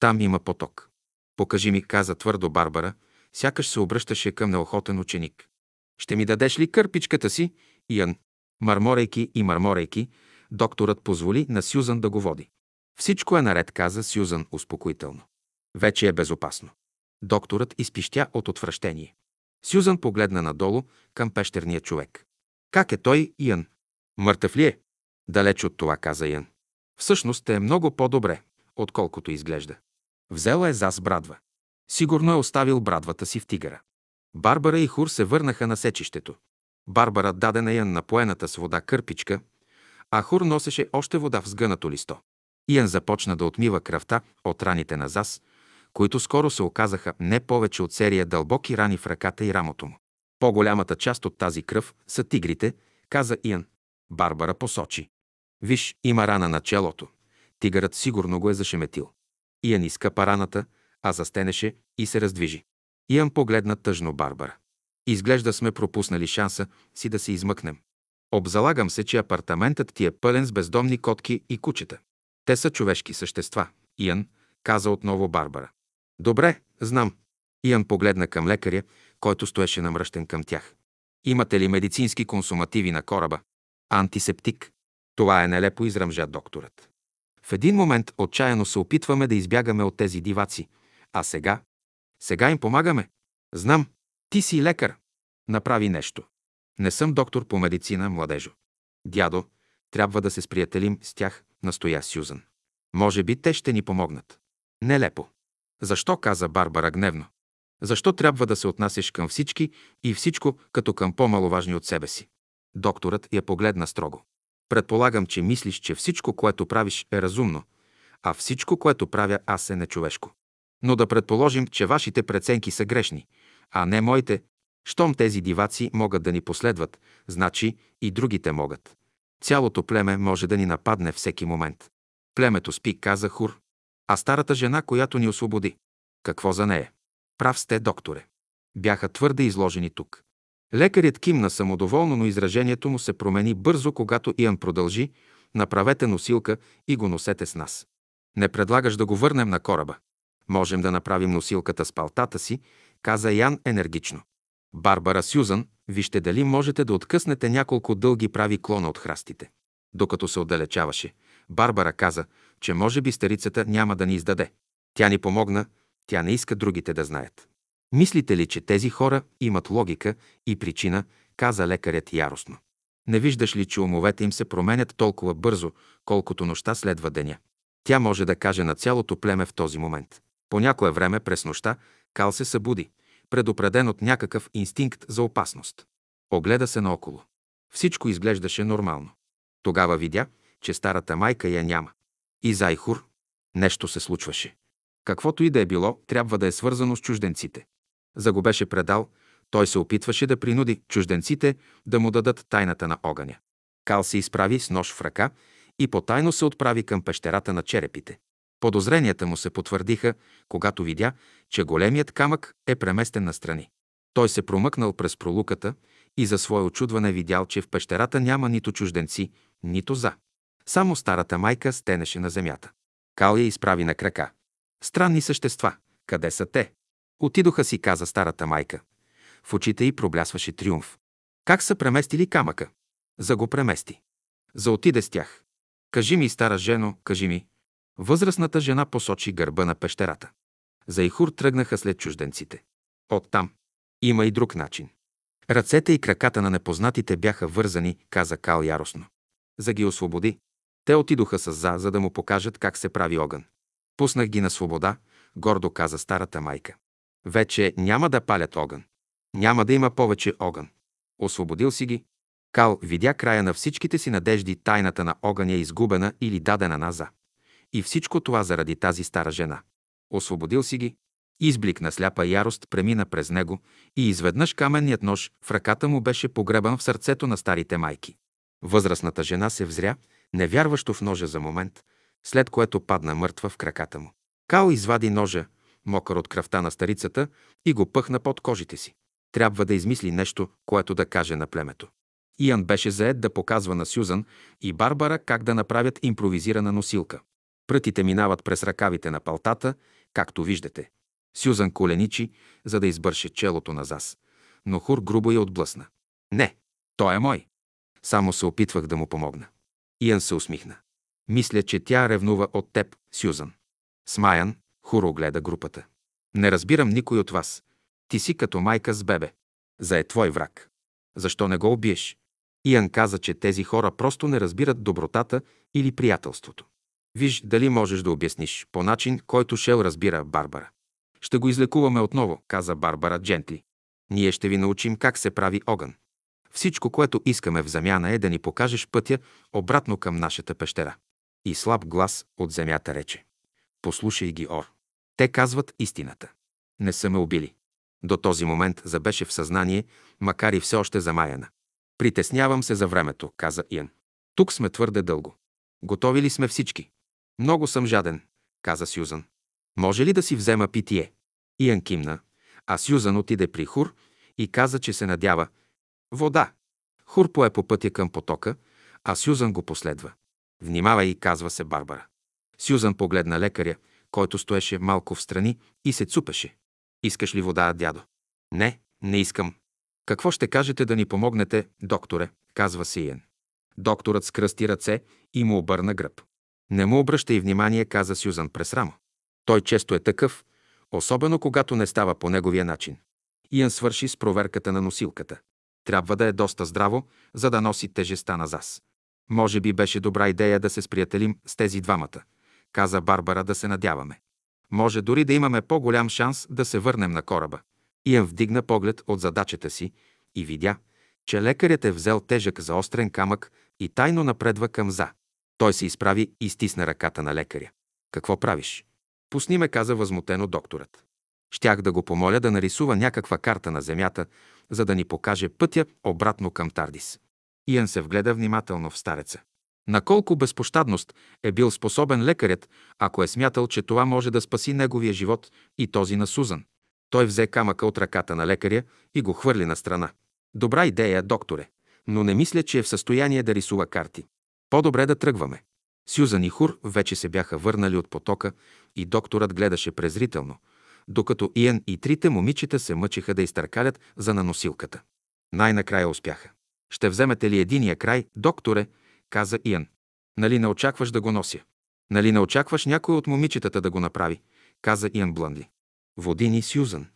Там има поток. Покажи ми, каза твърдо Барбара, сякаш се обръщаше към неохотен ученик. Ще ми дадеш ли кърпичката си, Иан? Марморейки и марморейки, докторът позволи на Сюзан да го води. Всичко е наред, каза Сюзан успокоително. Вече е безопасно. Докторът изпищя от отвращение. Сюзан погледна надолу към пещерния човек. Как е той, Иан? Мъртъв ли е? Далеч от това, каза Ян. Всъщност е много по-добре, отколкото изглежда. Взела е зас брадва. Сигурно е оставил брадвата си в тигъра. Барбара и Хур се върнаха на сечището. Барбара даде на Ян напоената с вода кърпичка, а Хур носеше още вода в сгънато листо. Ян започна да отмива кръвта от раните на Зас, които скоро се оказаха не повече от серия дълбоки рани в ръката и рамото му. По-голямата част от тази кръв са тигрите, каза Иан. Барбара посочи. Виж, има рана на челото. Тигърът сигурно го е зашеметил. Иан изкъпа раната, а застенеше и се раздвижи. Иан погледна тъжно Барбара. Изглежда сме пропуснали шанса си да се измъкнем. Обзалагам се, че апартаментът ти е пълен с бездомни котки и кучета. Те са човешки същества, Иан, каза отново Барбара. Добре, знам. Иан погледна към лекаря, който стоеше намръщен към тях. Имате ли медицински консумативи на кораба? Антисептик. Това е нелепо, изръмжа докторът. В един момент отчаяно се опитваме да избягаме от тези диваци. А сега? Сега им помагаме. Знам. Ти си лекар. Направи нещо. Не съм доктор по медицина, младежо. Дядо, трябва да се сприятелим с тях, настоя Сюзан. Може би те ще ни помогнат. Нелепо. Защо, каза Барбара гневно. Защо трябва да се отнасяш към всички и всичко като към по-маловажни от себе си? Докторът я погледна строго. Предполагам, че мислиш, че всичко, което правиш, е разумно, а всичко, което правя аз е нечовешко. Но да предположим, че вашите преценки са грешни, а не моите. Щом тези диваци могат да ни последват, значи и другите могат. Цялото племе може да ни нападне всеки момент. Племето спи, каза Хур, а старата жена, която ни освободи. Какво за нея? Прав сте, докторе. Бяха твърде изложени тук. Лекарят кимна самодоволно, но изражението му се промени бързо, когато Иан продължи «Направете носилка и го носете с нас». Не предлагаш да го върнем на кораба. Можем да направим носилката с палтата си, каза Ян енергично. Барбара Сюзан, вижте дали можете да откъснете няколко дълги прави клона от храстите. Докато се отдалечаваше, Барбара каза, че може би старицата няма да ни издаде. Тя ни помогна, тя не иска другите да знаят. Мислите ли, че тези хора имат логика и причина, каза лекарят яростно. Не виждаш ли, че умовете им се променят толкова бързо, колкото нощта следва деня? Тя може да каже на цялото племе в този момент. По някое време през нощта Кал се събуди, предупреден от някакъв инстинкт за опасност. Огледа се наоколо. Всичко изглеждаше нормално. Тогава видя, че старата майка я няма. И Зайхур. Нещо се случваше. Каквото и да е било, трябва да е свързано с чужденците. За го беше предал, той се опитваше да принуди чужденците да му дадат тайната на огъня. Кал се изправи с нож в ръка и потайно се отправи към пещерата на черепите. Подозренията му се потвърдиха, когато видя, че големият камък е преместен настрани. Той се промъкнал през пролуката и за свое очудване видял, че в пещерата няма нито чужденци, нито за. Само старата майка стенеше на земята. Кал я изправи на крака. Странни същества. Къде са те? Отидоха си, каза старата майка. В очите й проблясваше триумф. Как са преместили камъка? За го премести. За отиде с тях. Кажи ми, стара жено, кажи ми. Възрастната жена посочи гърба на пещерата. За Ихур тръгнаха след чужденците. Оттам. Има и друг начин. Ръцете и краката на непознатите бяха вързани, каза Кал яростно. За ги освободи. Те отидоха с За, за да му покажат как се прави огън. Пуснах ги на свобода, гордо каза старата майка. Вече няма да палят огън. Няма да има повече огън. Освободил си ги. Кал видя края на всичките си надежди, тайната на огъня е изгубена или дадена наза. И всичко това заради тази стара жена. Освободил си ги. Изблик на сляпа ярост премина през него и изведнъж каменният нож в ръката му беше погребан в сърцето на старите майки. Възрастната жена се взря, невярващо в ножа за момент, след което падна мъртва в краката му. Кал извади ножа, мокър от кръвта на старицата, и го пъхна под кожите си. Трябва да измисли нещо, което да каже на племето. Иан беше заед да показва на Сюзан и Барбара как да направят импровизирана носилка. Прътите минават през ръкавите на палтата, както виждате. Сюзан коленичи, за да избърше челото на Зас, но Хур грубо я отблъсна. Не, той е мой. Само се опитвах да му помогна. Иан се усмихна. Мисля, че тя ревнува от теб, Сюзан. Смаян, Хуро гледа групата. Не разбирам никой от вас. Ти си като майка с бебе. За е твой враг. Защо не го убиеш? Иян каза, че тези хора просто не разбират добротата или приятелството. Виж дали можеш да обясниш по начин, който Шел разбира Барбара. Ще го излекуваме отново, каза Барбара Джентли. Ние ще ви научим как се прави огън. Всичко, което искаме в замяна е да ни покажеш пътя обратно към нашата пещера. И слаб глас от земята рече. Послушай ги, Ор. Те казват истината. Не са ме убили. До този момент забеше в съзнание, макар и все още замаяна. Притеснявам се за времето, каза Иен. Тук сме твърде дълго. Готови ли сме всички? Много съм жаден, каза Сюзан. Може ли да си взема питие? Иен кимна, а Сюзан отиде при Хур и каза, че се надява. Вода. Хур пое по пътя към потока, а Сюзан го последва. Внимавай, казва се Барбара. Сюзан погледна лекаря, който стоеше малко в страни и се цупеше. Искаш ли вода, дядо? Не, не искам. Какво ще кажете да ни помогнете, докторе, казва Сиен. Докторът скръсти ръце и му обърна гръб. Не му обръщай внимание, каза Сюзан през рамо. Той често е такъв, особено когато не става по неговия начин. Иан свърши с проверката на носилката. Трябва да е доста здраво, за да носи тежеста на зас. Може би беше добра идея да се сприятелим с тези двамата, каза Барбара да се надяваме. Може дори да имаме по-голям шанс да се върнем на кораба. Иан вдигна поглед от задачата си и видя, че лекарят е взел тежък заострен камък и тайно напредва към за. Той се изправи и стисна ръката на лекаря. Какво правиш? Пусни ме, каза възмутено докторът. Щях да го помоля да нарисува някаква карта на Земята, за да ни покаже пътя обратно към Тардис. Иан се вгледа внимателно в стареца. На колко безпощадност е бил способен лекарят, ако е смятал, че това може да спаси неговия живот и този на Сузан. Той взе камъка от ръката на лекаря и го хвърли на страна. Добра идея, докторе, но не мисля, че е в състояние да рисува карти. По-добре да тръгваме. Сюзан и Хур вече се бяха върнали от потока и докторът гледаше презрително, докато Иен и трите момичета се мъчиха да изтъркалят за наносилката. Най-накрая успяха. Ще вземете ли единия край, докторе, каза Иен. Нали не очакваш да го нося? Нали не очакваш някой от момичетата да го направи? каза Иен Блънли. Водини Сюзан.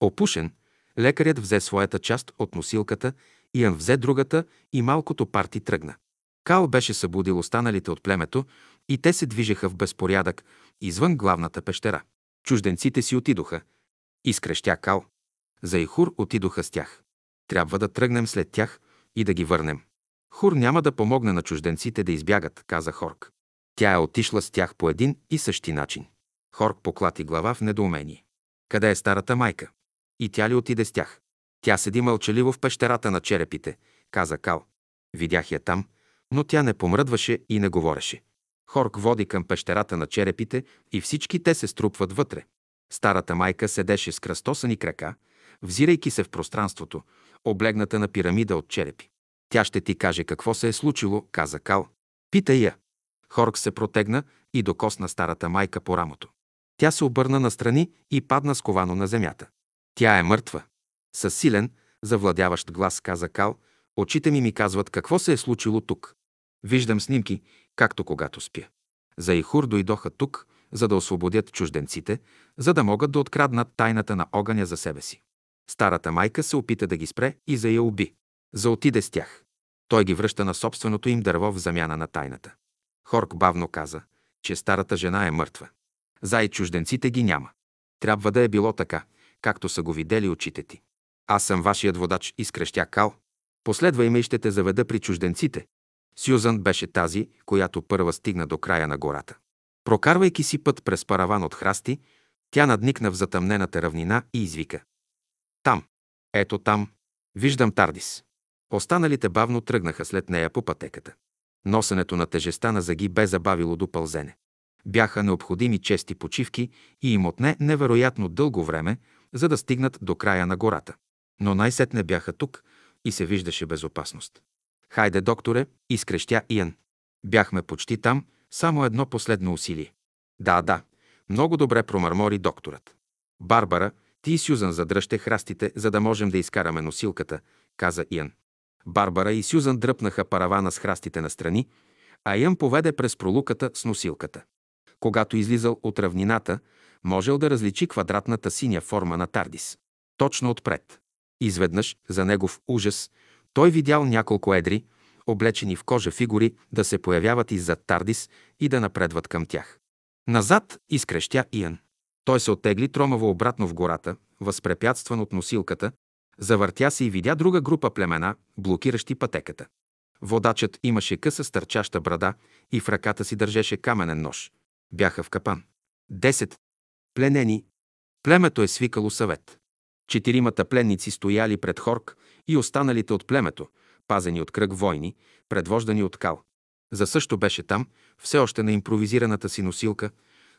Опушен, лекарят взе своята част от носилката, Иен взе другата и малкото парти тръгна. Кал беше събудил останалите от племето и те се движеха в безпорядък извън главната пещера. Чужденците си отидоха. Изкрещя Кал. За Ихур отидоха с тях. Трябва да тръгнем след тях и да ги върнем. Хур няма да помогне на чужденците да избягат, каза Хорк. Тя е отишла с тях по един и същи начин. Хорк поклати глава в недоумение. Къде е старата майка? И тя ли отиде с тях? Тя седи мълчаливо в пещерата на черепите, каза Кал. Видях я там, но тя не помръдваше и не говореше. Хорк води към пещерата на черепите и всички те се струпват вътре. Старата майка седеше с кръстосани крака, взирайки се в пространството, облегната на пирамида от черепи. Тя ще ти каже какво се е случило, каза Кал. Питай я. Хорк се протегна и докосна старата майка по рамото. Тя се обърна настрани и падна сковано на земята. Тя е мъртва. Със силен, завладяващ глас каза Кал, очите ми ми казват какво се е случило тук. Виждам снимки, както когато спя. За Ихур дойдоха тук, за да освободят чужденците, за да могат да откраднат тайната на огъня за себе си. Старата майка се опита да ги спре и за я уби. За отиде с тях. Той ги връща на собственото им дърво в замяна на тайната. Хорк бавно каза, че старата жена е мъртва. За и чужденците ги няма. Трябва да е било така, както са го видели очите ти. Аз съм вашият водач, изкрещя Кал. Последвай ме и ще те заведа при чужденците. Сюзан беше тази, която първа стигна до края на гората. Прокарвайки си път през параван от храсти, тя надникна в затъмнената равнина и извика. Там, ето там, виждам Тардис. Останалите бавно тръгнаха след нея по пътеката. Носенето на тежеста на заги бе забавило до пълзене. Бяха необходими чести почивки и им отне невероятно дълго време, за да стигнат до края на гората. Но най-сетне бяха тук и се виждаше безопасност. Хайде, докторе, изкрещя Иан. Бяхме почти там, само едно последно усилие. Да, да, много добре промърмори докторът. Барбара, ти и Сюзан задръжте храстите, за да можем да изкараме носилката, каза Иан. Барбара и Сюзан дръпнаха паравана с храстите настрани, а Иан поведе през пролуката с носилката. Когато излизал от равнината, можел да различи квадратната синя форма на Тардис. Точно отпред. Изведнъж, за негов ужас, той видял няколко едри, облечени в кожа фигури, да се появяват иззад Тардис и да напредват към тях. Назад изкрещя Иан. Той се оттегли тромаво обратно в гората, възпрепятстван от носилката, завъртя се и видя друга група племена, блокиращи пътеката. Водачът имаше къса стърчаща брада и в ръката си държеше каменен нож. Бяха в капан. Десет. Пленени. Племето е свикало съвет. Четиримата пленници стояли пред Хорк и останалите от племето, пазени от кръг войни, предвождани от Кал. За също беше там, все още на импровизираната си носилка,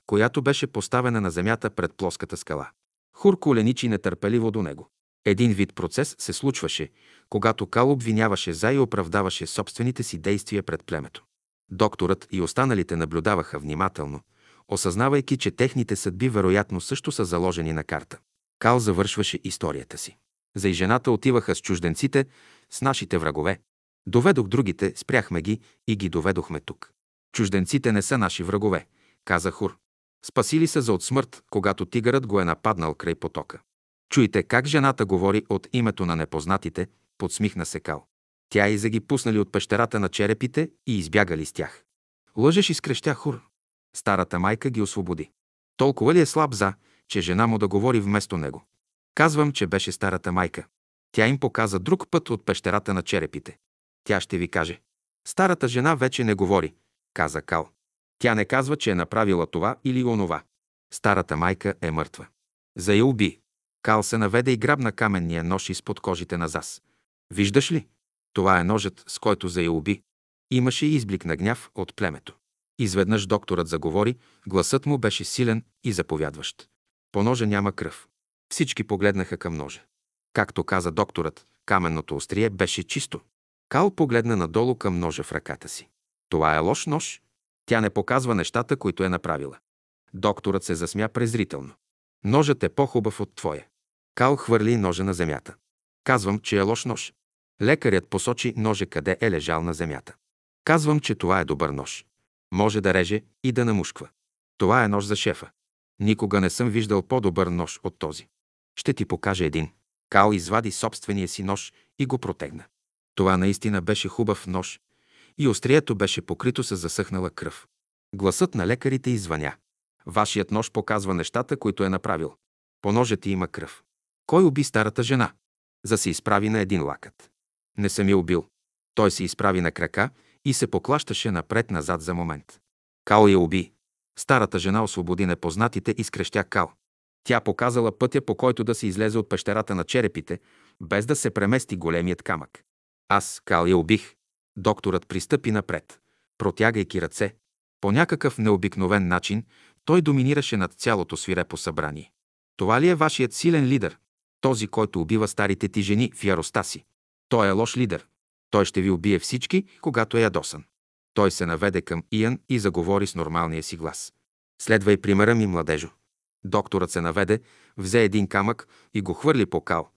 която беше поставена на земята пред плоската скала. Хур коленичи нетърпеливо до него. Един вид процес се случваше, когато Кал обвиняваше за и оправдаваше собствените си действия пред племето. Докторът и останалите наблюдаваха внимателно, осъзнавайки, че техните съдби вероятно също са заложени на карта. Кал завършваше историята си. За и жената отиваха с чужденците, с нашите врагове. Доведох другите, спряхме ги и ги доведохме тук. Чужденците не са наши врагове, каза Хур. Спасили са за от смърт, когато тигърът го е нападнал край потока. Чуйте как жената говори от името на непознатите, подсмихна се Кал. Тя и за ги пуснали от пещерата на черепите и избягали с тях. Лъжеш и скрещя Хур. Старата майка ги освободи. Толкова ли е слаб за, че жена му да говори вместо него? Казвам, че беше старата майка. Тя им показа друг път от пещерата на черепите. Тя ще ви каже. Старата жена вече не говори, каза Кал. Тя не казва, че е направила това или онова. Старата майка е мъртва. За я уби. Кал се наведе и грабна каменния нож изпод кожите на Зас. Виждаш ли? Това е ножът, с който за я уби. Имаше изблик на гняв от племето. Изведнъж докторът заговори, гласът му беше силен и заповядващ. По ножа няма кръв. Всички погледнаха към ножа. Както каза докторът, каменното острие беше чисто. Кал погледна надолу към ножа в ръката си. Това е лош нож. Тя не показва нещата, които е направила. Докторът се засмя презрително. Ножът е по-хубав от твоя. Кал хвърли ножа на земята. Казвам, че е лош нож. Лекарят посочи ножа къде е лежал на земята. Казвам, че това е добър нож. Може да реже и да намушква. Това е нож за шефа. Никога не съм виждал по-добър нож от този. Ще ти покажа един. Кал извади собствения си нож и го протегна. Това наистина беше хубав нож и острието беше покрито с засъхнала кръв. Гласът на лекарите извъня. Вашият нож показва нещата, които е направил. По ножа ти има кръв. Кой уби старата жена? За се изправи на един лакът. Не съм я убил. Той се изправи на крака и се поклащаше напред-назад за момент. Кал я уби. Старата жена освободи непознатите и скрещя Кал. Тя показала пътя, по който да се излезе от пещерата на черепите, без да се премести големият камък. Аз, Кал, я убих. Докторът пристъпи напред, протягайки ръце. По някакъв необикновен начин той доминираше над цялото свирепо събрание. Това ли е вашият силен лидер? Този, който убива старите ти жени в яроста си. Той е лош лидер. Той ще ви убие всички, когато е ядосан. Той се наведе къмИян и заговори с нормалния си глас. Следвай примера ми, младежо. Докторът се наведе, взе един камък и го хвърли по Кал.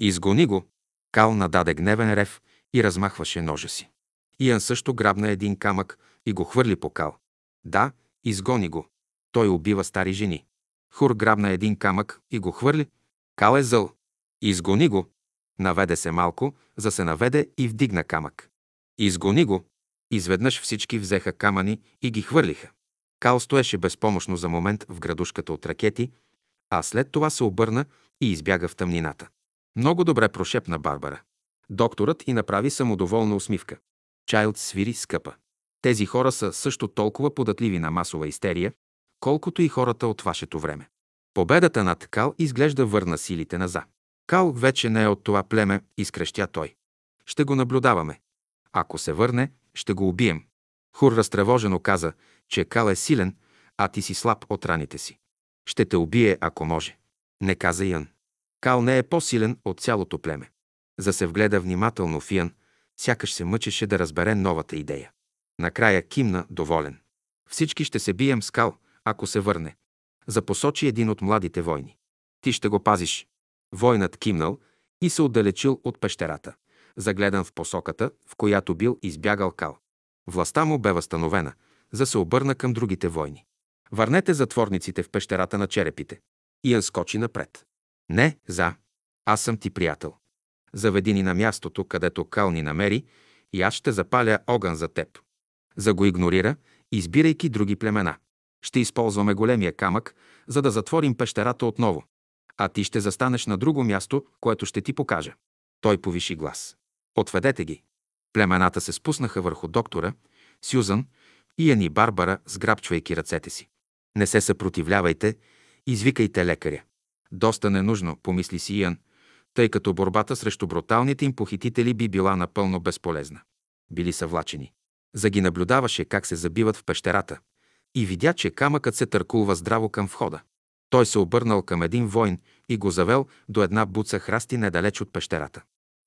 Изгони го. Кал нададе гневен рев и размахваше ножа си.Иян също грабна един камък и го хвърли по Кал. Да, изгони го. Той убива стари жени. Хур грабна един камък и го хвърли. Кал е зъл. Изгони го. Наведе се малко, за се наведе и вдигна камък. Изгони го. Изведнъж всички взеха камъни и ги хвърлиха. Кал стоеше безпомощно за момент в градушката от ракети, а след това се обърна и избяга в тъмнината. Много добре прошепна Барбара. Докторът и направи самодоволна усмивка. Чайлд свири скъпа. Тези хора са също толкова податливи на масова истерия, колкото и хората от вашето време. Победата над Кал изглежда върна силите наза. Кал вече не е от това племе, изкрещя той. Ще го наблюдаваме. Ако се върне, ще го убием. Хур разтревожено каза, че Кал е силен, а ти си слаб от раните си. Ще те убие, ако може. Не каза Ян. Кал не е по-силен от цялото племе. За се вгледа внимателно в Ян, сякаш се мъчеше да разбере новата идея. Накрая кимна, доволен. Всички ще се бием с Кал, ако се върне. Запосочи един от младите войни. Ти ще го пазиш. Войнат кимнал и се отдалечил от пещерата, загледан в посоката, в която бил избягал Кал. Властта му бе възстановена, за се обърна към другите войни. Върнете затворниците в пещерата на черепите. Иан скочи напред. Не, за. Аз съм ти приятел. Заведи ни на мястото, където Кал ни намери и аз ще запаля огън за теб. За го игнорира, избирайки други племена. Ще използваме големия камък, за да затворим пещерата отново. А ти ще застанеш на друго място, което ще ти покажа. Той повиши глас. Отведете ги. Племената се спуснаха върху доктора, Сюзан, и Барбара, сграбчвайки ръцете си. Не се съпротивлявайте, извикайте лекаря. Доста ненужно, помисли си Иян, тъй като борбата срещу бруталните им похитители би била напълно безполезна. Били са влачени. За наблюдаваше как се забиват в пещерата и видя, че камъкът се търкулва здраво към входа. Той се обърнал към един войн и го завел до една буца храсти недалеч от пещерата.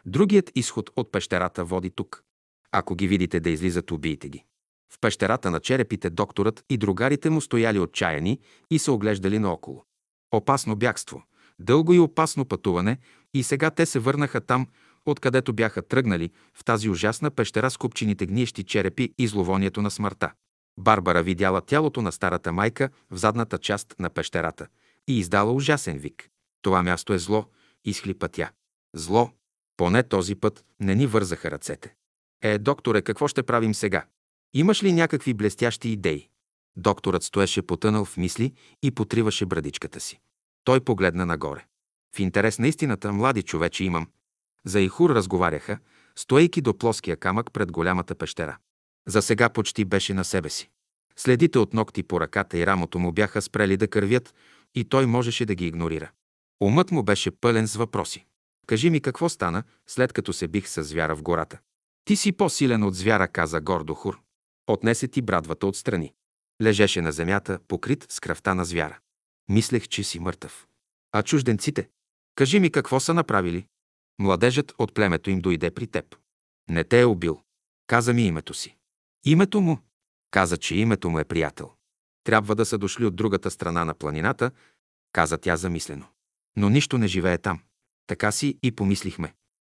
Другият изход от пещерата води тук. Ако ги видите да излизат, убийте ги. В пещерата на черепите докторът и другарите му стояли отчаяни и се оглеждали наоколо. Опасно бягство, дълго и опасно пътуване и сега те се върнаха там, откъдето бяха тръгнали, в тази ужасна пещера с купчините гниещи черепи и зловонието на смъртта. Барбара видяла тялото на старата майка в задната част на пещерата и издала ужасен вик. Това място е зло, изхлипа тя. Зло. Поне този път не ни вързаха ръцете. Е, докторе, какво ще правим сега? Имаш ли някакви блестящи идеи? Докторът стоеше потънал в мисли и потриваше брадичката си. Той погледна нагоре. В интерес на истината, млади човече имам. За Ихур разговаряха, стоейки до плоския камък пред голямата пещера. За сега почти беше на себе си. Следите от ногти по ръката и рамото му бяха спрели да кървят и той можеше да ги игнорира. Умът му беше пълен с въпроси. Кажи ми какво стана, след като се бих с звяра в гората. Ти си по-силен от звяра, каза гордо Хур. Отнесе ти брадвата отстрани. Лежеше на земята, покрит с кръвта на звяра. Мислех, че си мъртъв. А чужденците? Кажи ми какво са направили. Младежът от племето им дойде при теб. Не те е убил. Каза ми името си. Името му? Каза, че името му е приятел. Трябва да са дошли от другата страна на планината, каза тя замислено. Но нищо не живее там. Така си и помислихме.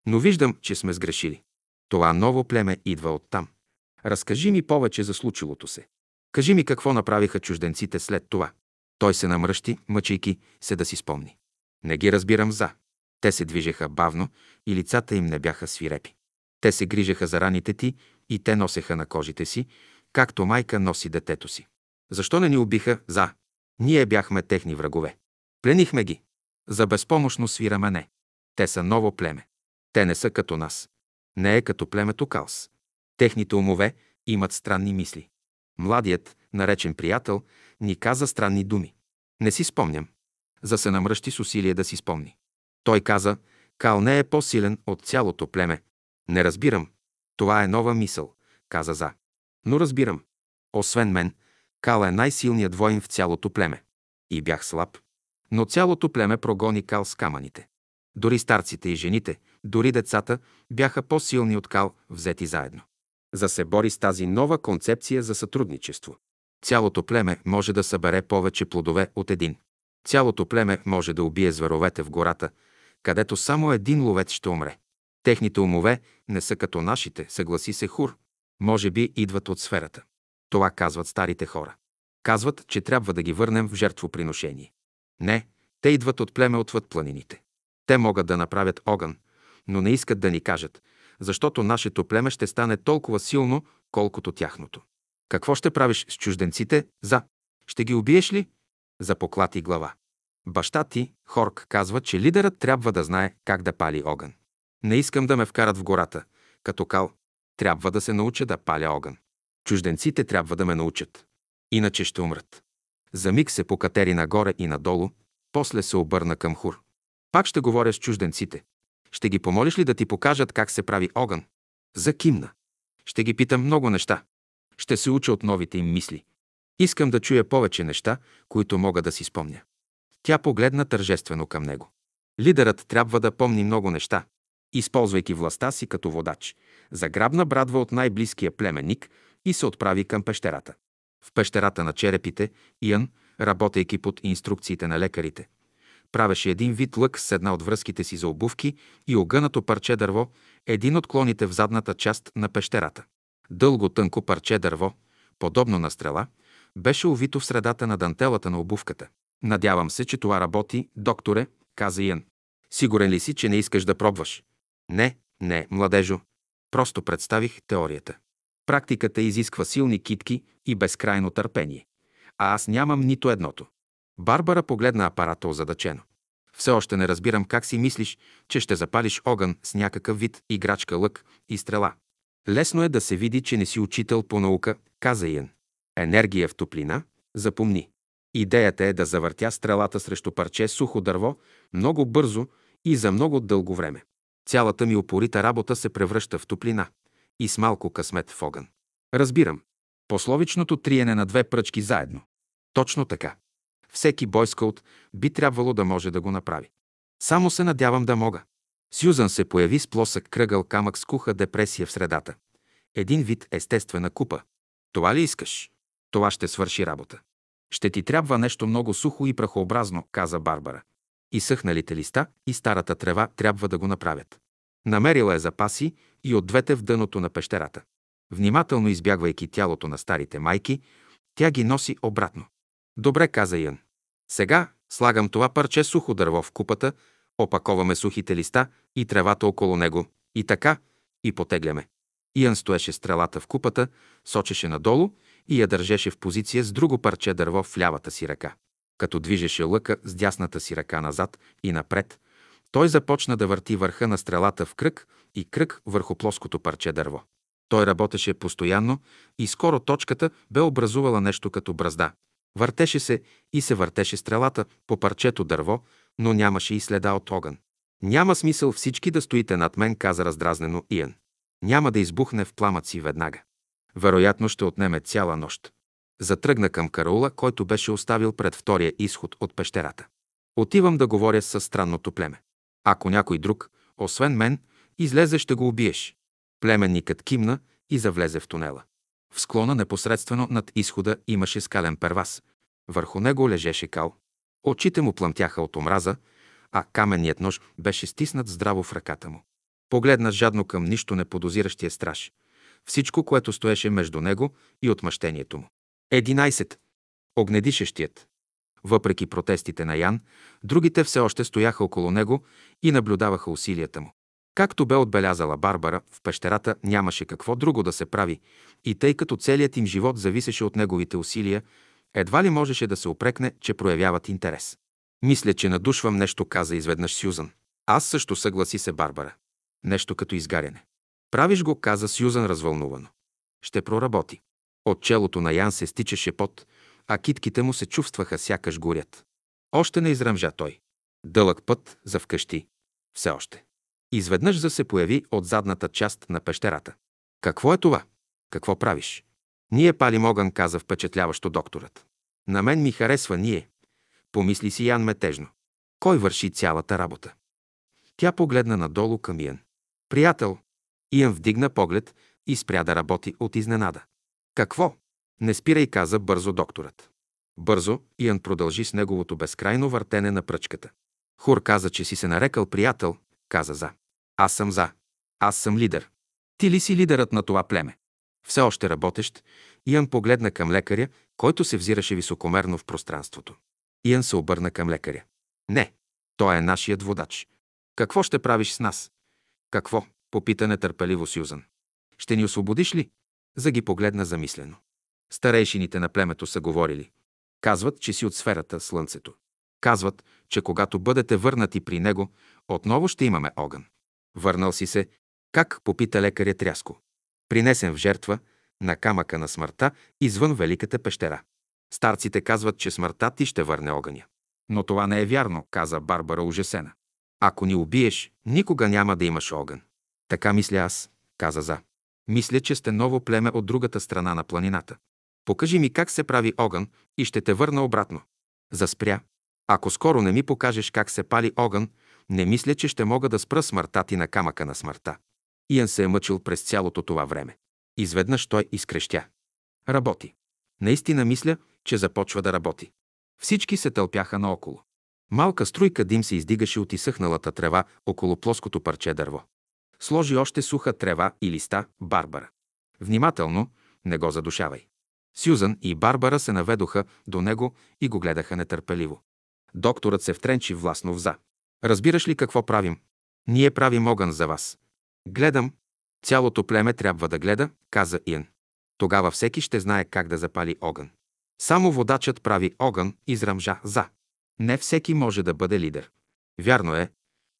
Но виждам, че сме сгрешили. Това ново племе идва оттам. Разкажи ми повече за случилото се. Кажи ми какво направиха чужденците след това. Той се намръщи, мъчейки се да си спомни. Не ги разбирам за. Те се движеха бавно и лицата им не бяха свирепи. Те се грижеха за раните ти и те носеха на кожите си, както майка носи детето си. Защо не ни убиха за? Ние бяхме техни врагове. Пленихме ги. За безпомощно свираме не. Те са ново племе. Те не са като нас. Не е като племето Калс. Техните умове имат странни мисли. Младият, наречен приятел, ни каза странни думи. Не си спомням. За се намръщи с усилие да си спомни. Той каза, Кал не е по-силен от цялото племе. Не разбирам. Това е нова мисъл, каза За. Но разбирам. Освен мен, Кал е най-силният воин в цялото племе. И бях слаб. Но цялото племе прогони Кал с камъните. Дори старците и жените, дори децата бяха по-силни от Кал, взети заедно. За се бори с тази нова концепция за сътрудничество. Цялото племе може да събере повече плодове от един. Цялото племе може да убие зверовете в гората, където само един ловец ще умре. Техните умове не са като нашите, съгласи се Хур. Може би идват от сферата. Това казват старите хора. Казват, че трябва да ги върнем в жертвоприношение. Не, те идват от племе отвъд планините. Те могат да направят огън, но не искат да ни кажат, защото нашето племе ще стане толкова силно, колкото тяхното. Какво ще правиш с чужденците? За. Ще ги убиеш ли? За поклати глава. Баща ти, Хорк, казва, че лидерът трябва да знае как да пали огън. Не искам да ме вкарат в гората. Като кал, трябва да се науча да паля огън. Чужденците трябва да ме научат. Иначе ще умрат. За миг се покатери нагоре и надолу, после се обърна към Хур. Пак ще говоря с чужденците. Ще ги помолиш ли да ти покажат как се прави огън? За кимна. Ще ги питам много неща. Ще се уча от новите им мисли. Искам да чуя повече неща, които мога да си спомня. Тя погледна тържествено към него. Лидерът трябва да помни много неща. Използвайки властта си като водач, заграбна брадва от най-близкия племенник и се отправи към пещерата. В пещерата на черепите Иън, работейки под инструкциите на лекарите, правеше един вид лък с една от връзките си за обувки и огънато парче дърво, един от клоните в задната част на пещерата. Дълго тънко парче дърво, подобно на стрела, беше увито в средата на дантелата на обувката. Надявам се, че това работи, докторе, каза Ян. Сигурен ли си, че не искаш да пробваш? Не, не, младежо. Просто представих теорията. Практиката изисква силни китки и безкрайно търпение. А аз нямам нито едното. Барбара погледна апарата озадачено. Все още не разбирам как си мислиш, че ще запалиш огън с някакъв вид играчка лък и стрела. Лесно е да се види, че не си учител по наука, каза Иен. Енергия в топлина, запомни. Идеята е да завъртя стрелата срещу парче сухо дърво много бързо и за много дълго време. Цялата ми опорита работа се превръща в топлина и с малко късмет в огън. Разбирам. Пословичното триене на две пръчки заедно. Точно така. Всеки бойскаут би трябвало да може да го направи. Само се надявам да мога. Сюзан се появи с плосък кръгъл камък с куха депресия в средата. Един вид естествена купа. Това ли искаш? Това ще свърши работа. Ще ти трябва нещо много сухо и прахообразно, каза Барбара. И съхналите листа и старата трева трябва да го направят. Намерила е запаси и от двете в дъното на пещерата. Внимателно избягвайки тялото на старите майки, тя ги носи обратно. Добре, каза Ян. Сега слагам това парче сухо дърво в купата, опаковаме сухите листа и тревата около него, и така, и потегляме. Ян стоеше стрелата в купата, сочеше надолу и я държеше в позиция с друго парче дърво в лявата си ръка. Като движеше лъка с дясната си ръка назад и напред, той започна да върти върха на стрелата в кръг и кръг върху плоското парче дърво. Той работеше постоянно и скоро точката бе образувала нещо като бразда. Въртеше се и се въртеше стрелата по парчето дърво, но нямаше и следа от огън. Няма смисъл всички да стоите над мен, каза раздразнено Иен. Няма да избухне в пламъци веднага. Вероятно ще отнеме цяла нощ. Затръгна към караула, който беше оставил пред втория изход от пещерата. Отивам да говоря с странното племе. Ако някой друг, освен мен, излезе, ще го убиеш. Племенникът кимна и завлезе в тунела. В склона непосредствено над изхода имаше скален первас. Върху него лежеше кал. Очите му плъмтяха от омраза, а каменният нож беше стиснат здраво в ръката му. Погледна жадно към нищо неподозиращия страж. Всичко, което стоеше между него и отмъщението му. Единайсет. Огнедишещият. Въпреки протестите на Ян, другите все още стояха около него и наблюдаваха усилията му. Както бе отбелязала Барбара, в пещерата нямаше какво друго да се прави и тъй като целият им живот зависеше от неговите усилия, едва ли можеше да се опрекне, че проявяват интерес. Мисля, че надушвам нещо, каза изведнъж Сюзан. Аз също съгласи се Барбара. Нещо като изгаряне. Правиш го, каза Сюзан развълнувано. Ще проработи. От челото на Ян се стичаше пот, а китките му се чувстваха сякаш горят. Още не изръмжа той. Дълъг път за вкъщи. Все още. Изведнъж за се появи от задната част на пещерата. Какво е това? Какво правиш? Ние палим огън, каза впечатляващо докторът. На мен ми харесва ние. Помисли си Ян метежно. Кой върши цялата работа? Тя погледна надолу към Иен. Приятел. Иен вдигна поглед и спря да работи от изненада. Какво? Не спирай, каза бързо докторът. Бързо Иан продължи с неговото безкрайно въртене на пръчката. Хур каза, че си се нарекал приятел, каза за. Аз съм за. Аз съм лидер. Ти ли си лидерът на това племе? Все още работещ, Иан погледна към лекаря, който се взираше високомерно в пространството. Иан се обърна към лекаря. Не, той е нашият водач. Какво ще правиш с нас? Какво? Попита нетърпеливо Сюзан. Ще ни освободиш ли? За ги погледна замислено. Старейшините на племето са говорили. Казват, че си от сферата Слънцето. Казват, че когато бъдете върнати при него, отново ще имаме огън. Върнал си се, как попита лекаря тряско. Принесен в жертва на камъка на смъртта извън Великата пещера. Старците казват, че смъртта ти ще върне огъня. Но това не е вярно, каза Барбара ужасена. Ако ни убиеш, никога няма да имаш огън. Така мисля аз, каза За. Мисля, че сте ново племе от другата страна на планината. Покажи ми как се прави огън и ще те върна обратно. Заспря. Ако скоро не ми покажеш как се пали огън, не мисля, че ще мога да спра смъртта ти на камъка на смъртта. Иан се е мъчил през цялото това време. Изведнъж той изкрещя. Работи. Наистина мисля, че започва да работи. Всички се тълпяха наоколо. Малка струйка дим се издигаше от изсъхналата трева около плоското парче дърво. Сложи още суха трева и листа, Барбара. Внимателно, не го задушавай. Сюзан и Барбара се наведоха до него и го гледаха нетърпеливо. Докторът се втренчи властно вза. Разбираш ли какво правим? Ние правим огън за вас. Гледам. Цялото племе трябва да гледа, каза Иен. Тогава всеки ще знае как да запали огън. Само водачът прави огън, израмжа за. Не всеки може да бъде лидер. Вярно е,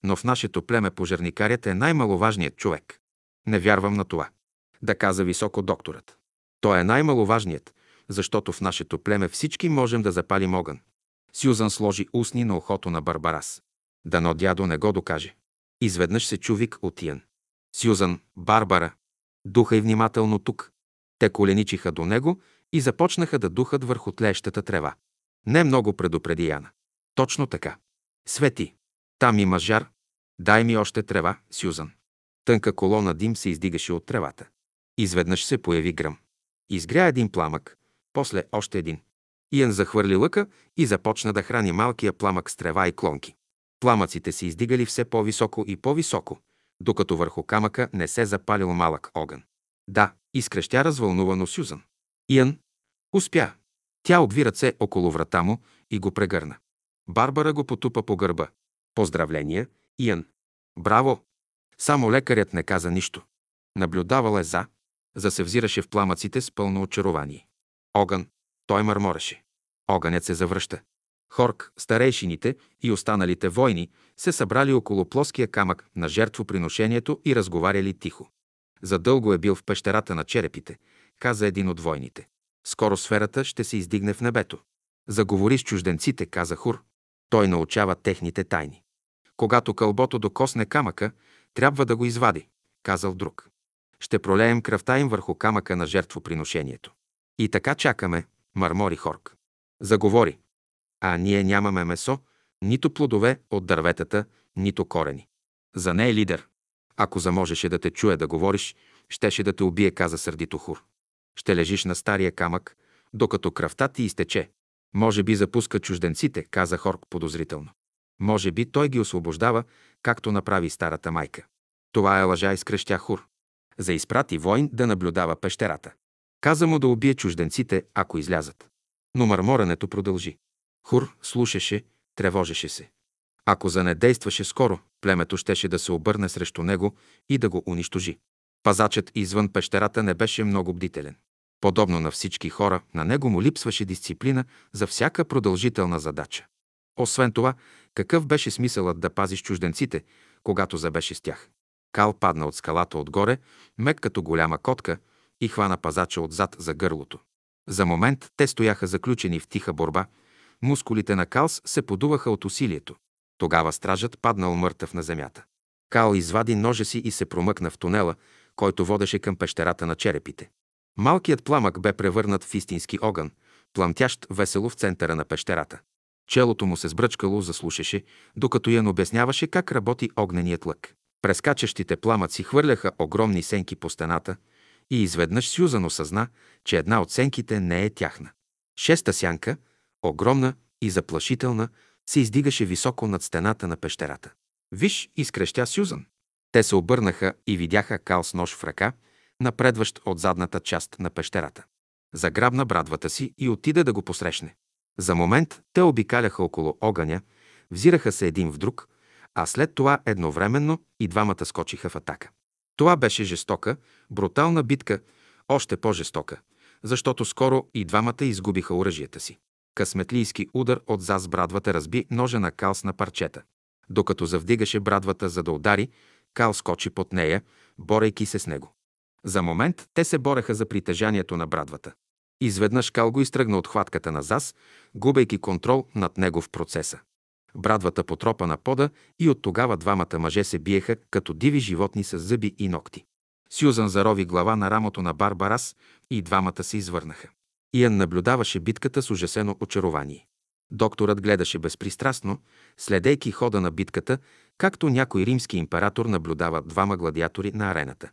но в нашето племе пожарникарят е най-маловажният човек. Не вярвам на това. Да каза високо докторът. Той е най-маловажният, защото в нашето племе всички можем да запалим огън. Сюзан сложи устни на ухото на Барбарас. Дано дядо не го докаже. Изведнъж се чу вик от Иен. Сюзан, Барбара, духай внимателно тук. Те коленичиха до него и започнаха да духат върху тлещата трева. Не много предупреди Яна. Точно така. Свети. Там има жар. Дай ми още трева, Сюзан. Тънка колона дим се издигаше от тревата. Изведнъж се появи гръм. Изгря един пламък, после още един. Иен захвърли лъка и започна да храни малкия пламък с трева и клонки. Пламъците се издигали все по-високо и по-високо, докато върху камъка не се запалил малък огън. Да, изкрещя развълнувано Сюзан. Иен успя. Тя обви ръце около врата му и го прегърна. Барбара го потупа по гърба. Поздравления, Иен. Браво! Само лекарят не каза нищо. Наблюдавал е за, за се взираше в пламъците с пълно очарование. Огън. Той мърмореше. Огънят се завръща. Хорк, старейшините и останалите войни се събрали около плоския камък на жертвоприношението и разговаряли тихо. Задълго е бил в пещерата на черепите, каза един от войните. Скоро сферата ще се издигне в небето. Заговори с чужденците, каза Хур. Той научава техните тайни. Когато кълбото докосне камъка, трябва да го извади, казал друг. Ще пролеем кръвта им върху камъка на жертвоприношението. И така чакаме, мърмори Хорк. Заговори. А ние нямаме месо, нито плодове от дърветата, нито корени. За не е лидер. Ако заможеше да те чуе да говориш, щеше да те убие, каза сърдито Хур. Ще лежиш на стария камък, докато кръвта ти изтече. Може би запуска чужденците, каза Хорк подозрително. Може би той ги освобождава, както направи старата майка. Това е лъжа, изкръщя Хур. За изпрати войн да наблюдава пещерата. Каза му да убие чужденците, ако излязат. Но мърморането продължи. Хур слушаше, тревожеше се. Ако занедействаше скоро, племето щеше да се обърне срещу него и да го унищожи. Пазачът извън пещерата не беше много бдителен. Подобно на всички хора, на него му липсваше дисциплина за всяка продължителна задача. Освен това, какъв беше смисълът да пазиш чужденците, когато забеше с тях? Кал падна от скалата отгоре, мек като голяма котка, и хвана пазача отзад за гърлото. За момент те стояха заключени в тиха борба, мускулите на Калс се подуваха от усилието. Тогава стражът паднал мъртъв на земята. Кал извади ножа си и се промъкна в тунела, който водеше към пещерата на черепите. Малкият пламък бе превърнат в истински огън, пламтящ весело в центъра на пещерата. Челото му се сбръчкало, заслушаше, докато Ян обясняваше как работи огненият лък. Прескачащите пламъци хвърляха огромни сенки по стената и изведнъж Сюзан осъзна, че една от сенките не е тяхна. Шеста сянка, огромна и заплашителна, се издигаше високо над стената на пещерата. Виж, изкрещя Сюзан. Те се обърнаха и видяха Кал с нож в ръка, напредващ от задната част на пещерата. Заграбна брадвата си и отида да го посрещне. За момент те обикаляха около огъня, взираха се един в друг, а след това едновременно и двамата скочиха в атака. Това беше жестока, брутална битка, още по-жестока, защото скоро и двамата изгубиха оръжията си. Късметлийски удар от зас брадвата разби ножа на Калс на парчета. Докато завдигаше брадвата за да удари, Кал скочи под нея, борейки се с него. За момент те се бореха за притежанието на брадвата. Изведнъж Кал го изтръгна от хватката на Зас, губейки контрол над него в процеса. Брадвата потропа на пода и от тогава двамата мъже се биеха като диви животни с зъби и ногти. Сюзан зарови глава на рамото на Барбарас и двамата се извърнаха. Иан наблюдаваше битката с ужасено очарование. Докторът гледаше безпристрастно, следейки хода на битката, както някой римски император наблюдава двама гладиатори на арената.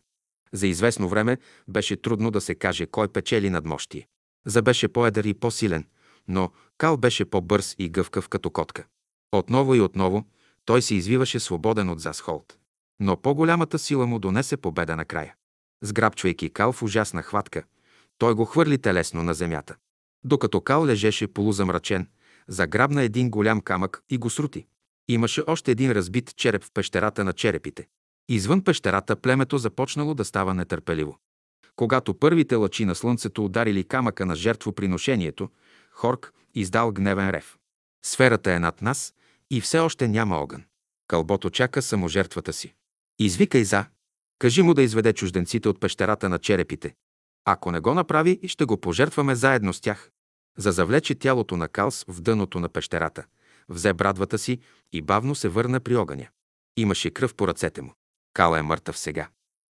За известно време беше трудно да се каже кой печели надмощие. За беше по-едър и по-силен, но Кал беше по-бърз и гъвкав като котка. Отново и отново той се извиваше свободен от Засхолд. Но по-голямата сила му донесе победа накрая. Сграбчвайки Кал в ужасна хватка, той го хвърли телесно на земята. Докато Кал лежеше полузамрачен, заграбна един голям камък и го срути. Имаше още един разбит череп в пещерата на черепите. Извън пещерата племето започнало да става нетърпеливо. Когато първите лъчи на слънцето ударили камъка на жертвоприношението, Хорк издал гневен рев. Сферата е над нас и все още няма огън. Кълбото чака саможертвата си. Извикай за. Кажи му да изведе чужденците от пещерата на черепите. Ако не го направи, ще го пожертваме заедно с тях. За завлече тялото на Калс в дъното на пещерата. Взе брадвата си и бавно се върна при огъня. Имаше кръв по ръцете му. Кал е мъртъв сега.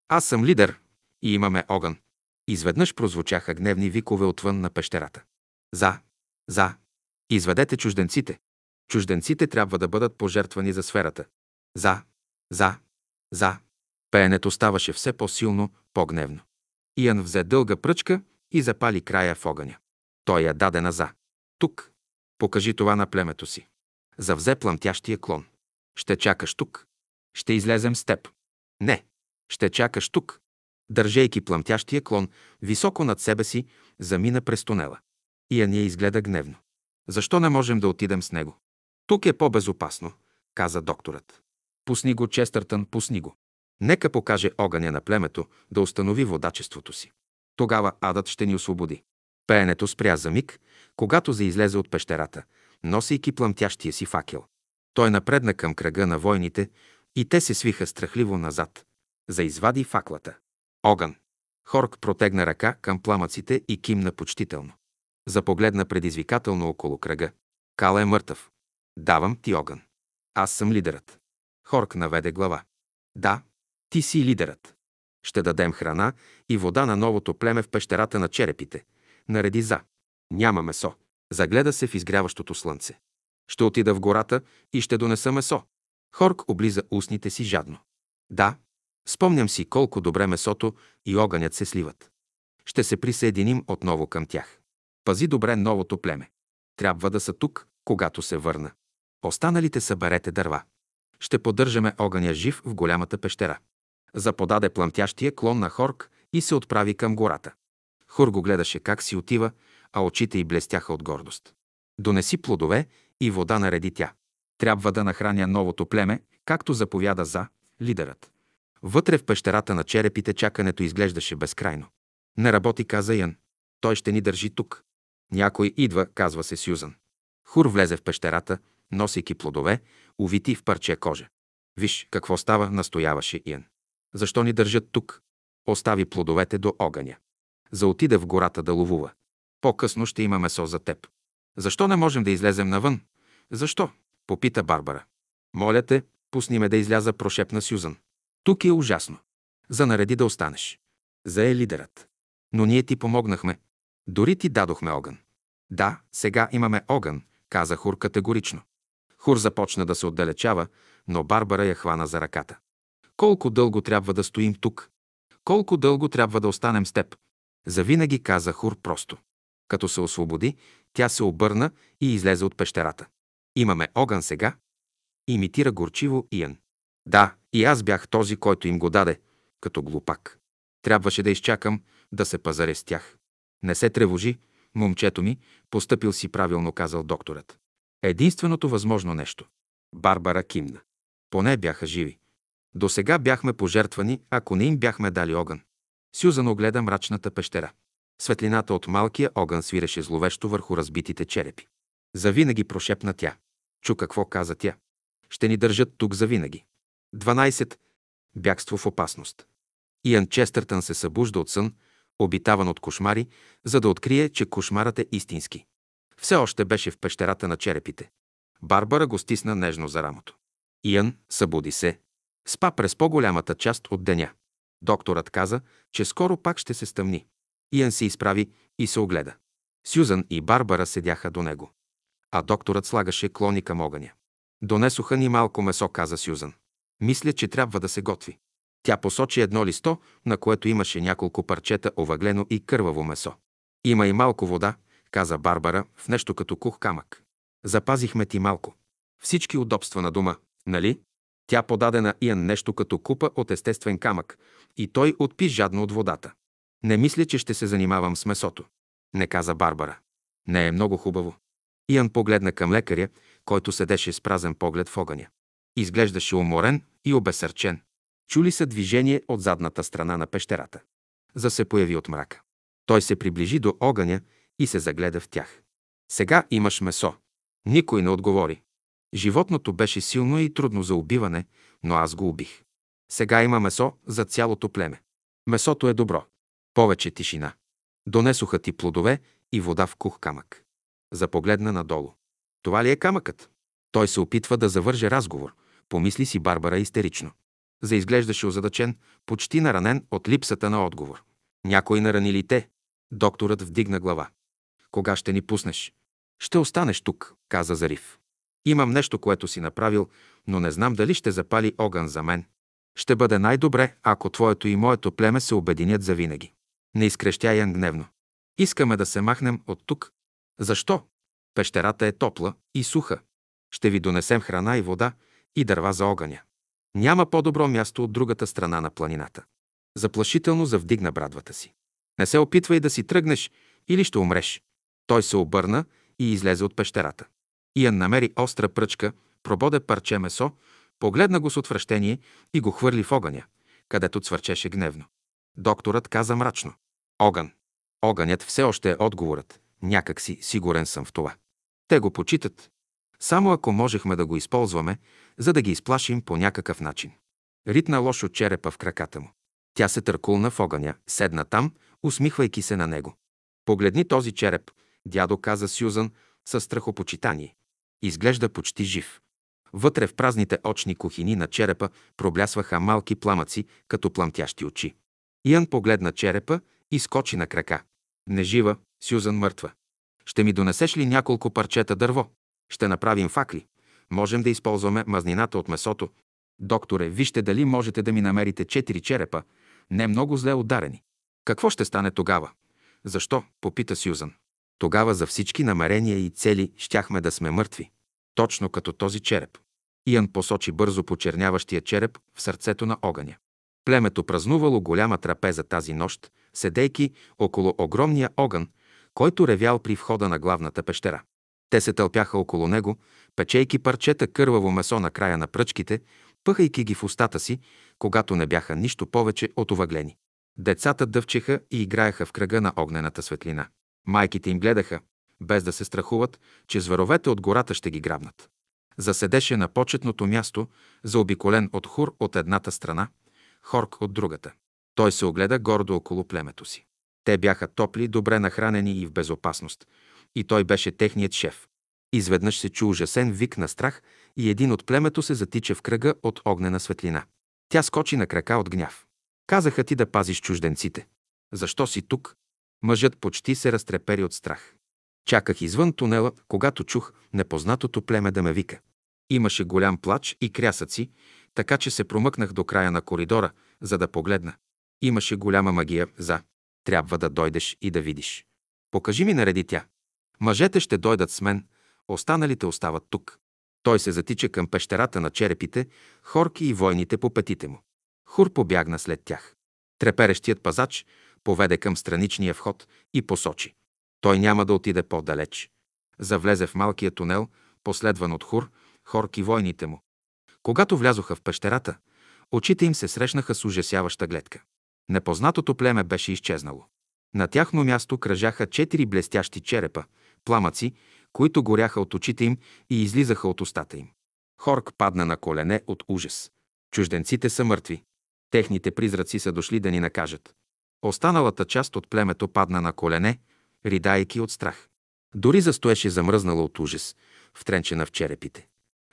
Аз съм лидер и имаме огън. Изведнъж прозвучаха гневни викове отвън на пещерата. За! За! Изведете чужденците! Чужденците трябва да бъдат пожертвани за сферата. За! За! За! Пеенето ставаше все по-силно, по-гневно. Иян взе дълга пръчка и запали края в огъня. Той я даде наза. Тук. Покажи това на племето си. Завзе плъмтящия клон. Ще чакаш тук. Ще излезем с теб. Не. Ще чакаш тук. Държейки плъмтящия клон високо над себе си, замина през тунела. Иян я изгледа гневно. Защо не можем да отидем с него? Тук е по-безопасно, каза докторът. Пусни го, Честъртън, пусни го. Нека покаже огъня на племето да установи водачеството си. Тогава адът ще ни освободи. Пеенето спря за миг, когато заизлезе от пещерата, носейки плъмтящия си факел. Той напредна към кръга на войните и те се свиха страхливо назад. Заизвади факлата. Огън. Хорк протегна ръка към пламъците и кимна почтително. Запогледна предизвикателно около кръга. Кала е мъртъв. Давам ти огън. Аз съм лидерът. Хорк наведе глава. Да, ти си лидерът. Ще дадем храна и вода на новото племе в пещерата на черепите. Нареди за. Няма месо. Загледа се в изгряващото слънце. Ще отида в гората и ще донеса месо. Хорк облиза устните си жадно. Да, спомням си колко добре месото и огънят се сливат. Ще се присъединим отново към тях. Пази добре новото племе. Трябва да са тук, когато се върна. Останалите съберете дърва. Ще поддържаме огъня жив в голямата пещера. Заподаде плъмтящия клон на Хорк и се отправи към гората. Хор го гледаше как си отива, а очите й блестяха от гордост. Донеси плодове и вода нареди тя. Трябва да нахраня новото племе, както заповяда за лидерът. Вътре в пещерата на черепите чакането изглеждаше безкрайно. Не работи, каза Ян. Той ще ни държи тук. Някой идва, казва се Сюзан. Хур влезе в пещерата, носейки плодове, увити в парче кожа. Виж какво става, настояваше Иен. Защо ни държат тук? Остави плодовете до огъня. За отида в гората да ловува. По-късно ще има месо за теб. Защо не можем да излезем навън? Защо? Попита Барбара. Моля те, пусни ме да изляза, прошепна Сюзан. Тук е ужасно. За нареди да останеш. За е лидерът. Но ние ти помогнахме. Дори ти дадохме огън. Да, сега имаме огън, каза Хур категорично. Хур започна да се отдалечава, но Барбара я хвана за ръката. Колко дълго трябва да стоим тук? Колко дълго трябва да останем с теб? Завинаги каза Хур просто. Като се освободи, тя се обърна и излезе от пещерата. Имаме огън сега? Имитира горчиво Иен. Да, и аз бях този, който им го даде, като глупак. Трябваше да изчакам да се пазаре с тях. Не се тревожи, момчето ми, постъпил си правилно, казал докторът. Единственото възможно нещо. Барбара кимна. Поне бяха живи. До сега бяхме пожертвани, ако не им бяхме дали огън. Сюзан огледа мрачната пещера. Светлината от малкия огън свиреше зловещо върху разбитите черепи. Завинаги прошепна тя. Чу какво каза тя. Ще ни държат тук завинаги. 12. Бягство в опасност. Иан Честъртън се събужда от сън, обитаван от кошмари, за да открие, че кошмарът е истински. Все още беше в пещерата на черепите. Барбара го стисна нежно за рамото. Иан събуди се. Спа през по-голямата част от деня. Докторът каза, че скоро пак ще се стъмни. Иан се изправи и се огледа. Сюзан и Барбара седяха до него. А докторът слагаше клони към огъня. Донесоха ни малко месо, каза Сюзан. Мисля, че трябва да се готви. Тя посочи едно листо, на което имаше няколко парчета овъглено и кърваво месо. Има и малко вода, каза Барбара, в нещо като кух камък. Запазихме ти малко. Всички удобства на дома, нали? Тя подаде на Иан нещо като купа от естествен камък и той отпи жадно от водата. Не мисля, че ще се занимавам с месото. Не каза Барбара. Не е много хубаво. Иан погледна към лекаря, който седеше с празен поглед в огъня. Изглеждаше уморен и обесърчен. Чули са движение от задната страна на пещерата. За се появи от мрака. Той се приближи до огъня и се загледа в тях. Сега имаш месо. Никой не отговори. Животното беше силно и трудно за убиване, но аз го убих. Сега има месо за цялото племе. Месото е добро. Повече тишина. Донесоха ти плодове и вода в кух камък. Запогледна надолу. Това ли е камъкът? Той се опитва да завърже разговор. Помисли си Барбара истерично. Заизглеждаше озадачен, почти наранен от липсата на отговор. Някой нарани ли те? Докторът вдигна глава. Кога ще ни пуснеш? Ще останеш тук, каза Зарив. Имам нещо, което си направил, но не знам дали ще запали огън за мен. Ще бъде най-добре, ако твоето и моето племе се обединят за винаги. Не изкрещя Ян гневно. Искаме да се махнем от тук. Защо? Пещерата е топла и суха. Ще ви донесем храна и вода и дърва за огъня. Няма по-добро място от другата страна на планината. Заплашително завдигна брадвата си. Не се опитвай да си тръгнеш или ще умреш. Той се обърна и излезе от пещерата. Иян намери остра пръчка, прободе парче месо, погледна го с отвращение и го хвърли в огъня, където цвърчеше гневно. Докторът каза мрачно. Огън. Огънят все още е отговорът. Някак си сигурен съм в това. Те го почитат. Само ако можехме да го използваме, за да ги изплашим по някакъв начин. Ритна лошо черепа в краката му. Тя се търкулна в огъня, седна там, усмихвайки се на него. Погледни този череп, дядо каза Сюзан със страхопочитание. Изглежда почти жив. Вътре в празните очни кухини на черепа проблясваха малки пламъци, като пламтящи очи. Иан погледна черепа и скочи на крака. Нежива, Сюзан мъртва. Ще ми донесеш ли няколко парчета дърво? Ще направим факли. Можем да използваме мазнината от месото. Докторе, вижте дали можете да ми намерите четири черепа, не много зле ударени. Какво ще стане тогава? Защо? попита Сюзан. Тогава за всички намерения и цели щяхме да сме мъртви. Точно като този череп. Иан посочи бързо почерняващия череп в сърцето на огъня. Племето празнувало голяма трапеза тази нощ, седейки около огромния огън, който ревял при входа на главната пещера. Те се тълпяха около него, печейки парчета кърваво месо на края на пръчките, пъхайки ги в устата си, когато не бяха нищо повече от овъглени. Децата дъвчеха и играеха в кръга на огнената светлина. Майките им гледаха, без да се страхуват, че зверовете от гората ще ги грабнат. Заседеше на почетното място, заобиколен от хур от едната страна, хорк от другата. Той се огледа гордо около племето си. Те бяха топли, добре нахранени и в безопасност. И той беше техният шеф. Изведнъж се чу ужасен вик на страх и един от племето се затича в кръга от огнена светлина. Тя скочи на крака от гняв. Казаха ти да пазиш чужденците. Защо си тук? Мъжът почти се разтрепери от страх. Чаках извън тунела, когато чух непознатото племе да ме вика. Имаше голям плач и крясъци, така че се промъкнах до края на коридора, за да погледна. Имаше голяма магия за «Трябва да дойдеш и да видиш». Покажи ми, нареди тя. Мъжете ще дойдат с мен, останалите остават тук. Той се затича към пещерата на черепите, хорки и войните по петите му. Хур побягна след тях. Треперещият пазач поведе към страничния вход и посочи. Той няма да отиде по-далеч. Завлезе в малкия тунел, последван от Хур, Хорк и войните му. Когато влязоха в пещерата, очите им се срещнаха с ужасяваща гледка. Непознатото племе беше изчезнало. На тяхно място кръжаха четири блестящи черепа, пламъци, които горяха от очите им и излизаха от устата им. Хорк падна на колене от ужас. Чужденците са мъртви. Техните призраци са дошли да ни накажат. Останалата част от племето падна на колене, ридайки от страх. Дори застоеше замръзнала от ужас, втренчена в черепите.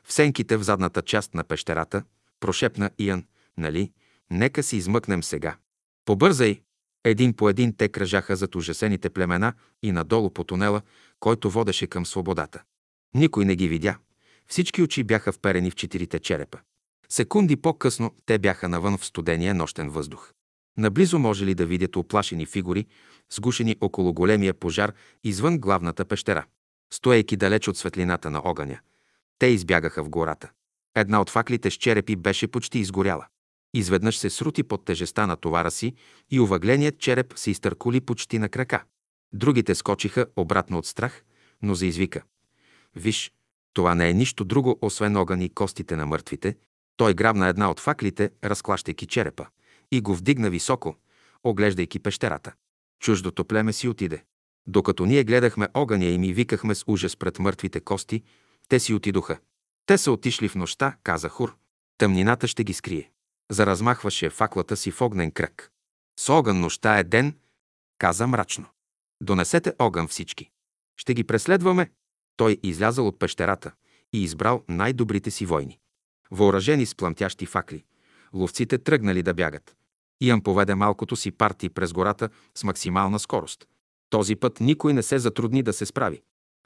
В сенките в задната част на пещерата прошепна Иян, нали, нека си измъкнем сега. Побързай! Един по един те кръжаха зад ужасените племена и надолу по тунела, който водеше към свободата. Никой не ги видя. Всички очи бяха вперени в четирите черепа. Секунди по-късно те бяха навън в студения нощен въздух. Наблизо може ли да видят оплашени фигури, сгушени около големия пожар извън главната пещера. Стоейки далеч от светлината на огъня, те избягаха в гората. Една от факлите с черепи беше почти изгоряла. Изведнъж се срути под тежеста на товара си и увъгленият череп се изтъркули почти на крака. Другите скочиха обратно от страх, но заизвика. Виж, това не е нищо друго, освен огън и костите на мъртвите, Той грабна една от факлите, разклащайки черепа, и го вдигна високо, оглеждайки пещерата. Чуждото племе си отиде. Докато ние гледахме огъня и ми викахме с ужас пред мъртвите кости, те си отидоха. Те са отишли в нощта, каза Хур. Тъмнината ще ги скрие. Заразмахваше факлата си в огнен кръг. С огън нощта е ден, каза мрачно. Донесете огън всички. Ще ги преследваме. Той излязал от пещерата и избрал най-добрите си войни. Въоръжени с пламтящи факли, ловците тръгнали да бягат. Иан поведе малкото си парти през гората с максимална скорост. Този път никой не се затрудни да се справи.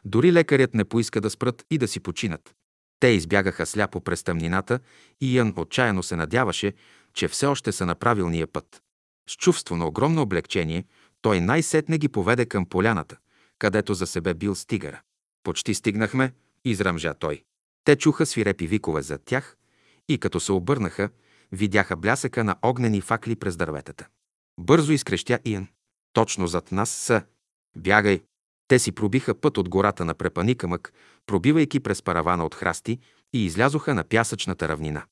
Дори лекарят не поиска да спрат и да си починат. Те избягаха сляпо през тъмнината и Иан отчаяно се надяваше, че все още са на правилния път. С чувство на огромно облегчение, той най-сетне ги поведе към поляната, където за себе бил стигара. Почти стигнахме, изръмжа той. Те чуха свирепи викове зад тях и като се обърнаха, видяха блясъка на огнени факли през дърветата. Бързо изкрещя Иен. Точно зад нас са. Бягай! Те си пробиха път от гората на Препаникамък, пробивайки през паравана от храсти и излязоха на пясъчната равнина.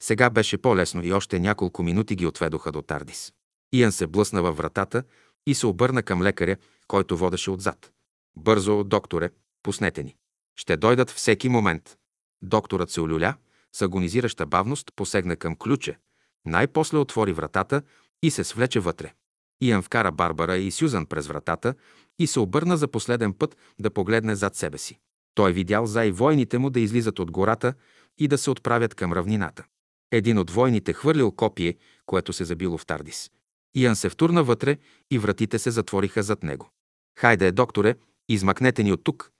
Сега беше по-лесно и още няколко минути ги отведоха до Тардис. Иан се блъсна във вратата и се обърна към лекаря, който водеше отзад. Бързо, докторе, пуснете ни. Ще дойдат всеки момент. Докторът се олюля, с агонизираща бавност посегна към ключе, най-после отвори вратата и се свлече вътре. Иан вкара Барбара и Сюзан през вратата и се обърна за последен път да погледне зад себе си. Той видял за и войните му да излизат от гората и да се отправят към равнината. Един от войните хвърлил копие, което се забило в Тардис. Иан се втурна вътре и вратите се затвориха зад него. Хайде, докторе, измъкнете ни от тук.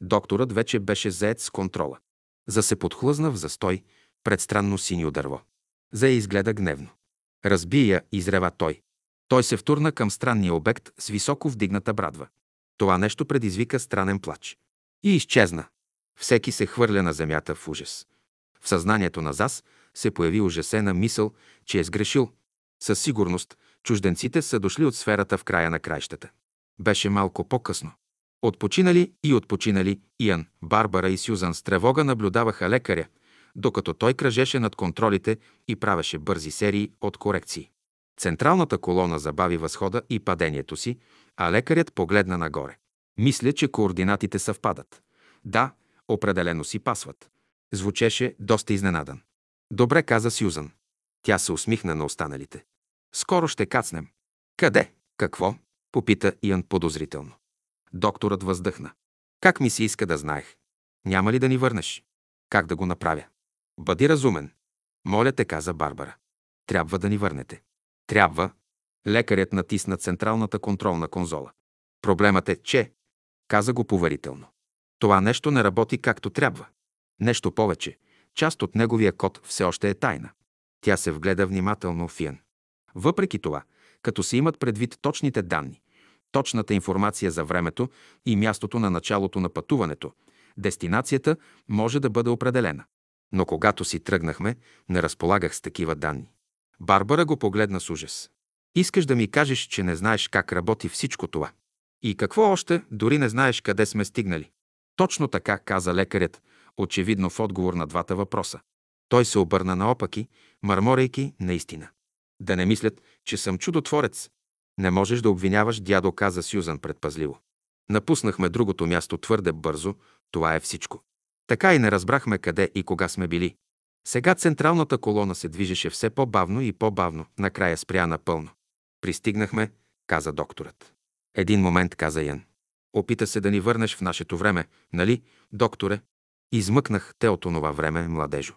Докторът вече беше заед с контрола. За се подхлъзна в застой пред странно синьо дърво. За изгледа гневно. Разби я, изрева той. Той се втурна към странния обект с високо вдигната брадва. Това нещо предизвика странен плач. И изчезна. Всеки се хвърля на земята в ужас. В съзнанието на Зас се появи ужасена мисъл, че е сгрешил. Със сигурност чужденците са дошли от сферата в края на краищата. Беше малко по-късно. Отпочинали и отпочинали Иан, Барбара и Сюзан с тревога наблюдаваха лекаря, докато той кръжеше над контролите и правеше бързи серии от корекции. Централната колона забави възхода и падението си, а лекарят погледна нагоре. Мисля, че координатите съвпадат. Да, определено си пасват. Звучеше доста изненадан. Добре, каза Сюзан. Тя се усмихна на останалите. Скоро ще кацнем. Къде? Какво? Попита Иан подозрително. Докторът въздъхна. Как ми се иска да знаех? Няма ли да ни върнеш? Как да го направя? Бъди разумен. Моля те, каза Барбара. Трябва да ни върнете. Трябва. Лекарят натисна централната контролна конзола. Проблемът е, че... Каза го поверително. Това нещо не работи както трябва. Нещо повече. Част от неговия код все още е тайна. Тя се вгледа внимателно в Иан. Въпреки това, като се имат предвид точните данни, точната информация за времето и мястото на началото на пътуването, дестинацията може да бъде определена. Но когато си тръгнахме, не разполагах с такива данни. Барбара го погледна с ужас. Искаш да ми кажеш, че не знаеш как работи всичко това. И какво още, дори не знаеш къде сме стигнали. Точно така, каза лекарят, очевидно в отговор на двата въпроса. Той се обърна наопаки, мърморейки наистина. Да не мислят, че съм чудотворец. Не можеш да обвиняваш дядо, каза Сюзан предпазливо. Напуснахме другото място твърде бързо, това е всичко. Така и не разбрахме къде и кога сме били. Сега централната колона се движеше все по-бавно и по-бавно, накрая спря напълно. Пристигнахме, каза докторът. Един момент, каза Ян. Опита се да ни върнеш в нашето време, нали, докторе? Измъкнах те от онова време, младежо.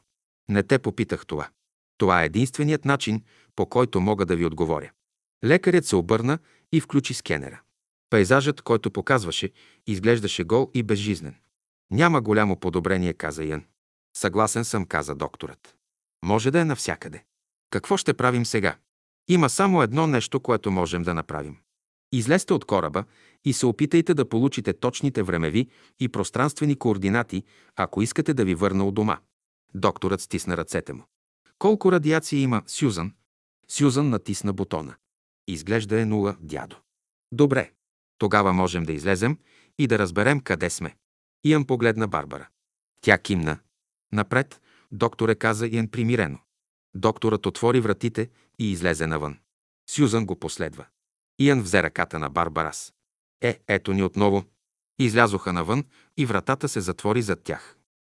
Не те попитах това. Това е единственият начин, по който мога да ви отговоря. Лекарят се обърна и включи скенера. Пейзажът, който показваше, изглеждаше гол и безжизнен. Няма голямо подобрение, каза Ян. Съгласен съм, каза докторът. Може да е навсякъде. Какво ще правим сега? Има само едно нещо, което можем да направим. Излезте от кораба и се опитайте да получите точните времеви и пространствени координати, ако искате да ви върна от дома. Докторът стисна ръцете му. Колко радиация има, Сюзан? Сюзан натисна бутона. Изглежда е нула, дядо. Добре. Тогава можем да излезем и да разберем къде сме. Иан погледна Барбара. Тя кимна. Напред, Докторе каза Иен примирено. Докторът отвори вратите и излезе навън. Сюзан го последва. Иан взе ръката на Барбарас. Е, ето ни отново. Излязоха навън и вратата се затвори зад тях.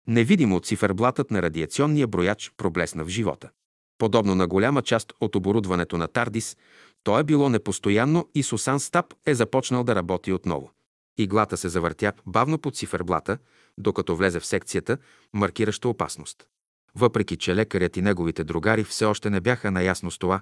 Невидимо циферблатът на радиационния брояч проблесна в живота. Подобно на голяма част от оборудването на Тардис, то е било непостоянно и Сусан Стап е започнал да работи отново. Иглата се завъртя бавно под циферблата, докато влезе в секцията, маркираща опасност. Въпреки, че лекарят и неговите другари все още не бяха наясно с това,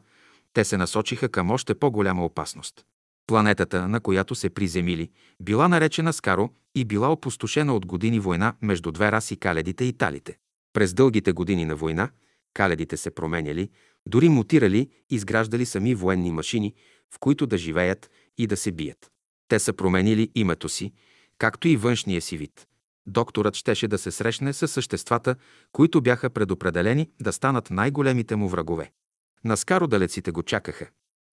те се насочиха към още по-голяма опасност. Планетата, на която се приземили, била наречена Скаро и била опустошена от години война между две раси каледите и талите. През дългите години на война каледите се променяли, дори мутирали, изграждали сами военни машини, в които да живеят и да се бият. Те са променили името си, както и външния си вид. Докторът щеше да се срещне с съществата, които бяха предопределени да станат най-големите му врагове. Наскаро далеците го чакаха.